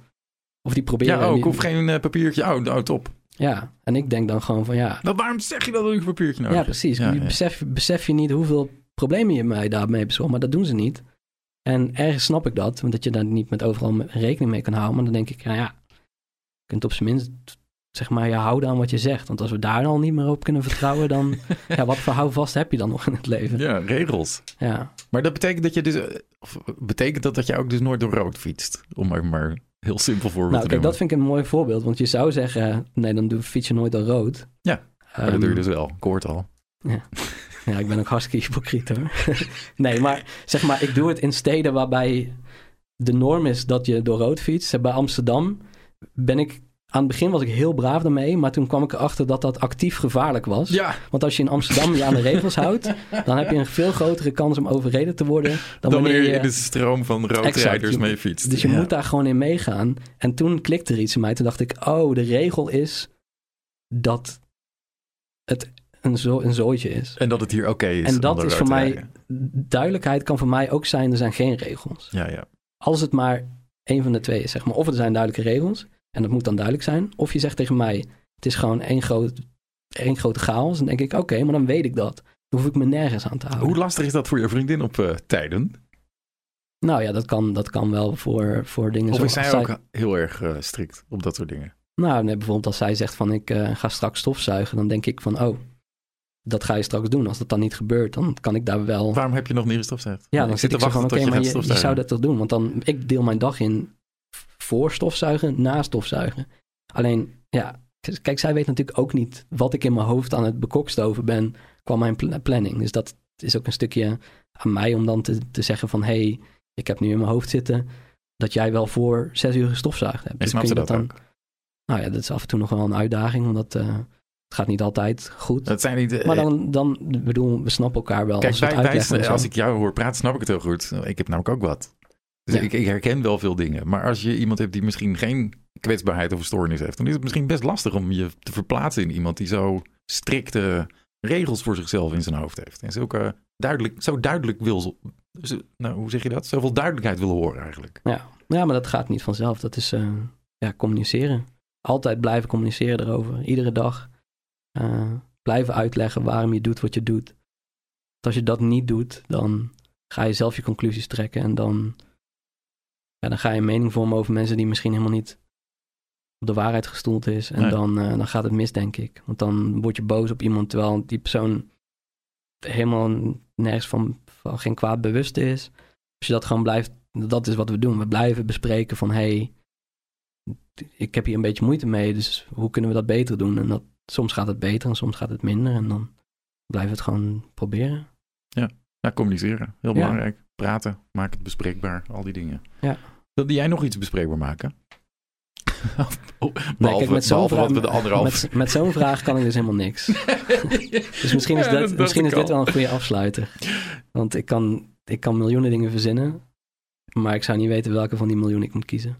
Of die proberen...
Ja, oh, ik
die-
hoef geen eh, papiertje. Oh, oh, top.
Ja, en ik denk dan gewoon van, ja...
Maar waarom zeg je dat een papiertje nou?
Ja, precies.
Ja.
Besef, besef je niet hoeveel problemen je mij daarmee bezorgt. Maar dat doen ze niet. En ergens snap ik dat. Want dat je daar niet met overal rekening mee kan houden. Maar dan denk ik, ja, ja. Je kunt op zijn minst, zeg maar, je houden aan wat je zegt. Want als we daar al niet meer op kunnen vertrouwen, dan... ja, wat voor houvast heb je dan nog in het leven?
Ja, regels.
Ja.
Maar dat betekent dat je dus... Of betekent dat dat je ook dus nooit door rood fietst? Om maar, maar heel simpel voorbeeld
Nou,
te
kijk, dat vind ik een mooi voorbeeld. Want je zou zeggen, nee, dan doe, fiets je nooit door rood.
Ja, Maar dat doe je
Ehm,
dus wel. Het al.
Ja, ik ben ook hartstikke hypocriet hoor. nee, maar zeg maar, ik doe het in steden waarbij de norm is dat je door rood fietst. Bij Amsterdam ben ik... Aan het begin was ik heel braaf daarmee, maar toen kwam ik erachter dat dat actief gevaarlijk was.
Ja,
Want als je in Amsterdam je aan de regels houdt, dan heb je een veel grotere kans om overreden te worden dan,
dan wanneer je in de stroom van roodrijders mee fietst.
Dus je
Ja.
moet daar gewoon in meegaan. En toen klikte er iets in mij. Toen dacht ik, oh, de regel is dat het een, zo, een zooitje is.
En dat het hier oké is.
En dat is voor mij-. Duidelijkheid kan voor mij ook zijn, er zijn geen regels.
Ja, ja.
Als het maar één van de twee is, zeg maar. Of er zijn duidelijke regels, en dat moet dan duidelijk zijn. Of je zegt tegen mij, het is gewoon één, groot, één grote chaos. Dan denk ik, oké, maar dan weet ik dat. Dan hoef ik me nergens aan te houden.
Hoe lastig is dat voor je vriendin op eh, tijden?
Nou ja, dat kan, dat kan wel voor, voor dingen
Of is
zoals...
zij ook heel erg eh, strikt op dat soort dingen?
Nou, nee, bijvoorbeeld als zij zegt van ik eh, ga straks stofzuigen, dan denk ik van oh, dat ga je straks doen. Als dat dan niet gebeurt, dan kan ik daar wel...
Waarom heb je nog niet gestofzuigd?
Ja, dan
ik
zit
zit
ik
te wachten
van, oké, maar je, je zou dat toch doen? Want dan, ik deel mijn dag in voor stofzuigen, na stofzuigen. Alleen, ja, kijk, zij weet natuurlijk ook niet wat ik in mijn hoofd aan het bekokstoven ben qua mijn pl- planning. Dus dat is ook een stukje aan mij om dan te, te zeggen van, hé, hey, ik heb nu in mijn hoofd zitten dat jij wel voor zes uur gestofzuigd hebt.
En
Dus kun je
dat
dan,
ook?
Nou ja, dat is af en toe nog wel een uitdaging, omdat eh, het gaat niet altijd goed.
Dat zijn niet... eh,
maar dan, dan, bedoel, we snappen elkaar wel.
Kijk,
als
wij, wij, als ik jou hoor praten, snap ik het heel goed. Ik heb namelijk ook wat. Dus
Ja.
ik, ik herken wel veel dingen. Maar als je iemand hebt die misschien geen kwetsbaarheid of stoornis heeft, dan is het misschien best lastig om je te verplaatsen in iemand die zo strikte regels voor zichzelf in zijn hoofd heeft. En zulke duidelijk, zo duidelijk wil, zo- nou, hoe zeg je dat? Zoveel duidelijkheid wil horen eigenlijk.
Ja. ja, maar dat gaat niet vanzelf. Dat is eh, ja, communiceren. Altijd blijven communiceren erover. Iedere dag. Eh, blijven uitleggen waarom je doet wat je doet. Want als je dat niet doet, dan ga je zelf je conclusies trekken. En dan, ja, dan ga je een mening vormen over mensen die misschien helemaal niet op de waarheid gestoeld is. En
Nee.
dan, eh, dan gaat het mis, denk ik. Want dan word je boos op iemand terwijl die persoon helemaal nergens van, van geen kwaad bewust is. Als je dat gewoon blijft, dat is wat we doen. We blijven bespreken van, hey, ik heb hier een beetje moeite mee, dus hoe kunnen we dat beter doen? En dat, soms gaat het beter en soms gaat het minder. En dan blijven we het gewoon proberen.
Ja, communiceren. Heel
Ja.
belangrijk. Praten. Maak het bespreekbaar. Al die dingen.
Ja.
Wilde jij nog iets bespreekbaar maken?
Nee,
behalve
kijk, met zo'n vraag,
wat we de anderhalf...
met, met zo'n vraag kan ik dus helemaal niks. Dus misschien is,
Ja,
dat, misschien is dit wel een goede afsluiter. Want ik kan, ik kan miljoenen dingen verzinnen, maar ik zou niet weten welke van die miljoenen ik moet kiezen.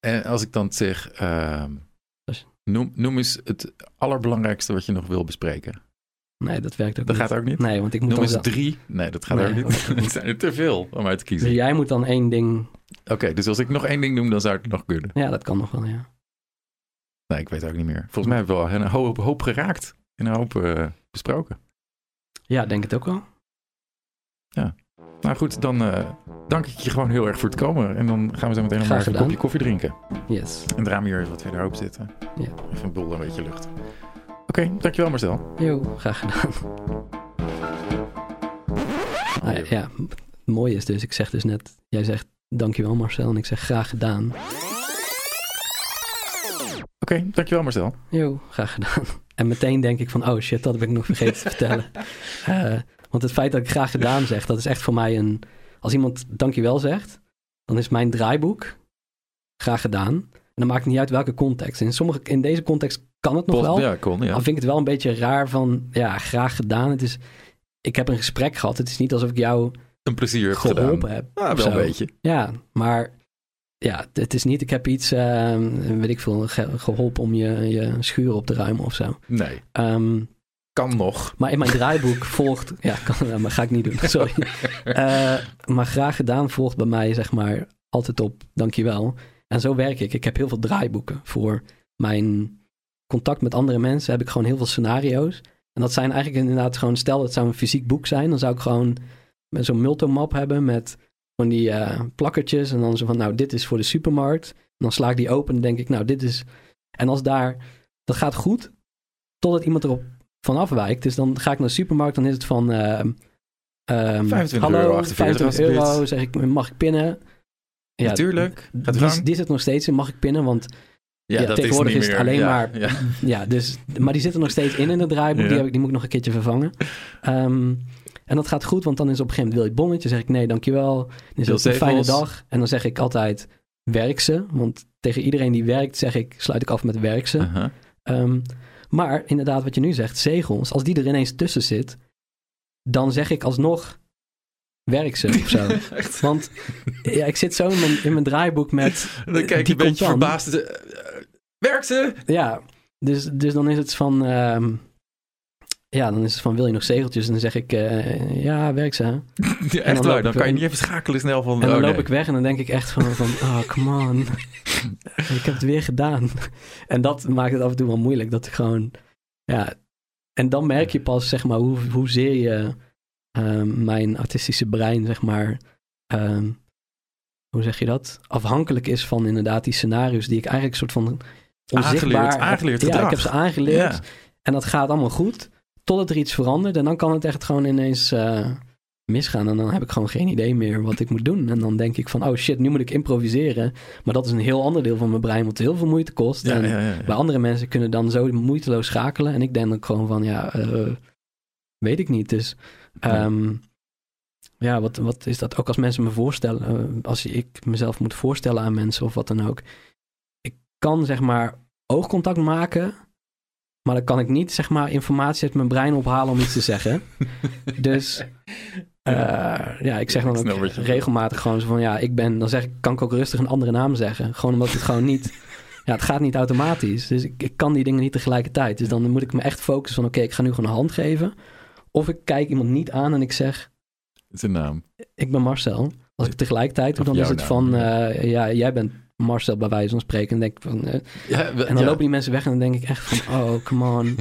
En als ik dan zeg, ehm, noem, noem eens het allerbelangrijkste wat je nog wil bespreken.
Nee, dat werkt ook
Dat
niet.
gaat ook niet?
Nee, want ik moet
Noem
dan
eens drie. Nee, dat gaat
Nee,
ook niet.
dat
Het zijn er te veel om uit te kiezen.
Dus jij moet dan één ding...
Oké, dus als ik nog één ding noem, dan zou het nog kunnen.
Ja, dat kan nog wel, ja.
Nee, ik weet het ook niet meer. Volgens mij hebben we wel een hoop, hoop geraakt. En een hoop eh, besproken.
Ja, denk het ook wel.
Nou goed, dan eh, dank ik je gewoon heel erg voor het komen. En dan gaan we zo meteen nog maar een kopje koffie drinken.
Yes.
En daarna weer eens wat verderop zitten.
Ja.
Even een boel een beetje lucht. Oké, dankjewel Marcel.
Jo, graag gedaan. Ah, ja, ja, het mooie is dus, ik zeg dus net, jij zegt dankjewel Marcel en ik zeg graag gedaan.
Oké, dankjewel Marcel.
Jo, graag gedaan. En meteen denk ik van, oh shit, dat heb ik nog vergeten te vertellen. Eh, want het feit dat ik graag gedaan zeg, dat is echt voor mij een... Als iemand dankjewel zegt, dan is mijn draaiboek graag gedaan. En dan maakt het niet uit welke context. In, sommige, in deze context kan het nog
Post-
wel.
Ja, kon, ja.
Dan vind ik het wel een beetje raar van, ja, graag gedaan. Het is, ik heb een gesprek gehad. Het is niet alsof ik jou
Een plezier gedaan.
geholpen heb. Of
wel een beetje.
Ja, maar ja, het is niet, ik heb iets, eh, weet ik veel, ge- geholpen om je, je schuur op te ruimen of zo.
Nee,
Ehm,
kan nog.
maar in mijn draaiboek volgt, ja, kan, maar ga ik niet doen, sorry. Eh, maar graag gedaan volgt bij mij, zeg maar, altijd op dankjewel. En zo werk ik. Ik heb heel veel draaiboeken voor mijn contact met andere mensen. Heb ik gewoon heel veel scenario's. En dat zijn eigenlijk inderdaad gewoon, stel het zou een fysiek boek zijn, dan zou ik gewoon zo'n multomap hebben met van die eh, plakkertjes. En dan zo van, nou, dit is voor de supermarkt. En dan sla ik die open en denk ik, nou, dit is... En als daar, dat gaat goed, totdat iemand erop van afwijkt. Dus dan ga ik naar de supermarkt, dan is het van... ehm, ehm,
25
hallo,
euro, 48
25 euro, zeg ik, mag ik pinnen? Ja,
Natuurlijk. Gaat
die, die zit nog steeds in, mag ik pinnen? Want
Ja,
ja,
dat
tegenwoordig
is,
is
niet
het
meer.
alleen
Ja,
maar-
ja.
ja, dus, maar die zit er nog steeds in in het draaiboek. Die, heb ik, die moet ik nog een keertje vervangen. Ehm, en dat gaat goed, want dan is op een gegeven moment wil je bonnetje. zeg ik nee, dankjewel. Dan is het een fijne dag. En dan zeg ik altijd werk ze. Want tegen iedereen die werkt zeg ik, sluit ik af met werk ze. Ehm, maar inderdaad, wat je nu zegt, zegels. Als die er ineens tussen zit, dan zeg ik alsnog werk ze of zo. Want ja, ik zit zo in mijn, in mijn draaiboek met
Dan kijk je een beetje verbaasd. Werkt ze?
Ja, dus, dus dan is het van... ehm, ja, dan is het van, wil je nog zegeltjes? En dan zeg ik, eh, ja, werk ze.
Ja, echt waar. Dan kan je niet even schakelen snel van...
En dan
oh,
loop
nee.
ik weg en dan denk ik echt van, van oh, come on. ik heb het weer gedaan. en dat maakt het af en toe wel moeilijk. Dat ik gewoon, ja... En dan merk je pas, zeg maar, hoe, hoezeer je ehm, mijn artistische brein, zeg maar... ehm, hoe zeg je dat? Afhankelijk is van inderdaad die scenario's die ik eigenlijk soort van onzichtbaar...
Aangeleerd, aangeleerd
Ja, ik heb ze aangeleerd.
Ja.
En dat gaat allemaal goed, totdat er iets verandert. En dan kan het echt gewoon ineens eh, misgaan. En dan heb ik gewoon geen idee meer wat ik moet doen. En dan denk ik van, oh shit, nu moet ik improviseren. Maar dat is een heel ander deel van mijn brein, wat heel veel moeite kost.
Ja,
en
ja,
bij andere mensen kunnen dan zo moeiteloos schakelen. En ik denk dan gewoon van, ja, eh, weet ik niet. Dus ehm, ja, wat, wat is dat? Ook als mensen me voorstellen, eh, als ik mezelf moet voorstellen aan mensen of wat dan ook. Ik kan zeg maar oogcontact maken, maar dan kan ik niet zeg maar informatie uit mijn brein ophalen om iets te zeggen. dus eh, ja, ik zeg dan ook regelmatig gewoon zo van, ja, ik ben, dan zeg ik, kan ik ook rustig een andere naam zeggen. Gewoon omdat het gewoon niet, ja, het gaat niet automatisch. Dus ik, ik kan die dingen niet tegelijkertijd. Dus dan moet ik me echt focussen van, oké, ik ga nu gewoon een hand geven. Of ik kijk iemand niet aan en ik zeg,
Het is een naam.
ik ben Marcel. Als ik tegelijkertijd doe, dan is het
naam,
van, eh, ja, jij bent Marcel bij wijze van spreken. En, denk van, eh,
Ja,
en dan lopen die mensen weg en dan denk ik echt van, oh, come on.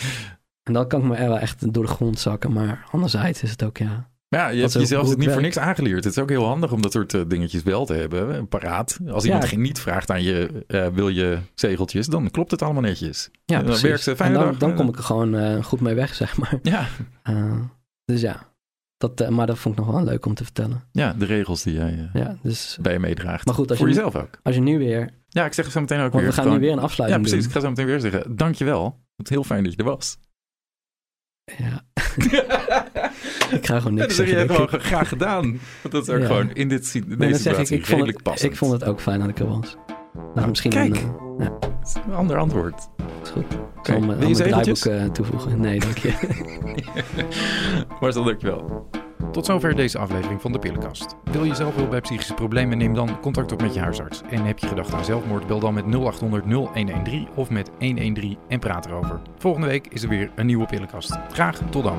en dan kan ik me wel echt door de grond zakken. Maar anderzijds is het ook, ja.
Ja, je hebt jezelf het niet voor niks aangeleerd. Het is ook heel handig om dat soort eh, dingetjes wel te hebben, hè, paraat. Als
Ja.
iemand geen niet vraagt aan je, eh, wil je zegeltjes, dan klopt het allemaal netjes.
Ja,
En dan
precies.
werkt ze, fijne
en dan, dan kom ik er gewoon eh, goed mee weg, zeg maar.
Ja,
Eh, dus ja, dat, eh, maar dat vond ik nog wel leuk om te vertellen.
ja de regels die jij eh,
Ja, dus,
bij je meedraagt.
maar goed, als
voor
je, nu-
jezelf ook.
als je nu weer,
Ja, ik zeg het zo meteen ook weer.
we gaan
Gewoon-
nu weer een
Ja,
afsluiting
precies. Ik ga zo meteen weer zeggen, dankjewel. Het heel fijn dat je er was.
Ja. ik ga gewoon
Ja,
niks
dan zeg je
zeggen. denk
gewoon
ik.
graag gedaan. Want dat is ook
Ja.
gewoon in dit,
Nee,
deze
ik,
situatie
ik, vond
redelijk
het,
passend.
ik vond het ook fijn dat ik er was. Nou,
Nou,
misschien
kijk.
Een, eh, ja,
Dat is een ander antwoord.
is goed. Ik zal
je
mijn draaiboek eh, toevoegen. Nee, dank je.
Marcel, dankjewel. Tot zover deze aflevering van de Pillenkast. Wil je zelf hulp bij psychische problemen? Neem dan contact op met je huisarts. En heb je gedacht aan zelfmoord? Bel dan met 0800 0113 of met 113 en praat erover. Volgende week is er weer een nieuwe Pillenkast. Graag tot dan.